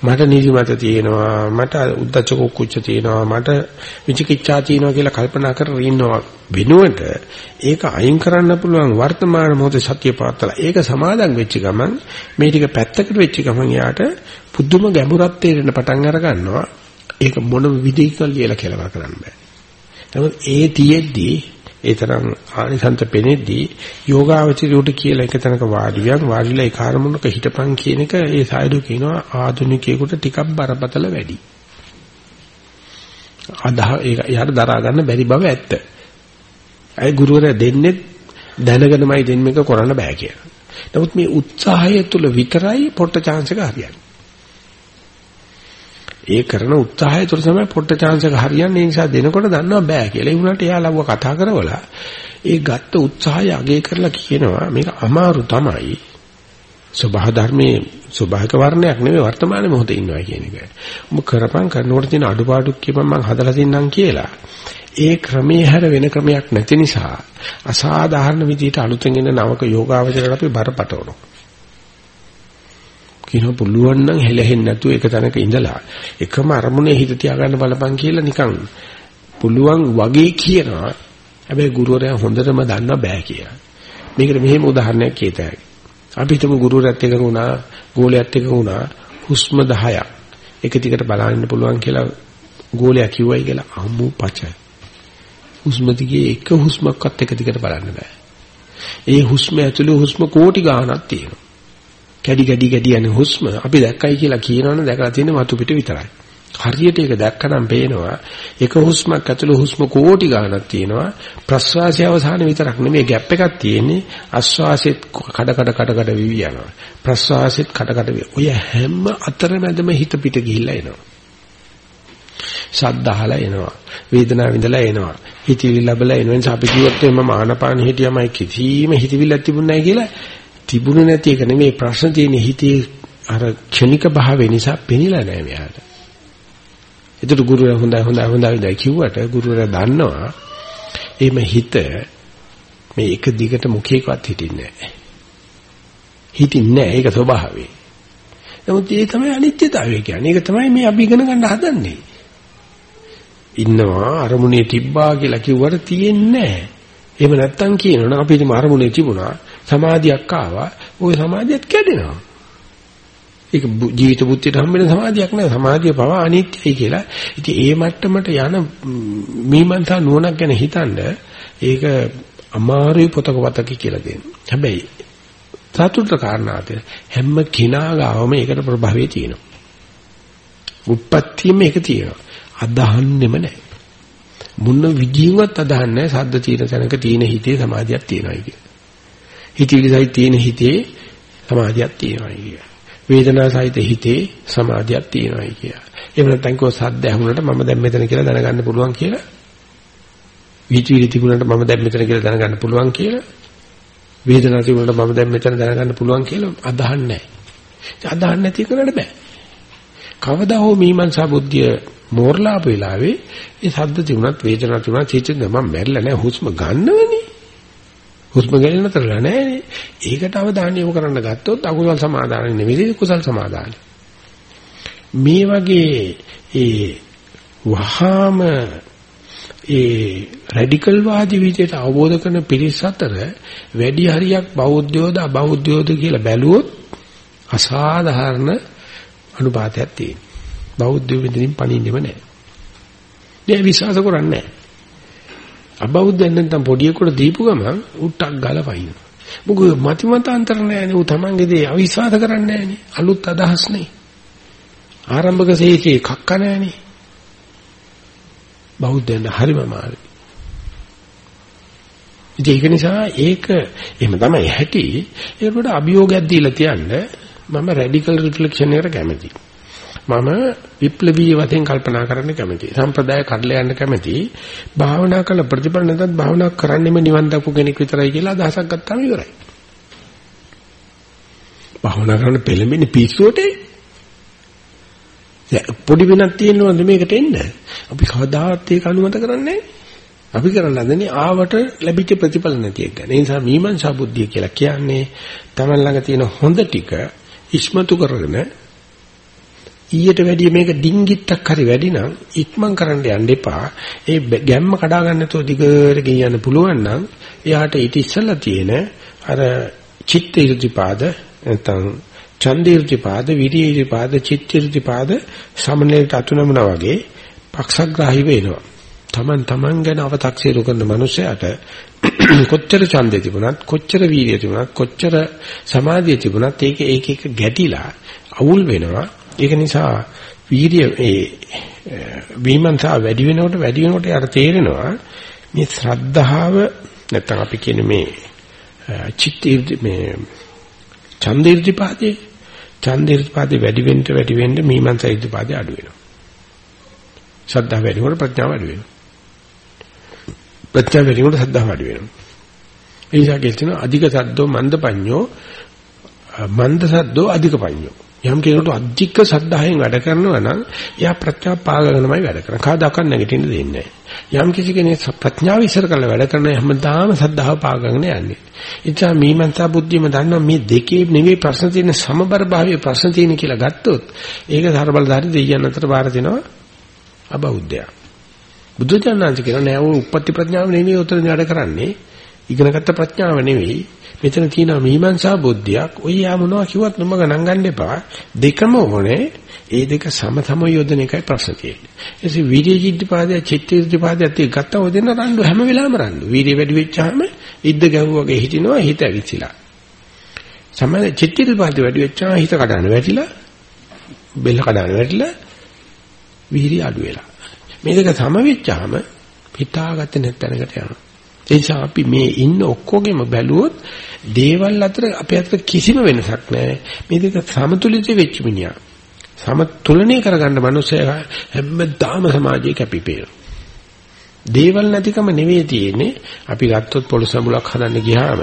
මට නිදිමත තියෙනවා මට උද්දච්ච කුච්ච තියෙනවා මට විචිකිච්ඡා තියෙනවා කියලා කල්පනා කරගෙන ඉන්නවා වෙනුවට ඒක අයින් කරන්න පුළුවන් වර්තමාන මොහොතේ සත්‍ය පාත්තලා. ඒක සමාදන් වෙච්ච ගමන් මේ ටික පැත්තකට වෙච්ච ගමන් යාට පුදුම ගැඹුරක් තේරෙන්න පටන් අර ගන්නවා. ඒක මොන විදිහකින් කියලා කියලා කරන්න බෑ. නමුත් ඒ තියෙද්දී ඒ තරම් ආනිසන්ත පෙනෙද්දී යෝගාවචරියට කියලා එක තැනක වාඩිවියන් වාඩිලා ඒ කාර්මුණක හිටපන් කියන එක ඒ සායදු කියනවා ආධුනිකයෙකුට ටිකක් බරපතල වැඩි. අදහ ඒක යාට දරා ගන්න බැරි බව ඇත්ත. අය ගුරුවරයා දෙන්නේ දැනගෙනමයි දෙන්නේක කරන්න බෑ කියලා. නමුත් මේ උත්සාහය තුල විතරයි පොට්ට chance එක හරියන්නේ. ඒ කරන උත්සාහය තුළ තමයි පොට්ට chance එක හරියන්නේ. ඒ නිසා දෙනකොට දන්නවා බෑ කියලා. ඒ වුණාට එයා ලව්ව කතා කරවලා ඒ ගත්ත උත්සාහය අගය කරලා කියනවා මේක අමාරු තමයි. සබහා ධර්මයේ ස්වභාවික වර්ණයක් නෙවෙයි වර්තමාන මොහොතේ ඉන්නවා කියන එක. ඔබ කරපන් කරනකොට තියෙන අඩුපාඩු කියපන් මම හදලා තින්නම් කියලා. ඒ ක්‍රමයේ හැර වෙන ක්‍රමයක් නැති නිසා අසාධාරණ විදිහට අලුතෙන් එන නවක යෝගාවචරයට අපි බරපතවනවා. කියනවා පුළුවන් නම් හෙලෙහෙන්නේ නැතුව එක තැනක ඉඳලා එකම අරමුණේ හිත තියාගන්න බලපන් කියලා නිකන් පුළුවන් වගේ කියනවා. හැබැයි ගුරුවරයා හොඳටම දන්නවා බෑ කියලා. මේකට මෙහෙම උදාහරණයක් කියතයි. අපි හිතමු ගුරුවරයාත් එක්ක වුණා, ගෝලයාත් එක්ක වුණා හුස්ම 10ක් එක දිගට බලන්න පුළුවන් කියලා ගෝලයා කිව්වයි කියලා අම්මු පච. හුස්ම දිගේ එක හුස්මක්වත් එක දිගට බලන්න බෑ. ඒ හුස්ම ඇතුළේ හුස්ම කෝටි ගාණක් තියෙනවා. කැඩි කැඩි කැඩි යන හුස්ම අපි දැක්කයි කියලා කියනවනේ දැකලා තියෙන්නේ මතු පිට විතරයි. හරියට ඒක දැක්කනම් පේනවා එක හුස්මක් ඇතුළේ හුස්ම කෝටි ගණනක් තියෙනවා. ප්‍රශ්වාසය අවසාන විතරක් නෙමෙයි ગેප් එකක් තියෙන්නේ. ආශ්වාසෙත් කඩ කඩ කඩ කඩ විවි යනවා. ප්‍රශ්වාසෙත් කඩ කඩ ඔය හැම අතරමැදම හිත පිට ගිහිල්ලා එනවා. ශබ්ද අහලා එනවා. වේදනාව විඳලා එනවා. හිතවිලි ලැබලා එනවා. නිසා අපි කිව්වොත් මම ආනපාන හිටියමයි කිසිම හිතවිල්ලක් තිබුණේ නැහැ කියලා තිබුණ නැති එක නෙමෙයි ප්‍රශ්න තියෙන හිතේ අර ක්ෂණික භාවය නිසා පෙනිලා නැහැ මෙයාට. ඒතර ගුරුවරයා හොඳයි හොඳයි හොඳයි ඉඳයි කිව්වට ගුරුවරයා දන්නවා එහෙම හිත මේ එක දිගට මුඛයකවත් හිටින්නේ නැහැ. හිටින්නේ නැහැ ඒක ස්වභාවය. නමුත් ඒ තමයි අනිත්‍යතාවය කියන්නේ. ඒක තමයි මේ අපි ඉගෙන ගන්න හදන්නේ. ඉන්නවා අරමුණේ තිබ්බා කියලා කිව්වට තියෙන්නේ නැහැ. එහෙම නැත්තම් කියනවනම් අපි ඉතින් අරමුණේ තිබුණා සමාධියක් ආවා ওই සමාධියත් කැඩෙනවා. ඒක ජීවිත බුද්ධියට හම්බෙන සමාධියක් නෑ සමාධිය පවා අනිත්‍යයි කියලා. ඉතින් ඒ මට්ටමට යන මීමන්තා නුවණක් ගැන හිතනද ඒක අමාරුයි පොතක වතක කියලා දෙන්නේ. හැබැයි සතුටට කාරණාත හැම කෙනා ගාවම ඒකට ප්‍රභවය තියෙනවා. උප්පත්තියෙම ඒක තියෙනවා. අදහන්නෙම නැහැ මුන්න විදිහවත් අදහන්නේ සද්ද තියෙන තැනක තියෙන හිතේ සමාධියක් තියෙනවායි කියලා. හිතවිලි සහිත තියෙන හිතේ සමාධියක් තියෙනවා කිය. වේදනා සහිත හිතේ සමාධියක් තියෙනවා කිය. එහෙම නැත්නම් කෝ සද්ද ඇහුනට මම දැන් මෙතන කියලා දැනගන්න පුළුවන් කියලා. හිතවිලි තිබුණාට මම දැන් මෙතන කියලා දැනගන්න පුළුවන් කියලා. වේදනාව තිබුණාට මම දැන් මෙතන දැනගන්න පුළුවන් කියලා අදහන්නේ නැහැ. අදහන්නේ නැති කරන්න බෑ. කවදා හෝ මීමන්සා බුද්ධිය මෝරලාප වෙලාවේ ඒ සද්ද තිබුණත් වේදනාව තිබුණත් හිතෙන් මම මැරිලා නැහැ හුස්ම ගන්නවනේ. හුස්ම ගැනීම නතරලා නැහැ. ඒකට අවධානය යොමු කරන්න ගත්තොත් අකුසල් සමාදාන නෙවෙයි කුසල් සමාදාන. මේ වගේ ඒ වහාම ඒ රැඩිකල් වාදී විදිහට අවබෝධ කරන පිරිස් අතර වැඩි හරියක් බෞද්ධයෝද අබෞද්ධයෝද කියලා බැලුවොත් අසාධාරණ අනුපාතයක් තියෙනවා. බෞද්ධයෝ විදිහින් පණින්නෙම නැහැ. මේ විශ්වාස කරන්නේ නැහැ. අබෞද්ධයන් නැත්නම් පොඩියෙකුට දීපු ගමන් උට්ටක් ගාලා වයින්. මොකද මතිමතාන්තර නැහැනේ ඌ තමන්ගේ දේ අවිශ්වාස කරන්නේ නැහැනේ. අලුත් අදහස් නේ. ආරම්භක සීචේ කක්ක නැහැනේ. බෞද්ධයන් හරිම මාරි. ඒක නිසා ඒක එහෙම තමයි හැටි. ඒකට අභියෝගයක් දීලා තියන්න මම රැඩිකල් රිෆ්ලෙක්ෂන් එකට කැමතියි. මම විප්ලවීය වශයෙන් කල්පනා කරන්න කැමතියි. සම්ප්‍රදාය කඩලා යන්න කැමතියි. භාවනා කළ ප්‍රතිඵල නැතත් භාවනා කරන්නෙම නිවන් දක්ව කෙනෙක් විතරයි කියලා අදහසක් ගත්තාම ඉවරයි. භාවනා කරන්න පෙළඹෙන්නේ පිස්සුවට. පොඩි වෙනක් තියෙනවද මේකට එන්න? අපි කවදාවත් ඒක අනුමත කරන්නේ අපි කරන්න හදන්නේ ආවට ලැබිච්ච ප්‍රතිඵල නැති එක. ඒ නිසා මීමන්සා බුද්ධිය කියලා කියන්නේ තමන් ළඟ තියෙන හොඳ ටික ඉස්මතු කරගෙන ඊට වැඩිය මේක ඩිංගිත්තක් හරි වැඩි නම් ඉක්මන් කරන්න යන්න එපා. ඒ ගැම්ම කඩා ගන්න නැතුව දිගට ගෙනියන්න පුළුවන් නම් එයාට ඊට ඉස්සෙල්ලා තියෙන අර චිත්ත ඉර්ධිපාද නැත්නම් ඡන්ද ඉර්ධිපාද, විරිය ඉර්ධිපාද, චිත්ත ඉර්ධිපාද සමනලයට අතුනමනා වගේ පක්ෂග්‍රාහී වෙනවා. Taman taman ගැන අව탁සීරු කරන මනුස්සයාට කොච්චර ඡන්දේ තිබුණත්, කොච්චර වීර්යය තිබුණත්, කොච්චර සමාධිය තිබුණත් ඒක ඒක එක ගැටිලා අවුල් වෙනවා. ඒක නිසා වීර්ය ඒ විමර්ශා වැඩි වෙනකොට වැඩි වෙනකොට යාට තේරෙනවා මේ ශ්‍රද්ධාව නැත්තම් අපි කියන මේ චිත්ත මේ ඡන්ද irdipaade ඡන්ද irdipaade වැඩි වෙන්න වැඩි වෙන්න මීමන්සා irdipaade අඩු වෙනවා. ශ්‍රද්ධාව වැඩි වෙනකොට ප්‍රඥාව වැඩි වෙනවා. ප්‍රඥාව වැඩි වෙනකොට ශ්‍රද්ධාව වැඩි වෙනවා. ඒ නිසා කියන අධික සද්දෝ මන්ද පඤ්ඤෝ මන්ද සද්දෝ අධික පඤ්ඤෝ යම් කෙනෙකුට අධික සද්ධායෙන් වැඩ කරනවා නම් එයා ප්‍රඥා පාගගෙනමයි වැඩ කරන්නේ. කාදාකත් නැගිටින්න දෙන්නේ නැහැ. යම් කිසි කෙනෙක් ප්‍රඥාව ඉස්සර කරලා වැඩ කරන හැමදාම සද්ධාව පාගගෙන යන්නේ. එචා මීමන්තා බුද්ධියම දන්නවා මේ දෙකේ නෙවෙයි ප්‍රශ්න තියෙන සමබර භාවයේ ප්‍රශ්න තියෙන කියලා ගත්තොත් ඒක ධර්මබලධාරී දෙයියන් අතර බාර දෙනවා අබෞද්ධයා. බුදුචානන්ද කියන නෑ ਉਹ උප්පත්ති ප්‍රඥාව නෙවෙයි උතන වැඩ කරන්නේ. ඉගෙනගත්ත ප්‍රඥාව නෙවෙයි මෙතන තියෙනවා මීමන්සා බුද්ධියක්. ඔය යා මොනවා කිව්වත් නොම ගණන් ගන්න එපා. දෙකම ඕනේ. ඒ දෙක සම සම යොදන එකයි ප්‍රශ්න තියෙන්නේ. එසේ වීර්යජිද්දපාදය, චිත්තජිද්දපාදය තිය ගත්ත ඔය දෙන්න රණ්ඩු හැම වෙලාවෙම රණ්ඩු. වීර්ය වැඩි වෙච්චාම ඉද්ද ගැහුවාගේ හිටිනවා හිත ඇවිසිලා. සමහර චිත්තජිද්දපාදය වැඩි වෙච්චාම හිත කඩන වැටිලා බෙල්ල කඩන වැටිලා වීර්ය අඩු වෙලා. මේ දෙක සම වෙච්චාම හිතාගත්තේ නැත්ැනකට යනවා. ඒ නිසා අපි මේ ඉන්න ඔක්කොගෙම බැලුවොත් දේවල් අතර අපේ අතර කිසිම වෙනසක් නැහැ. මේ දෙක සමතුලිත වෙච්ච මිනිහා. සමතුලනය කරගන්න මනුස්සයා හැමදාම සමාජයේ කැපිපේන. දේවල් නැතිකම නෙවෙයි තියෙන්නේ. අපි ගත්තොත් පොළොස් සම්බුලක් හදන්න ගියාම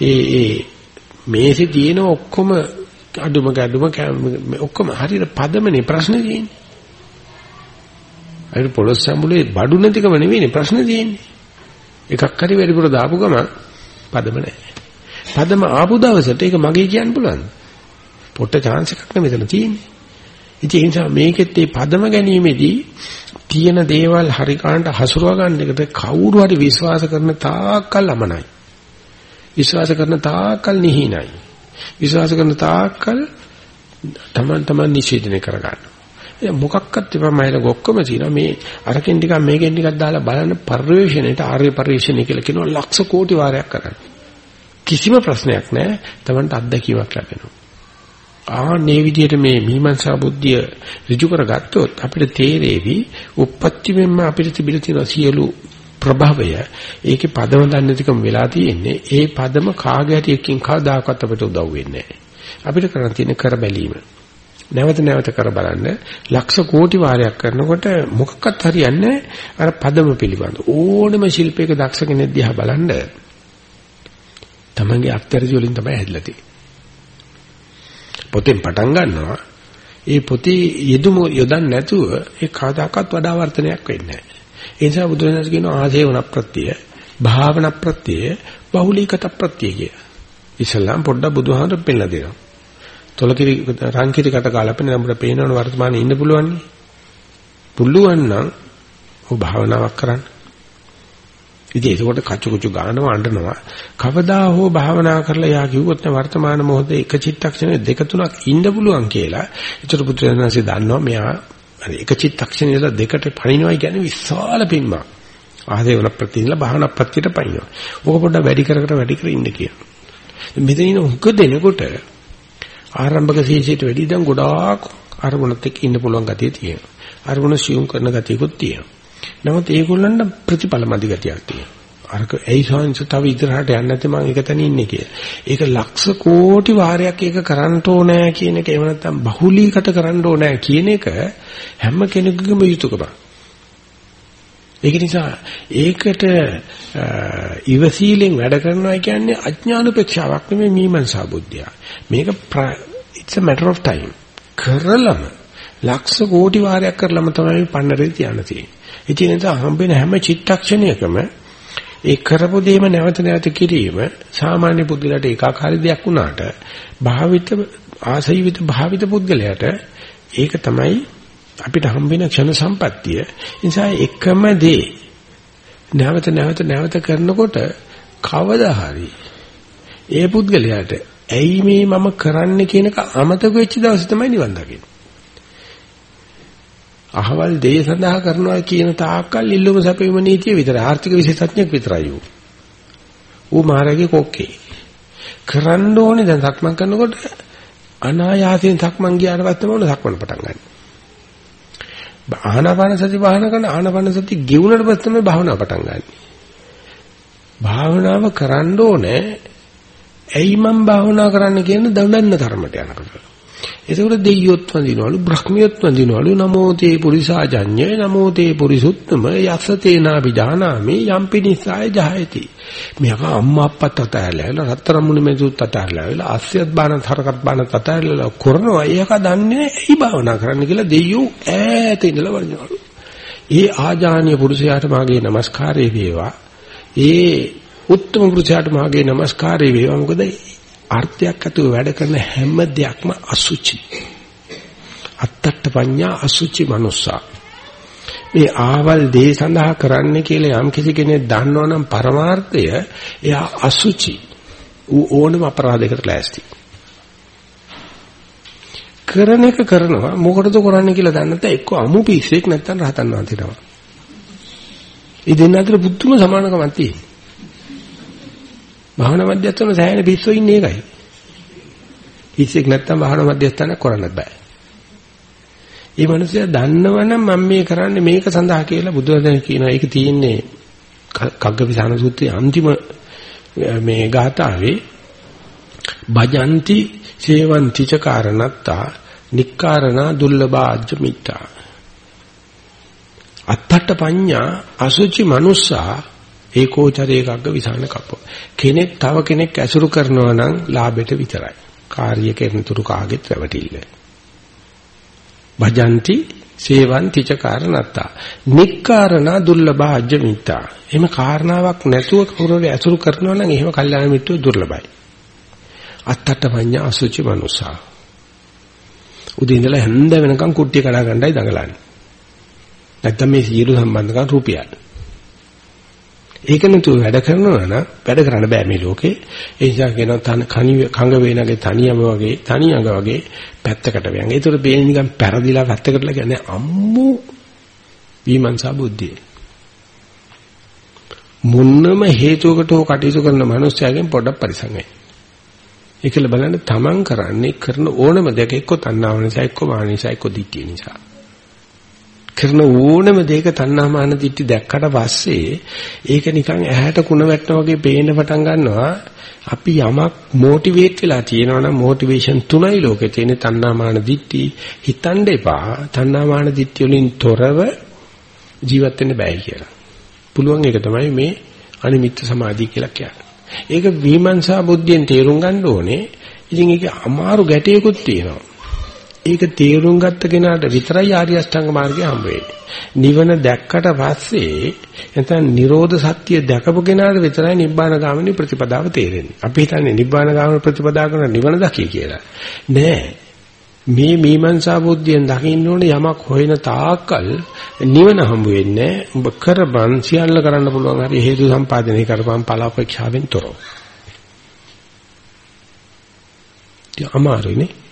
ඒ ඒ මේසේ තියෙන ඔක්කොම අඩුම ගැඩුම ඔක්කොම හරියට පදමනේ ප්‍රශ්නේ තියෙන්නේ. අර පොළොස් සම්බුලේ බඩු නැතිකම නෙවෙයිනේ ප්‍රශ්නේ තියෙන්නේ. එකක් හරි වැඩිපුර දාපු ගමන් පදම නැහැ. පදම ආපු දවසට ඒක මගේ කියන්න පුළුවන්. පොට්ට chance එකක් නෙමෙයි මෙතන තියෙන්නේ. ඉතින් ඒ නිසා මේකෙත් මේ පදම ගැනීමේදී තියෙන දේවල් හරි කාණ්ඩ හසුරව ගන්න එකට කවුරු හරි විශ්වාස කරන තාක්කල් අමනයි. විශ්වාස කරන තාක්කල් නිහිනයි. විශ්වාස කරන තාක්කල් තමන් තමන් නිෂේධනය කරගන්න. මොකක්වත් එපා මයිල ඔක්කොම තියෙනවා. මේ අරකින් ටිකක් මේකෙන් ටිකක් දාලා බලන්න පරිවේශණයට ආර්ය පරිවේශණය කියලා කියනවා ලක්ෂ කෝටි වාරයක් කරන්න. කිසිම ප්‍රශ්නයක් නැහැ. තමන්ට අත්දැකීමක් ලැබෙනවා. ආන්නේ විදිහට මේ මීමන්සා බුද්ධිය ඍජු කරගත්තොත් අපිට තේරෙවි උප්පත්තියෙන්ම අපිට තිබිලා තියෙන සියලු ප්‍රභවය ඒකේ පදම දන්නේතිකම වෙලා තියෙන්නේ. ඒ පදම කාගේ හරි එකකින් කවදාකවත් අපිට උදව් වෙන්නේ නැහැ. අපිට කරන්න තියෙන කර බැලීම. නැවත නැවත කර බලන්න. ලක්ෂ කෝටි වාරයක් කරනකොට මොකක්වත් හරියන්නේ අර පදම පිළිබඳ ඕනම ශිල්පයක දක්ෂ කෙනෙක් දිහා බලන්න. තමන්ගේ අත්තරජි වලින් තමයි හැදලා තියෙන්නේ. පොතෙන් පටන් ගන්නවා. ඒ පොතේ යෙදුම යොදන්න නැතුව ඒ කවදාකවත් වඩා වර්ධනයක් වෙන්නේ නැහැ. ඒ නිසා බුදුරජාණන් කියනවා ආසේවන ප්‍රත්‍ය භාවන ප්‍රත්‍ය බහුලීකත ප්‍රත්‍ය කිය. ඉස්ලාම් පොඩ්ඩක් බුදුහාමර පෙන්නලා දෙනවා. තොලකිරි රංකිරි කට කාලා අපේ නම්බර පේනවන වර්තමානයේ ඉන්න පුළුවන් නේ. පුළුවන් නම් ඔය භාවනාවක් කරන්න. ඉතින් ඒකට කචු කුචු ගන්නව අඬනවා. කවදා හෝ භාවනා කරලා යා කිව්වොත් වර්තමාන මොහොතේ එක චිත්තක්ෂණේ දෙක තුනක් ඉන්න පුළුවන් කියලා. ඒතර පුත්‍රයන්වන්සේ දන්නවා මෙයා එක චිත්තක්ෂණේ ඉඳලා දෙකට පණිනවා කියන්නේ විශාල පින්මක්. ආහදේ වල ප්‍රතිනිලා භාවනා ප්‍රතියට පයින්නවා. ඕක පොඩ්ඩක් වැඩි කර කර වැඩි කර ඉන්න කියලා. මෙතන ඉන්න හුක දෙනකොට ආරම්භක සීසීට වැඩි දැන් ගොඩාක් අරමුණත් එක්ක ඉන්න පුළුවන් ගතිය තියෙනවා. අරමුණ සියුම් කරන ගතියකුත් තියෙනවා. නමුත් ඒගොල්ලන්ට ප්‍රතිඵල මදි ගතියක් තියෙනවා. අරක ඇයි සෝන්ස තව ඉදිරියට යන්නේ නැත්නම් මම එක තැන ඉන්නේ කියලා. ඒක ලක්ෂ කෝටි වාරයක් ඒක කරන්න ඕනෑ කියන එක එහෙම නැත්නම් බහුලීගත කරන්න ඕනෑ කියන එක හැම කෙනෙකුගේම යුතුයකමක්. ඒක නිසා ඒකට ඉවසීලෙන් වැඩ කරනවා කියන්නේ අඥානුපේක්ෂාවක් නෙමෙයි මීමන්සා බුද්ධිය. මේක it's a matter of time. කරලම ලක්ෂ කෝටි වාරයක් කරලම තමයි පන්නරේ තියන්න තියෙන්නේ. ඒ නිසා හම්බෙන හැම චිත්තක්ෂණයකම ඒ කරපු දෙයම නැවත නැවත කිරීම සාමාන්‍ය පුද්ගලයාට ඒකාකාරී දෙයක් වුණාට භාවිත ආසීවිත භාවිත පුද්ගලයාට ඒක තමයි අපිට හම් වෙන ක්ෂණ සම්පත්තිය. නිසා එකම දේ නැවත නැවත නැවත කරනකොට කවදා හරි ඒ පුද්ගලයාට ඇයි මේ මම කරන්න කියනක අමතක වෙච්ච දවසේ තමයි නිවන් දකින්නේ. අහවල් දේ සඳහා කරනවා කියන තාක්කල් ඉල්ලුම සැපීම නීතිය විතරයි ආර්ථික විශේෂඥයෙක් විතරයි ඌ. ඌ මාරගේ කොක්කේ. කරන්න ඕනේ දැන් සක්මන් කරනකොට අනායාසයෙන් සක්මන් ගියාට පස්සේ මොන සක්මන් පටන් ගන්නවා. ආනාපාන සති භාවනා කරන ආනාපාන සති ගෙවුනට පස්සේ තමයි භාවනාව පටන් ගන්න. භාවනාව කරන්න ඕනේ ඇයි මම භාවනා කරන්න කියන දඬන්න තරමට යනකොට. එතකොට දෙයියොත් වඳිනවලු බ්‍රහ්මියොත් වඳිනවලු නමෝ තේ පුරිසාජඤ්ඤේ නමෝ තේ පුරිසුත්තම යස්ස තේනාපි ජානාමි යම්පි නිසාය ජහයති. මේක අම්මා අප්පත් අතහැරලා රත්තරන් මුනි මෙදුත් අතහැරලා අස්සියත් බාන තරකත් බාන අතහැරලා කරනවා. ඒක දන්නේ ඇයි භාවනා කරන්න කියලා දෙයියෝ ඈත ඉඳලා වඳිනවලු. ඒ ආජානීය පුරුෂයාට මාගේ নমස්කාරය වේවා. ඒ උත්තම පුරුෂයාට මාගේ নমස්කාරය වේවා මොකද අර්ථයක් ඇතුව වැඩ කරන හැම දෙයක්ම අසුචි. අත්තට්ඨ පඤ්ඤා අසුචි මනුස්සා. මේ ආවල් දේ සඳහා කරන්න කියලා යම් කිසි කෙනෙක් දන්නවනම් පරමාර්ථය එයා අසුචි. ඌ ඕනම අපරාධයකට ලෑස්ති. කරන එක කරනවා මොකටද කරන්නේ කියලා දන්නේ නැත්නම් එක්ක අමු පිස්සෙක් නැත්නම් රහතන් වහන්සේ තමයි. ඒ දෙන්න අතර පුදුම සමානකමක් තියෙනවා. භාවනා මධ්‍යස්ථාන සෑහෙන පිස්සෝ ඉන්නේ ඒකයි. පිස්සෙක් නැත්තම් භාවනා මධ්‍යස්ථානයක් කරන්නත් බෑ. මේ මිනිස්සයා දන්නවනම් මම මේ කරන්නේ මේක සඳහා කියලා බුදුරජාණන් කියනවා. ඒක තියෙන්නේ කග්ගවිසාන සූත්‍රයේ අන්තිම මේ ගාථාවේ භජಂತಿ සේවಂತಿ ච කාරණත්තා නික්කාරණා දුර්ලභාජ්‍ය මිත්තා අත්තට පඤ්ඤා අසුචි මනුස්සා ඒකෝචරේ එකක්ග විසාන කප්ප. කෙනෙක් තව කෙනෙක් ඇසුරු කරනවා නම් ලාභෙට විතරයි. කාර්ය කරන තුරු කාගෙත් රැවටිල්ල. භජಂತಿ සේවಂತಿ ච කාරණත්තා. නික්කාරණා දුර්ලභ අජ්ජමිතා. එහෙම කාරණාවක් නැතුව කවුරුහරි ඇසුරු කරනවා නම් එහෙම කල්යාණ මිත්‍රෝ දුර්ලභයි. අත්තට පඤ්ඤා අසුචි මනුසා. උදේ ඉඳලා හැන්ද වෙනකන් කුට්ටිය කඩා ගන්නයි දඟලන්නේ. නැත්තම් මේ සියලු සම්බන්ධකම් රුපියල්. ඒක නතු වැඩ කරනවා නම් වැඩ කරන්න බෑ මේ ලෝකේ. ඒ නිසා කියනවා තන කඟ වේනගේ තනියම වගේ තනියඟ වගේ පැත්තකට වයන්. ඒතර බේන නිකන් පෙරදිලා පැත්තකටලා කියන්නේ අම්මු විමංශා බුද්ධිය. මුන්නම හේතුවකට හෝ කටයුතු කරන මනුස්සයගෙන් පොඩක් පරිසං වෙයි. ඒකල බලන්න තමන් කරන්නේ කරන ඕනම දෙයක එක්ක තණ්හාව නිසා එක්ක මාන නිසා එක්ක දික්කිය නිසා. කරන ඕනම දෙයක තණ්හාමාන දිට්ටි දැක්කට පස්සේ ඒක නිකන් ඇහැට කුණ වැටෙනා වගේ පේන්න පටන් ගන්නවා අපි යමක් මොටිවේට් වෙලා තියෙනවා නම් මොටිවේෂන් තුනයි ලෝකේ තියෙන තණ්හාමාන දිට්ටි හිතන්න එපා තණ්හාමාන දිට්ටි වලින් තොරව ජීවත් වෙන්න බෑ කියලා. පුළුවන් ඒක තමයි මේ අනිමිත්ත සමාධිය කියලා කියන්නේ. ඒක විමර්ශා බුද්ධියෙන් තේරුම් ගන්න ඕනේ. ඉතින් ඒක අමාරු ගැටයකුත් තියෙනවා. ඒක තේරුම් ගත්ත කෙනාට විතරයි ආර්ය අෂ්ටාංග මාර්ගය හම්බ වෙන්නේ. නිවන දැක්කට පස්සේ නැත්නම් Nirodha Satya දැකපු කෙනාට විතරයි නිබ්බාන ගාමිනී ප්‍රතිපදාව තේරෙන්නේ. අපි හිතන්නේ නිබ්බාන ගාමිනී ප්‍රතිපදාව කරන නිවන දකි කියලා. නෑ. මේ මීමන්සා බුද්ධියෙන් දකින්න ඕනේ යමක් හොයන තාක්කල් නිවන හම්බ වෙන්නේ ඔබ කරබන් සියල්ල කරන්න පුළුවන් හරි හේතු සම්පාදනය කරපම් පලාපේක්ෂාවෙන් තොරව. අමාරුයිනේ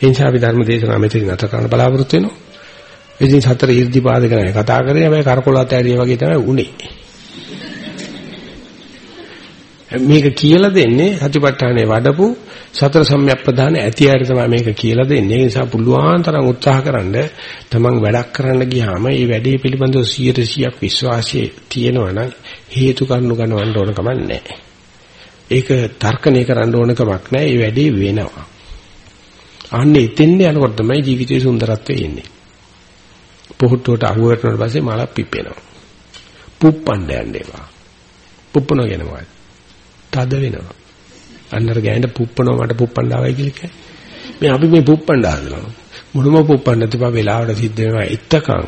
ඒ නිසා අපි ධර්ම දේශනාව මෙතන නැත කරන්න බලාපොරොත්තු වෙනවා. ඉතින් සතර ඊර්ධිපාද ගැන කතා කරේ හැබැයි කරකොලත් ඇරිය වගේ තමයි උනේ. මේක කියලා දෙන්නේ සතිපට්ඨානේ වඩපු සතර සම්‍යක් ප්‍රදාන ඇති අයට තමයි මේක කියලා දෙන්නේ. ඒ නිසා පුළුවන් තරම් උත්සාහකරනද තමන් වැඩක් කරන්න ගියාම මේ වැඩේ පිළිබඳව 100%ක් විශ්වාසය තියෙනවා නම් හේතු කරුණු ගන්නවන්න ඕන කමක් නැහැ. ඒක තර්කණය කරන්න ඕන කමක් නැහැ. මේ වැඩේ වෙනවා. අන්නේ එතෙන්ද යනකොට තමයි ජීවිතයේ සුන්දරත්වය එන්නේ. පොහොට්ටුවට අහුවටනට පස්සේ මල පිපෙනවා. පුප්පණ්ඩ යන්න ඒවා. පුප්පන කියනවා. තද වෙනවා. අන්නර ගෑනට පුප්පනවා මට පුප්පණ්ඩ ආවයි කියලා කියන්නේ. මේ අපි මේ පුප්පණ්ඩ හදනවා. මොනම පුප්පණ්ඩ තිබා වෙලාවට සිද්ධ වෙනවා. එත්තකම්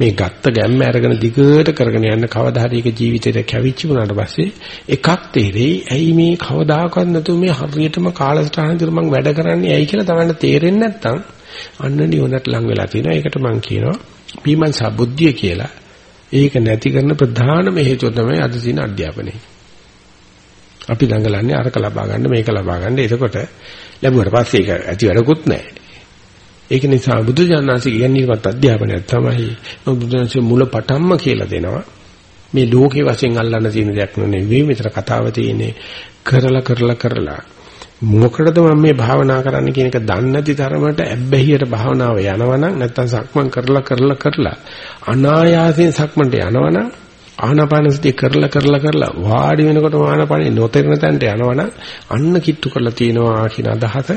මේ ගත්ත ගැම්ම අරගෙන දිගට කරගෙන යන්න කවදා හරි ඒක ජීවිතේට කැවිච්ච වුණාට පස්සේ එකක් තේරෙයි ඇයි මේ කවදාකවත් නැතුව මේ හරියටම කාලසටහන විතර මම වැඩ කරන්නේ? ඇයි? කියලා තමයි තේරෙන්නේ නැත්නම් අන්න නිවනට ලං වෙලා තියෙනවා. ඒකට මම කියනවා පීමන්සා බුද්ධිය කියලා. ඒක නැති කරන ප්‍රධානම හේතුව තමයි අද තියෙන අධ්‍යාපනය. අපි දඟලන්නේ අරක ලබා ගන්න මේක ලබා ගන්න. එතකොට ලැබුවට පස්සේ ඒක ඇති වැඩකුත් නැහැ. ඒක නිසා බුදුජානනාංශ කියන්නේවත් අධ්‍යාපනයක් තමයි. බුදුජානනාංශ මුල පටන්ම කියලා දෙනවා. මේ ලෝකේ වශයෙන් අල්ලන්න තියෙන දෙයක් නෙවෙයි මෙතන කතාව තියෙන්නේ කරලා කරලා කරලා මොකටද මම මේ භාවනා කරන්න කියන එක දන්නේ නැති තරමට ඇබ්බැහියට භාවනාව යනවනම් නැත්තම් සක්මන් කරලා කරලා කරලා අනායාසයෙන් සක්මන්ට යනවනම් ආනාපානසතිය කරලා කරලා කරලා වාඩි වෙනකොට ආනාපානෙ නොතෙරෙන තැනට යනවනම් අන්න කිට්ටු කරලා තියෙනවා කියන අදහස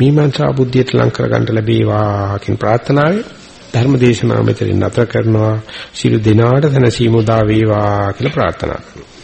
මීමන්සා බුද්ධියට ලං කරගන්න ලැබේවා කියන ප්‍රාර්ථනාවයි ධර්ම දේශනාව මෙතනින් නතර කරනවා. සියලු දෙනාට සනසීමුදා වේවා කියලා ප්‍රාර්ථනා කරනවා.